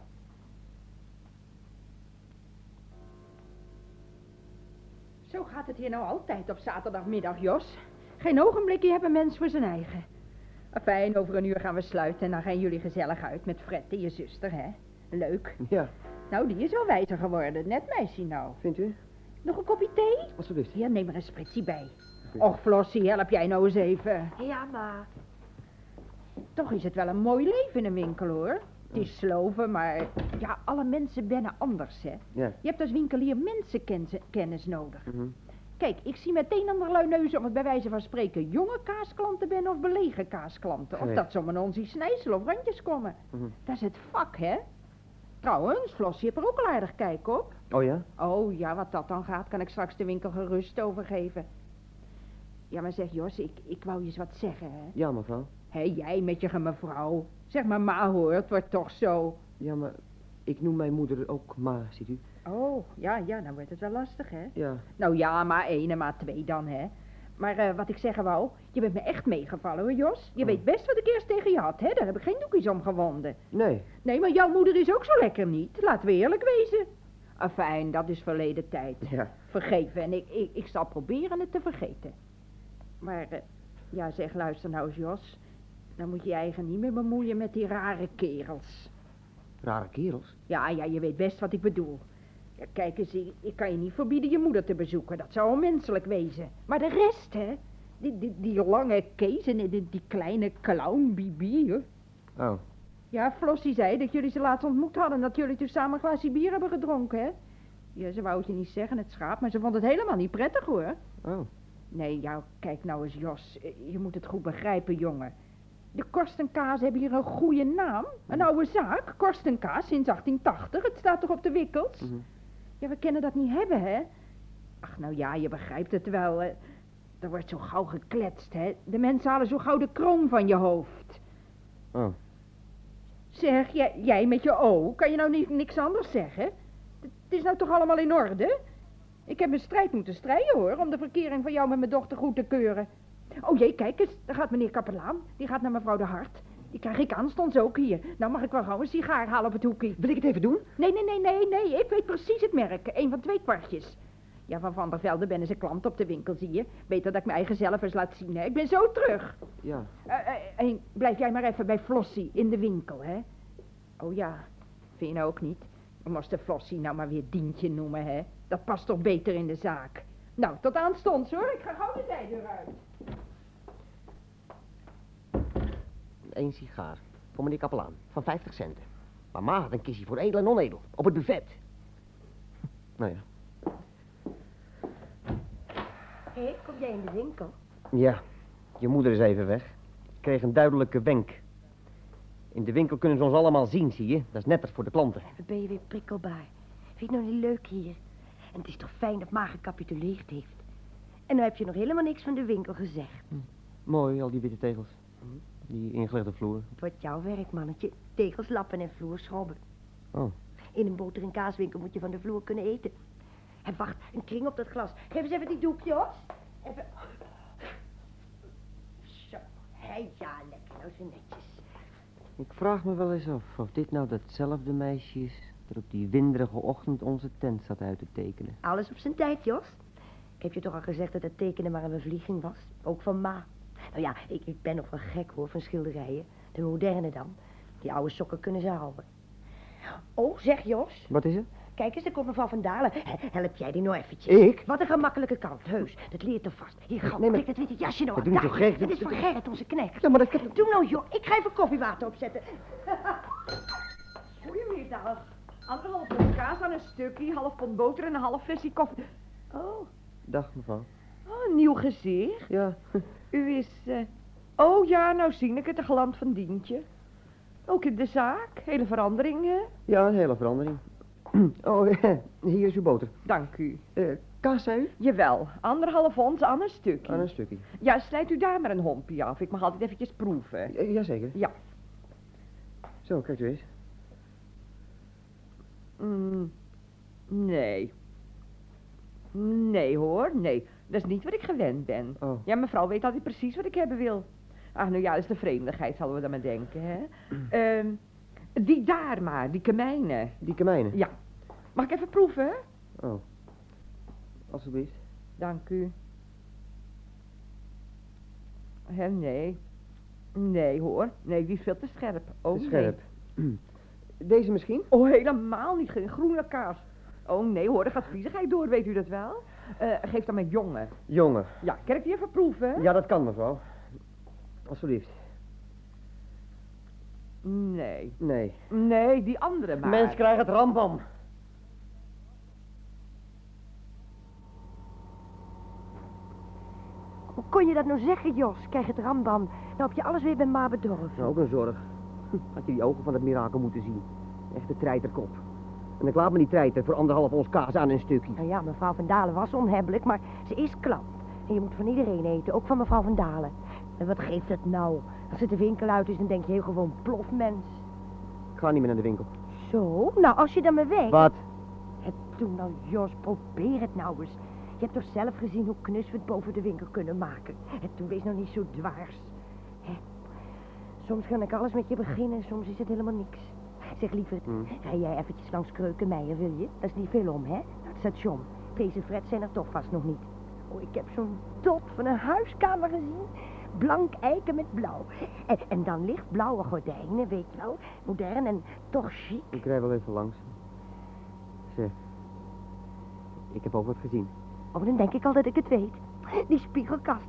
Zo gaat het hier nou altijd op zaterdagmiddag, Jos. Geen ogenblikje hebben mens voor zijn eigen. Fijn, over een uur gaan we sluiten en dan gaan jullie gezellig uit met Fred en je zuster, hè? Leuk. Ja, Nou, die is wel wijzer geworden. Net meisje nou. vindt u? Nog een kopje thee? Alsjeblieft. Ja, neem er een spritsie bij. Och, Flossie, help jij nou eens even. Ja, ma. Toch is het wel een mooi leven in een winkel, hoor. Het is sloven, maar ja, alle mensen wennen anders, hè. Ja. Je hebt als winkelier mensenkennis nodig. Mhm. Kijk, ik zie meteen aan de lui neuzen of het bij wijze van spreken jonge kaasklanten ben of belegen kaasklanten. Of dat zomaar ons die snijsel of randjes komen. Mhm. Dat is het vak, hè? Trouwens, Flossie heeft er ook al aardig kijk op. Oh ja? Oh ja, wat dat dan gaat, kan ik straks de winkel gerust overgeven. Ja, maar zeg Jos, ik, ik wou je eens wat zeggen, hè? Ja, mevrouw. Hé, jij met je mevrouw. Zeg maar, ma hoor, het wordt toch zo. Ja, maar ik noem mijn moeder ook ma, ziet u? Oh, ja, ja, dan wordt het wel lastig, hè? Ja. Nou ja, maar één en maar twee dan, hè? Maar eh, wat ik zeggen wou, je bent me echt meegevallen, hoor, Jos. Je weet best wat ik eerst tegen je had, hè? Daar heb ik geen doekjes om gewonden. Nee. Nee, maar jouw moeder is ook zo lekker niet. Laten we eerlijk wezen. Afijn, dat is verleden tijd. Ja. Vergeven, en ik, ik, ik zal proberen het te vergeten. Maar, eh, ja, zeg, luister nou eens, Jos. Dan moet je je eigen niet meer bemoeien met die rare kerels. Rare kerels. Ja, ja, je weet best wat ik bedoel. Kijk eens, ik, kan je niet verbieden je moeder te bezoeken. Dat zou onmenselijk wezen. Maar de rest, hè? Die, die, die lange Kees en die, die kleine clown Bibi, hè? Oh. Ja, Flossie zei dat jullie ze laatst ontmoet hadden. Dat jullie toen samen een glaasje bier hebben gedronken, hè? Ja, ze wou het je niet zeggen, het schaap, maar ze vond het helemaal niet prettig hoor. Oh. Nee, ja, kijk nou eens Jos, je moet het goed begrijpen, jongen. De Korstenkaas hebben hier een goede naam. Een oude zaak, Korstenkaas, sinds 1880. Het staat toch op de wikkels? Mhm. Ja, we kunnen dat niet hebben, hè? Ach, nou ja, je begrijpt het wel. hè. Er wordt zo gauw gekletst, hè? De mensen halen zo gauw de kroon van je hoofd. Oh. Zeg, jij, jij met je O, kan je nou niet, niks anders zeggen? Het is nou toch allemaal in orde? Ik heb een strijd moeten strijden, hoor, om de verkering van jou met mijn dochter goed te keuren. Oh jee, kijk eens, daar gaat meneer Kapelaan. Die gaat naar mevrouw de Hart. Die krijg ik aanstonds ook hier. Nou mag ik wel gauw een sigaar halen op het hoekje. Wil ik het even doen? Nee, nee, nee, nee, nee. Ik weet precies het merk. Een van twee kwartjes. Ja, van Van der Velde ben eens een klant op de winkel, zie je. Beter dat ik mijn eigen zelf eens laat zien, hè. Ik ben zo terug. Ja. Eh, eh, en blijf jij maar even bij Flossie in de winkel, hè? Oh ja, vind je nou ook niet? We moesten Flossie nou maar weer Dientje noemen, hè? Dat past toch beter in de zaak. Nou, tot aanstonds, hoor. Ik ga gauw de zijdeur uit. Eén sigaar. Voor meneer Kapelaan. Van 50 centen. Maar ma had een kistje voor edel en onedel. Op het buffet. Nou ja. Hé, kom jij in de winkel? Ja. Je moeder is even weg. Ik kreeg een duidelijke wenk. In de winkel kunnen ze ons allemaal zien, zie je. Dat is netter voor de klanten. Wat ben je weer prikkelbaar. Vind je het nou niet leuk hier? En het is toch fijn dat Ma gecapituleerd heeft. En nu heb je nog helemaal niks van de winkel gezegd. Mooi, al die witte tegels. Die ingelegde vloer. Het wordt jouw werk, mannetje. Tegels lappen en vloer schrobben. Oh. In een boter- en kaaswinkel moet je van de vloer kunnen eten. En wacht, een kring op dat glas. Geef eens even die doek, Jos. Even... Zo, hé, ja, lekker, nou zo netjes. Ik vraag me wel eens af of dit nou datzelfde meisje is... dat op die winderige ochtend onze tent zat uit te tekenen. Alles op zijn tijd, Jos. Ik heb je toch al gezegd dat het tekenen maar een bevlieging was? Ook van Ma. Nou ja, ik, ik ben nog wel gek hoor van schilderijen. De moderne dan. Die oude sokken kunnen ze houden. Oh, zeg Jos. Wat is het? Kijk eens, daar komt mevrouw Van Dalen. He- Help jij die nou eventjes? Ik? Wat een gemakkelijke kant, heus. Dat leert er vast. Hier, gauw, Nee, maar- dat witte jasje nou Dat aan. doe toch gek? Dat Dat- is van Gerrit, onze knecht. Ja, maar dat kan... Doe nou, joh. Ik ga even koffiewater opzetten. Goedemiddag. Anderhalf pond kaas aan een stukje, half pond boter en een half flesje koffie. Oh, Dag, mevrouw. Oh een nieuw gezicht. Ja. U is... eh, Oh ja, nou zie ik het, de geland van Dientje. Ook in de zaak, hele verandering, hè? Ja, een hele verandering. Oh, hier is uw boter. Dank u. Eh, kaas, zei u? Jawel, anderhalf ons aan een stukje. Aan een stukje. Ja, slijt u daar maar een hompje af. Ik mag altijd eventjes proeven. Ja, jazeker. Ja. Zo, kijk u eens. Mm, nee. Nee hoor, nee. Dat is niet wat ik gewend ben. Oh. Ja, mevrouw weet altijd precies wat ik hebben wil. Ach, nou ja, dat is de vreemdigheid, zullen we dan maar denken, hè. Ehm, die daar maar, die kamijnen. Die kamijnen? Ja. Mag ik even proeven? Oh. Alsjeblieft. Dank u. Hè, nee. Nee hoor, nee, die is veel te scherp. Oh, nee. Scherp. Deze misschien? Oh, helemaal niet. Geen groene kaas. Oh nee hoor, er gaat viezigheid door, weet u dat wel? Eh, geef dan mijn jongen. Jongen. Ja, kan ik die even proeven? Ja, dat kan, mevrouw. Alsjeblieft. Nee. Nee. Nee, die andere maar. Mens krijgt het rambam. Hoe kon je dat nou zeggen, Jos? Krijg het rambam. Nou heb je alles weer bij Ma bedorven. Nou, ook een zorg. Had je die ogen van het mirakel moeten zien. Echte treiterkop. En ik laat me niet treiten voor anderhalf ons kaas aan een stukje. Nou ja, mevrouw Van Dalen was onhebbelijk, maar ze is klant. En je moet van iedereen eten, ook van mevrouw Van Dalen. En wat geeft het nou? Als het de winkel uit is, dan denk je heel gewoon plofmens. Ik ga niet meer naar de winkel. Zo? Nou, als je dan maar weet. Wat? Het doen nou, Jos, probeer het nou eens. Je hebt toch zelf gezien hoe knus we het boven de winkel kunnen maken. Het toen wees nou niet zo dwaars. Hè? Soms kan ik alles met je beginnen en soms is het helemaal niks. Zeg liever, Hmm. rij jij eventjes langs Kreukenmeijer, wil je? Dat is niet veel om, hè? Naar het station. Deze Fred zijn er toch vast nog niet. Oh, ik heb zo'n dot van een huiskamer gezien. Blank eiken met blauw. En, en dan lichtblauwe gordijnen, weet je wel. Modern en toch chic. Ik rij wel even langs. Zeg. Ik heb ook wat gezien. Oh, dan denk ik al dat ik het weet. Die spiegelkast.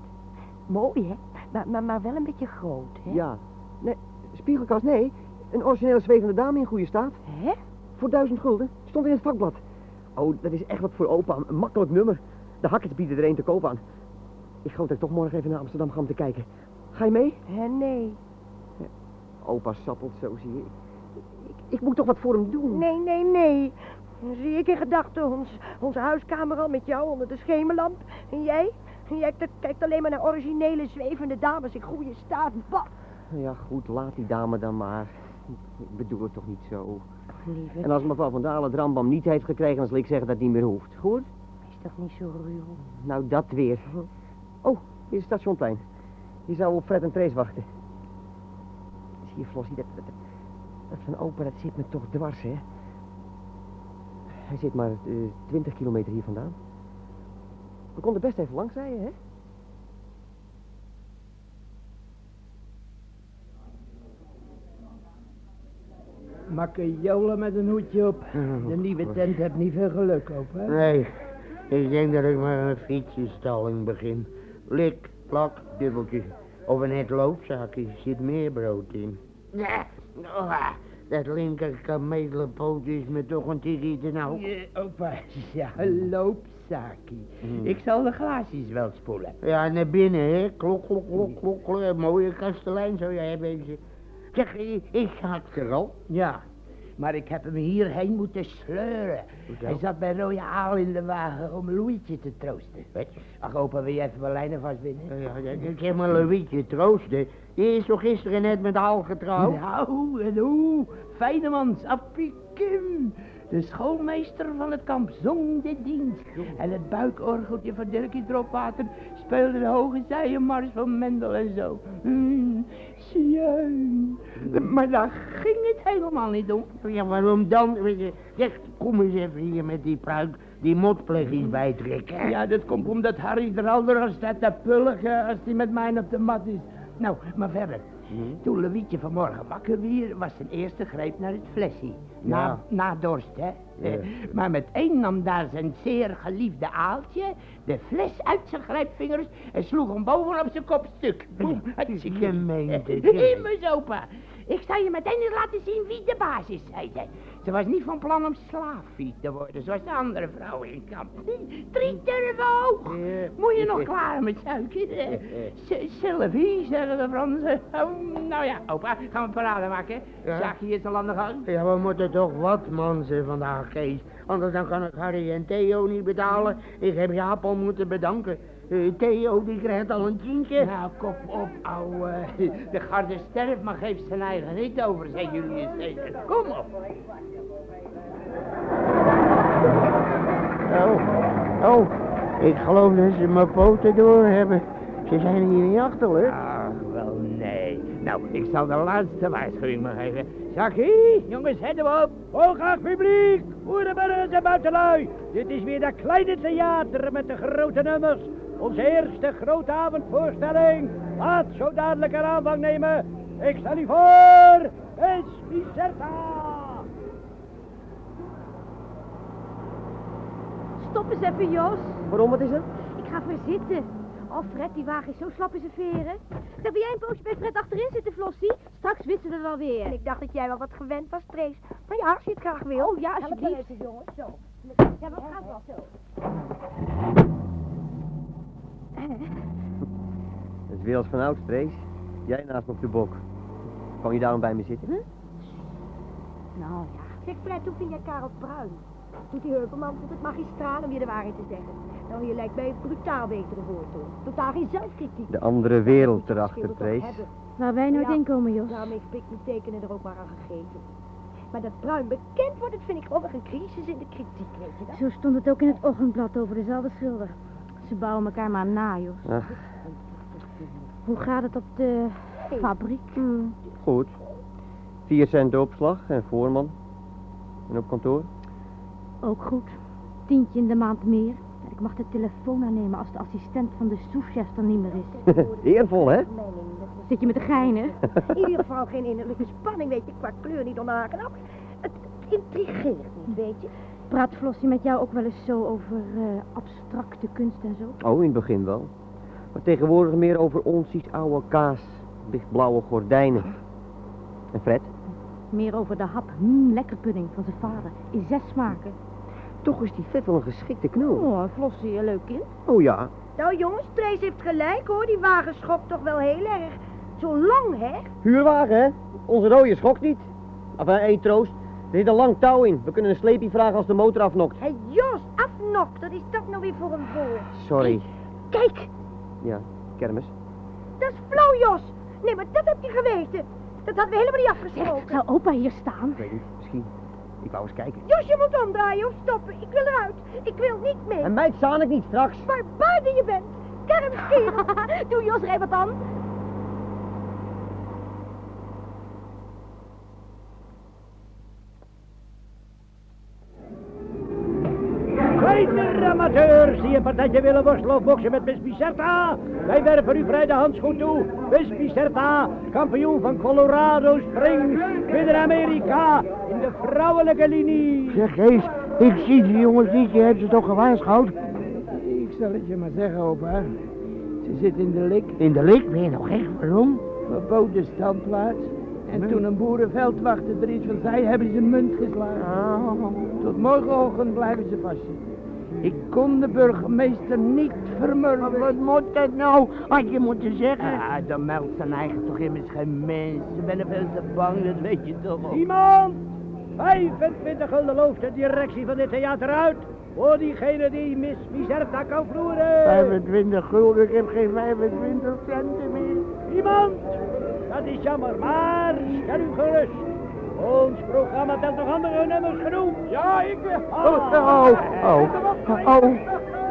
Mooi, hè? Maar, maar, maar wel een beetje groot, hè? Ja. Nee, spiegelkast, nee. Een originele zwevende dame in goede staat. Hè? Voor duizend gulden. Stond in het vakblad. Oh, dat is echt wat voor opa. Een makkelijk nummer. De hakkers bieden er een te koop aan. Ik geloof dat ik toch morgen even naar Amsterdam ga om te kijken. Ga je mee? Hè, nee. Opa sappelt zo, zie je. Ik, ik moet toch wat voor hem doen? Nee, nee, nee. Dan zie ik in gedachten ons, onze huiskamer al met jou onder de schemerlamp. En jij? En jij kijkt- kijkt alleen maar naar originele zwevende dames in goede staat. Bah! Ja, goed, laat die dame dan maar. Ik bedoel het toch niet zo. Lieve, En als mevrouw van Dalen de rambam niet heeft gekregen, dan zal ik zeggen dat het niet meer hoeft. Goed? is toch niet zo ruw? Nou, dat weer. Oh, hier is het stationplein. Je zou op Fred en Trace wachten. Zie je, Flossie, dat, dat, dat van opa, dat zit me toch dwars, hè? Hij zit maar eh, 20 kilometer hier vandaan. We konden best even langs rijden, hè? Makkejolen met een hoedje op. De nieuwe tent heeft niet veel geluk op, hè? Nee, ik denk dat ik maar een fietsenstalling begin. Lik, plak, dubbeltje. Of een het loopzakje, zit meer brood in. Ja, oh, dat linker kamelenpoot is me toch een tikkie te nauw. Ja, opa, ja, een loopzaakje. Ik zal de glaasjes wel spoelen. Ja, naar binnen, hè. Klok, klok, klok, klok, klok. Een mooie kastelein zou jij hebben. Ze. Zeg, ik, had al. Ja, maar ik heb hem hierheen moeten sleuren. Hij zat bij Rode Aal in de wagen om Louietje te troosten. Wat? Ach, opa, wil je even mijn lijnen vastbinden? Ja, ja, ik heb maar Louietje troosten. Die is toch gisteren net met Aal getrouwd? Nou, en hoe? Fijnemans, Appie Kim. De schoolmeester van het kamp zong de dienst. En het buikorgeltje van Dirkie Dropwater speelde de hoge zijenmars van Mendel en zo. Hmm, Sjeun. Maar daar ging het helemaal niet om. Ja, waarom dan? Zeg, kom eens even hier met die pruik, die motpleggies bijtrekken. Ja, dat komt omdat Harry er al staat te pulgen als hij met mij op de mat is. Nou, maar verder. Toen Lewietje vanmorgen wakker weer, was zijn eerste greep naar het flesje. Na, Ja. na dorst, hè. Ja. Maar meteen nam daar zijn zeer geliefde aaltje de fles uit zijn grijpvingers en sloeg hem bovenop zijn kop stuk. Boem, Je meent het? Immers, opa. Ik zal je meteen laten zien wie de baas is, zei ze. Ze was niet van plan om slaafie te worden, zoals de andere vrouwen in kamp. Drie turven hoog. Moet je nog klaar met suiker? Sylvie, zeggen de Fransen. Oh, nou ja, opa, gaan we parade maken. Ja. Jackie is al aan de gang. Ja, we moeten toch wat manzen vandaag, Kees. Anders dan kan ik Harry en Theo niet betalen. Ik heb Jaap al moeten bedanken. Eh, Theo, die krijgt al een tientje. Nou, kop op, ouwe. De garde sterft, maar geeft zijn eigen niet over, zei Julius Caesar. Kom op. Oh, oh, ik geloof dat ze mijn poten door hebben. Ze zijn hier niet achterlijk. Ach, wel nee. Nou, ik zal de laatste waarschuwing maar geven. Jackie, jongens, zetten we op. Hooghaag publiek, boerenburgers en buitenlui. Dit is weer dat kleine theater met de grote nummers. Onze eerste grote avondvoorstelling. Laat zo dadelijk een aanvang nemen. Ik stel u voor, Es Miserta. Stop eens even, Jos. Waarom, wat is er? Ik ga verzitten. Oh, Fred, die wagen is zo slap in zijn veren. Zeg, wil jij een poosje bij Fred achterin zitten, Flossie? Straks wisselen we wel weer. En ik dacht dat jij wel wat gewend was, Trace. Maar ja, als je het graag wil. Oh, ja, Help me alsjeblieft. even, jongens. Zo. Ja, dat gaat wel zo. Het is weer als van Trace. Jij naast me op de bok. Kan je daarom bij me zitten? Nou ja. Zeg Fred, hoe vind jij Karel Bruin? Doet die Heuvelman het magistraal om je de waarheid te zeggen. Nou, je lijkt mij een brutaal betere voortoon. Totaal geen zelfkritiek. De andere wereld erachter, Trace. Waar wij nooit Ja, in komen, Jos. Daarom heeft Pik die tekenen er ook maar aan gegeven. Maar dat Bruin bekend wordt, dat vind ik gewoon een crisis in de kritiek, weet je dat? Zo stond het ook in het ochtendblad over dezelfde schilder. Ze bouwen elkaar maar na, Jos. Ach, Hoe gaat het op de fabriek? goed. Vier cent de opslag en voorman. En op kantoor? Ook goed. Tientje in de maand meer. En ik mag de telefoon aannemen als de assistent van de souschef er niet meer is. Eervol, hè? Zit je met de geinen? In ieder geval geen innerlijke spanning, weet je, qua kleur niet onaangenaam. Het, het intrigeert niet, weet je. Praat Flossie met jou ook wel eens zo over eh, abstracte kunst en zo? Oh, in het begin wel. Maar tegenwoordig meer over onsies oude kaas, lichtblauwe gordijnen. En Fred? Meer over de hap, hmm, lekker pudding van zijn vader. In zes smaken. Toch is die vet wel een geschikte knul. Oh, Flossie, een leuk kind. Oh ja. Nou jongens, Trace heeft gelijk hoor. Die wagen schokt toch wel heel erg. Zo lang, hè? Huurwagen, hè? Onze rode schokt niet. Enfin, één troost. Er zit een lang touw in. We kunnen een sleepie vragen als de motor afnokt. Hé Jos, afnok. Dat is dat nou weer voor een woord? Sorry. Kijk, Ja, kermis. dat is flauw Jos. Nee, maar dat heb je geweten. Dat hadden we helemaal niet afgesproken. Zou opa hier staan? Ik weet niet, misschien. Ik wou eens kijken. Jos, je moet omdraaien of stoppen. Ik wil eruit. Ik wil niet mee. En meid staan ik niet straks. Maar buiten je bent. Kermiskerel. Doe Jos, rij wat dan. Kleine amateurs die een partijtje willen worstelen of boksen met Miss Bicerta. Wij werpen u vrij de handschoen toe. Miss Bicerta, kampioen van Colorado Springs, Midden-Amerika, in de vrouwelijke linie. Zeg Kees, ik zie die jongens niet, je hebt ze toch gewaarschuwd? Ik zal het je maar zeggen, opa. Ze zit in de lik. In de lik ben je nog gek, waarom? Verboden standplaats. En toen een boerenveldwachter er iets van zei, hebben ze munt geslagen. Tot morgenochtend blijven ze vastzitten. Ik kon de burgemeester niet vermurwen. Wat moet dat nou? Had je moeten zeggen. Ah, dan meldt zijn eigen toch immers geen mens. Ze ben veel te bang, dat weet je toch ook. Iemand, 25 gulden looft de directie van dit theater uit. Voor diegene die Miss Bicerta kan vloeren. 25 gulden, ik heb geen 25 centen meer. Iemand? Dat is jammer, maar stel u gerust. Programma telt nog andere nummers genoeg. Ja, ik... Oh, oh, oh, oh.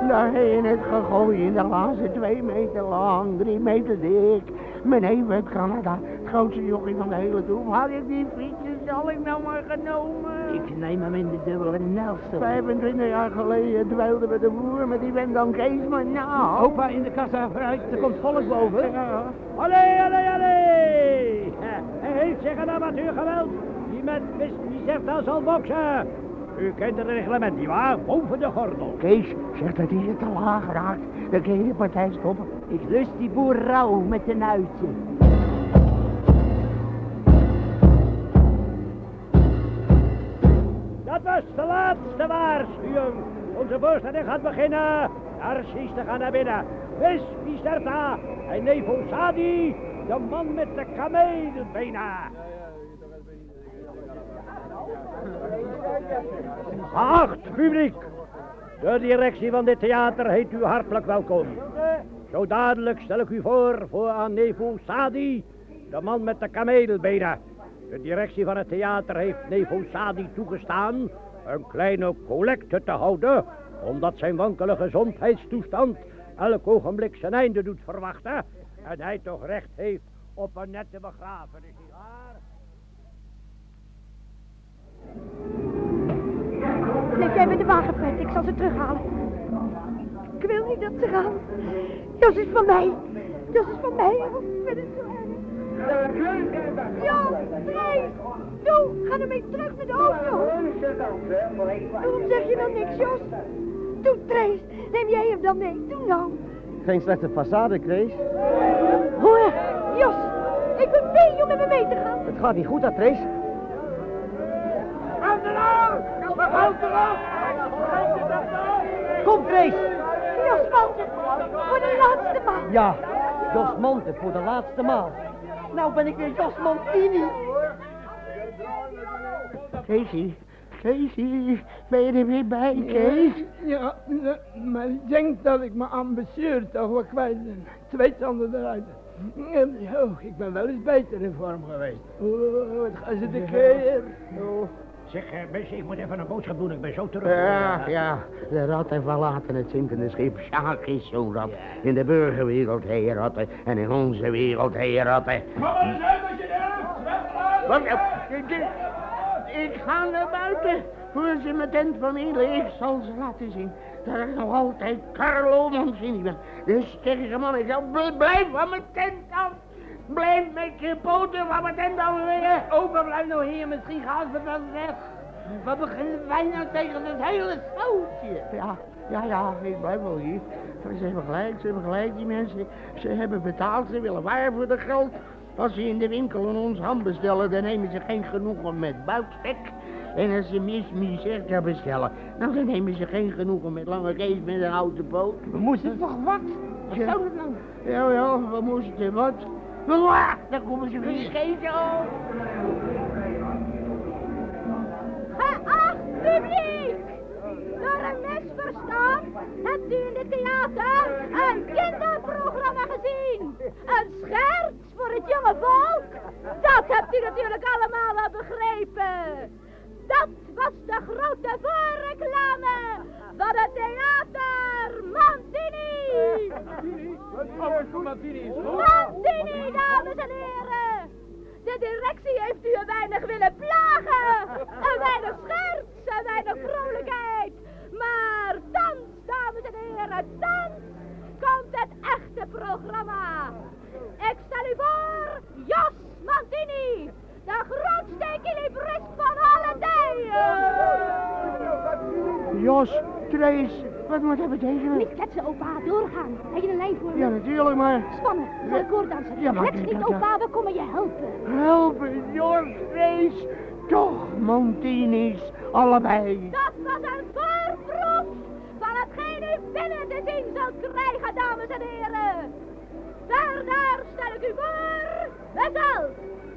Daar heb je het gegooid in de laatste twee meter lang, drie meter dik. Mijn neef uit Canada, het grootste jochie van de hele troep. Had ik die fietsjes al ik nou maar genomen? Ik neem hem in de dubbele Nelson. 25 jaar geleden dweilden we de boer met die vent dan Kees, maar nou... Opa, in de kassa vooruit, er komt volk boven. Allee, allee, allee! Hij heeft zich een amateurgeweld die met Bicerta zal boksen. U kent het reglement, nietwaar? Boven de gordel. Kees, zeg dat hij het te laag raakt. Dan kun je de partij stoppen. Ik lust die boer rauw met een uitje. Dat was de laatste waarschuwing. Onze voorstelling gaat beginnen. De artiesten gaan naar binnen. Miss Bicerta en Nevo Sadi, de man met de kameelbenen. Acht, publiek. De directie van dit theater heet u hartelijk welkom. Zo dadelijk stel ik u voor voor aan Nevo Sadi, de man met de kameelbenen. De directie van het theater heeft Nevo Sadi toegestaan een kleine collecte te houden, omdat zijn wankele gezondheidstoestand elk ogenblik zijn einde doet verwachten en hij toch recht heeft op een nette begrafenis. nietwaar? Blijf jij bij de wagen, Pet. Ik zal ze terughalen. Ik wil niet dat ze gaan. Jos is van mij. Jos is van mij. Oh, Ik vind het zo erg. Jos, Trace. Doe, ga ermee terug met de auto. Waarom zeg je dan niks, Jos? Doe, Trace. Neem jij hem dan mee. Doe nou. Geen slechte façade, Kees. Hoor, Jos. Ik ben mee om met me mee te gaan. Het gaat niet goed, dat Trace. Kom, Trace. Jos Manten, voor de laatste maal. Ja, Jos Monte voor de laatste maal. Nou ben ik weer Jos Montini. Casey, Casey, ben je er weer bij, Kees? Ja, ja, maar ik denk dat ik mijn ambassadeur toch wel kwijt ben. Twee tanden eruit. Oh, ik ben wel eens beter in vorm geweest. Oh, wat gaan ze de keer. Oh. Zeg, eh, mensen, ik moet even een boodschap doen. Ik ben zo terug. Ja, ja, de ratten verlaten het zinkende schip. Sjaak is zo'n rat. In de burgerwereld heen ratten en in onze wereld heen ratten. Wat? Ik ga naar buiten voor ze mijn tent vermidelen. Ik zal ze laten zien dat ik nog altijd Carlo Mancini ben. Dus tegen ze man, ik blijf van mijn tent af. Blijf met je poten van mijn tent af. Opa, blijf nou hier. Misschien gaan ze wel weg. Wat beginnen wij nou tegen het hele zoutje? Ja, ja, ja, ik blijf wel hier. Ze hebben gelijk, ze hebben gelijk, die mensen. Ze hebben betaald, ze willen waar voor de geld. Als ze in de winkel een ons ham bestellen, dan nemen ze geen genoegen met buikspek. En als ze Miss Miserta bestellen, nou, dan nemen ze geen genoegen met lange Kees met een houten poot. We moesten toch wat? Wat Ja. zou dat nou? Ja, ja, we moesten wat. Mwah, daar komen ze weer op. Geacht publiek! Door een misverstand hebt u in dit theater een kinderprogramma gezien. Een scherts voor het jonge volk. Dat hebt u natuurlijk allemaal wel begrepen. Dat was de grote voorreclame van het theater Mantini. Mantini, dames en heren. De directie heeft u een weinig willen plagen. Een weinig scherts, een weinig vrolijkheid. Maar thans, dames en heren, thans komt het echte programma. Ik stel u voor Jos Mantini, de grootste equilibrist van alle tijden. Jos, Trace, wat moet dat betekenen? Niet kletsen, opa. Doorgaan. Heb je een lijn voor me? Ja, natuurlijk, maar... Spannen. Voor de koorddanser. Ja, maar- Klets niet, opa. We komen je helpen. Helpen, Jos, Trace, toch Montini's, allebei. Dat was een voorproef van hetgeen u binnen te zien zult krijgen, dames en heren. Verder stel ik u voor, mezelf,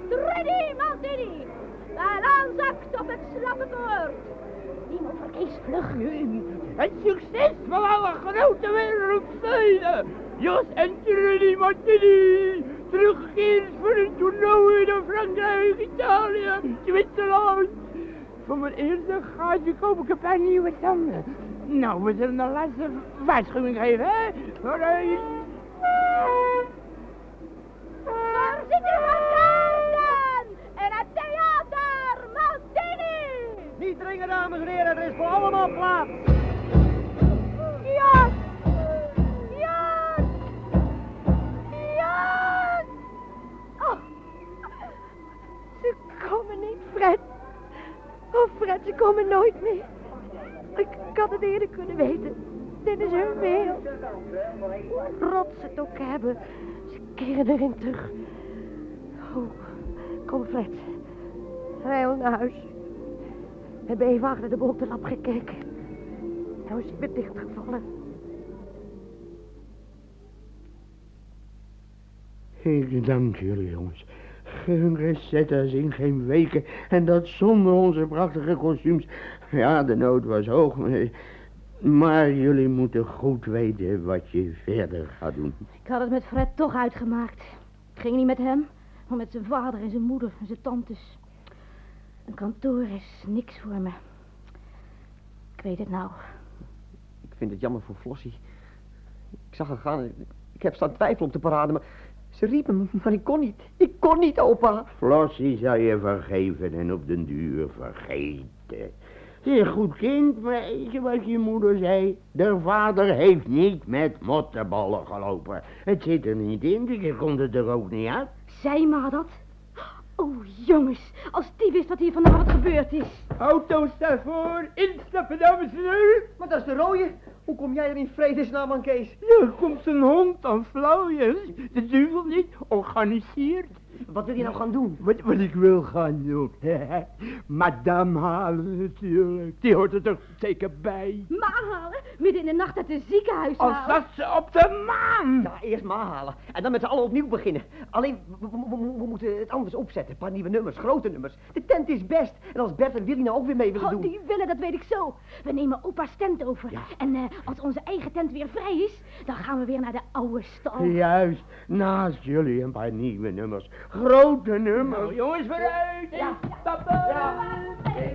Trudy Mantini, de aanzakt op het slappe koord. Niemand verkiest vlug. Het succes van alle grote wereldsteden. Jos en Trudy Martini. Terugkerend voor een toernooi naar Frankrijk, Italië, Zwitserland. Voor mijn eerste gaatje koop ik een paar nieuwe tanden. Nou, we zullen de laatste waarschuwing geven, hè? Vooruit. Voorzitter van kaarten in het theater Mantini. Niet dringen, dames en heren, er is voor allemaal plaats. Jan! Jan! Jan! Oh, ze komen niet, Fred. Oh, Fred, ze komen nooit meer. Ik, had het eerder kunnen weten. Dit is hun wereld. Hoe rot ze het ook hebben, keren erin terug. Oh, kom, Fred. Al naar huis. We hebben even achter de bonte lap gekeken. Nou is hij weer dichtgevallen. Ik dank jullie, jongens. Geen recettes in geen weken. En dat zonder onze prachtige kostuums. Ja, de nood was hoog. maar- Maar jullie moeten goed weten wat je verder gaat doen. Ik had het met Fred toch uitgemaakt. Het ging niet met hem, maar met zijn vader en zijn moeder en zijn tantes. Een kantoor is niks voor me. Ik weet het nou. Ik vind het jammer voor Flossie. Ik zag haar gaan. Ik heb staan twijfelen op de parade, maar ze riep me, maar ik kon niet. Ik kon niet, opa. Flossie zou je vergeven en op den duur vergeten. Ze is een goed kind, maar weet je wat je moeder zei? De vader heeft niet met mottenballen gelopen. Het zit er niet in, dus je komt het er ook niet uit. Zij maar dat. Oh, jongens, als die wist wat hier vanavond gebeurd is. Auto's daarvoor, instappen dames en heren. Maar dat is de rode. Hoe kom jij er in vredesnaam aan, Kees? Ja, komt een hond aan flauwjes. De duivel niet, organiseert. Wat wil je nou gaan doen? Wat, wat ik wil gaan doen. Madame halen natuurlijk. Die hoort er toch zeker bij. Ma halen, midden in de nacht uit het ziekenhuis Als halen. dat ze op de maan. Ja, eerst ma halen. En dan met z'n allen opnieuw beginnen. Alleen, we, we- we- we moeten het anders opzetten. Een paar nieuwe nummers, grote nummers. De tent is best. En als Bert en Willy nou ook weer mee willen Oh, doen. die willen, dat weet ik zo. We nemen opa's tent over. En eh, als onze eigen tent weer vrij is, dan gaan we weer naar de oude stal. Juist, naast jullie een paar nieuwe nummers. Grote nummers. Nou, jongens, vooruit. Ja. Stappen. En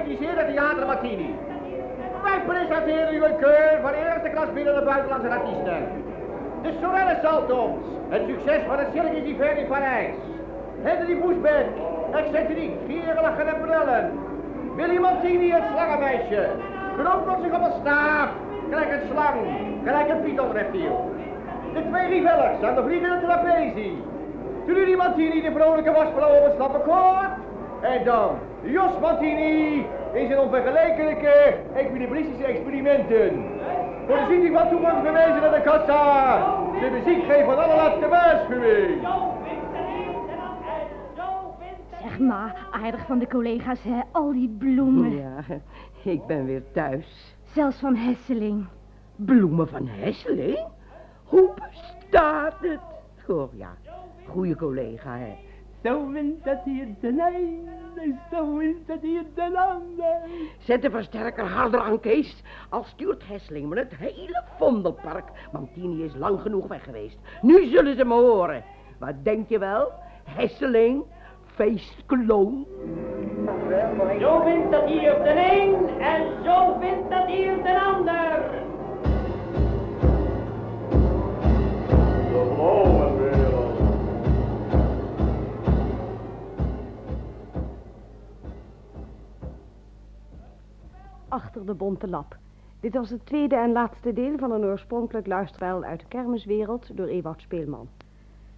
de theater Martini. Wij Ik presenteer u een keur van eerste klas binnen de buitenlandse artiesten. De Sorelle Saltons, het succes van het Cirque d'Hiver in Parijs. Henry Boesbeck, excentriek, vierige en brullen. Willy Mantini, het slangenmeisje. Kronkelt zich op een staaf, gelijk een slang, gelijk een pythonreptiel. De twee rivellers aan de vliegende trapezie. Trudy Mantini, de vrolijke wasblauw op koord. En dan Jos Mantini in zijn onvergelijkelijke equilibristische experimenten. Voor de ziening van toegangsbewijzen naar de kassa. De muziek geeft van allerlaatste waarschuwing. Zeg maar, aardig van de collega's, hè? Al die bloemen. Ja, ik ben weer thuis. Zelfs van Hesseling. Bloemen van Hesseling? Hoe bestaat het? Oh ja, goede collega, hè. Zo is dat hier ten zo is dat hier ten ander. Zet de versterker harder aan, Kees. Al stuurt Hesseling me het hele Vondelpark. Mantini is lang genoeg weg geweest. Nu zullen ze me horen. Wat denk je wel? Hesseling, feestkloon. Zo vindt dat hier ten een en zo vindt dat hier ten ander. Achter de bonte lap. Dit was het tweede en laatste deel van een oorspronkelijk luisterspel uit de kermiswereld door Ewout Speelman.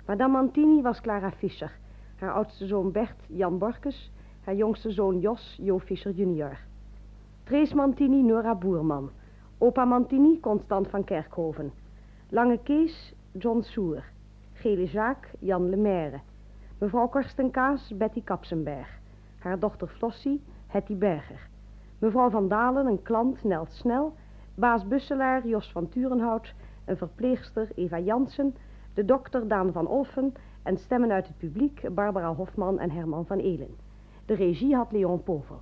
Madame Mantini was Clara Fischer, haar oudste zoon Bert Jan Borkes, haar jongste zoon Jos Jo Fischer junior. Trace Mantini Nora Boerman, opa Mantini Constant van Kerkhoven, Lange Kees John Soer, Gele Jaak Jan Lemaire, mevrouw Korstenkaas Betty Kapsenberg, haar dochter Flossie Hetty Berger, mevrouw Van Dalen een klant Nel Snel, baas Busselaar Jos van Turenhout, een verpleegster Eva Jansen, de dokter Daan van Olfen en stemmen uit het publiek Barbara Hofman en Herman van Elen. De regie had Leon Povel.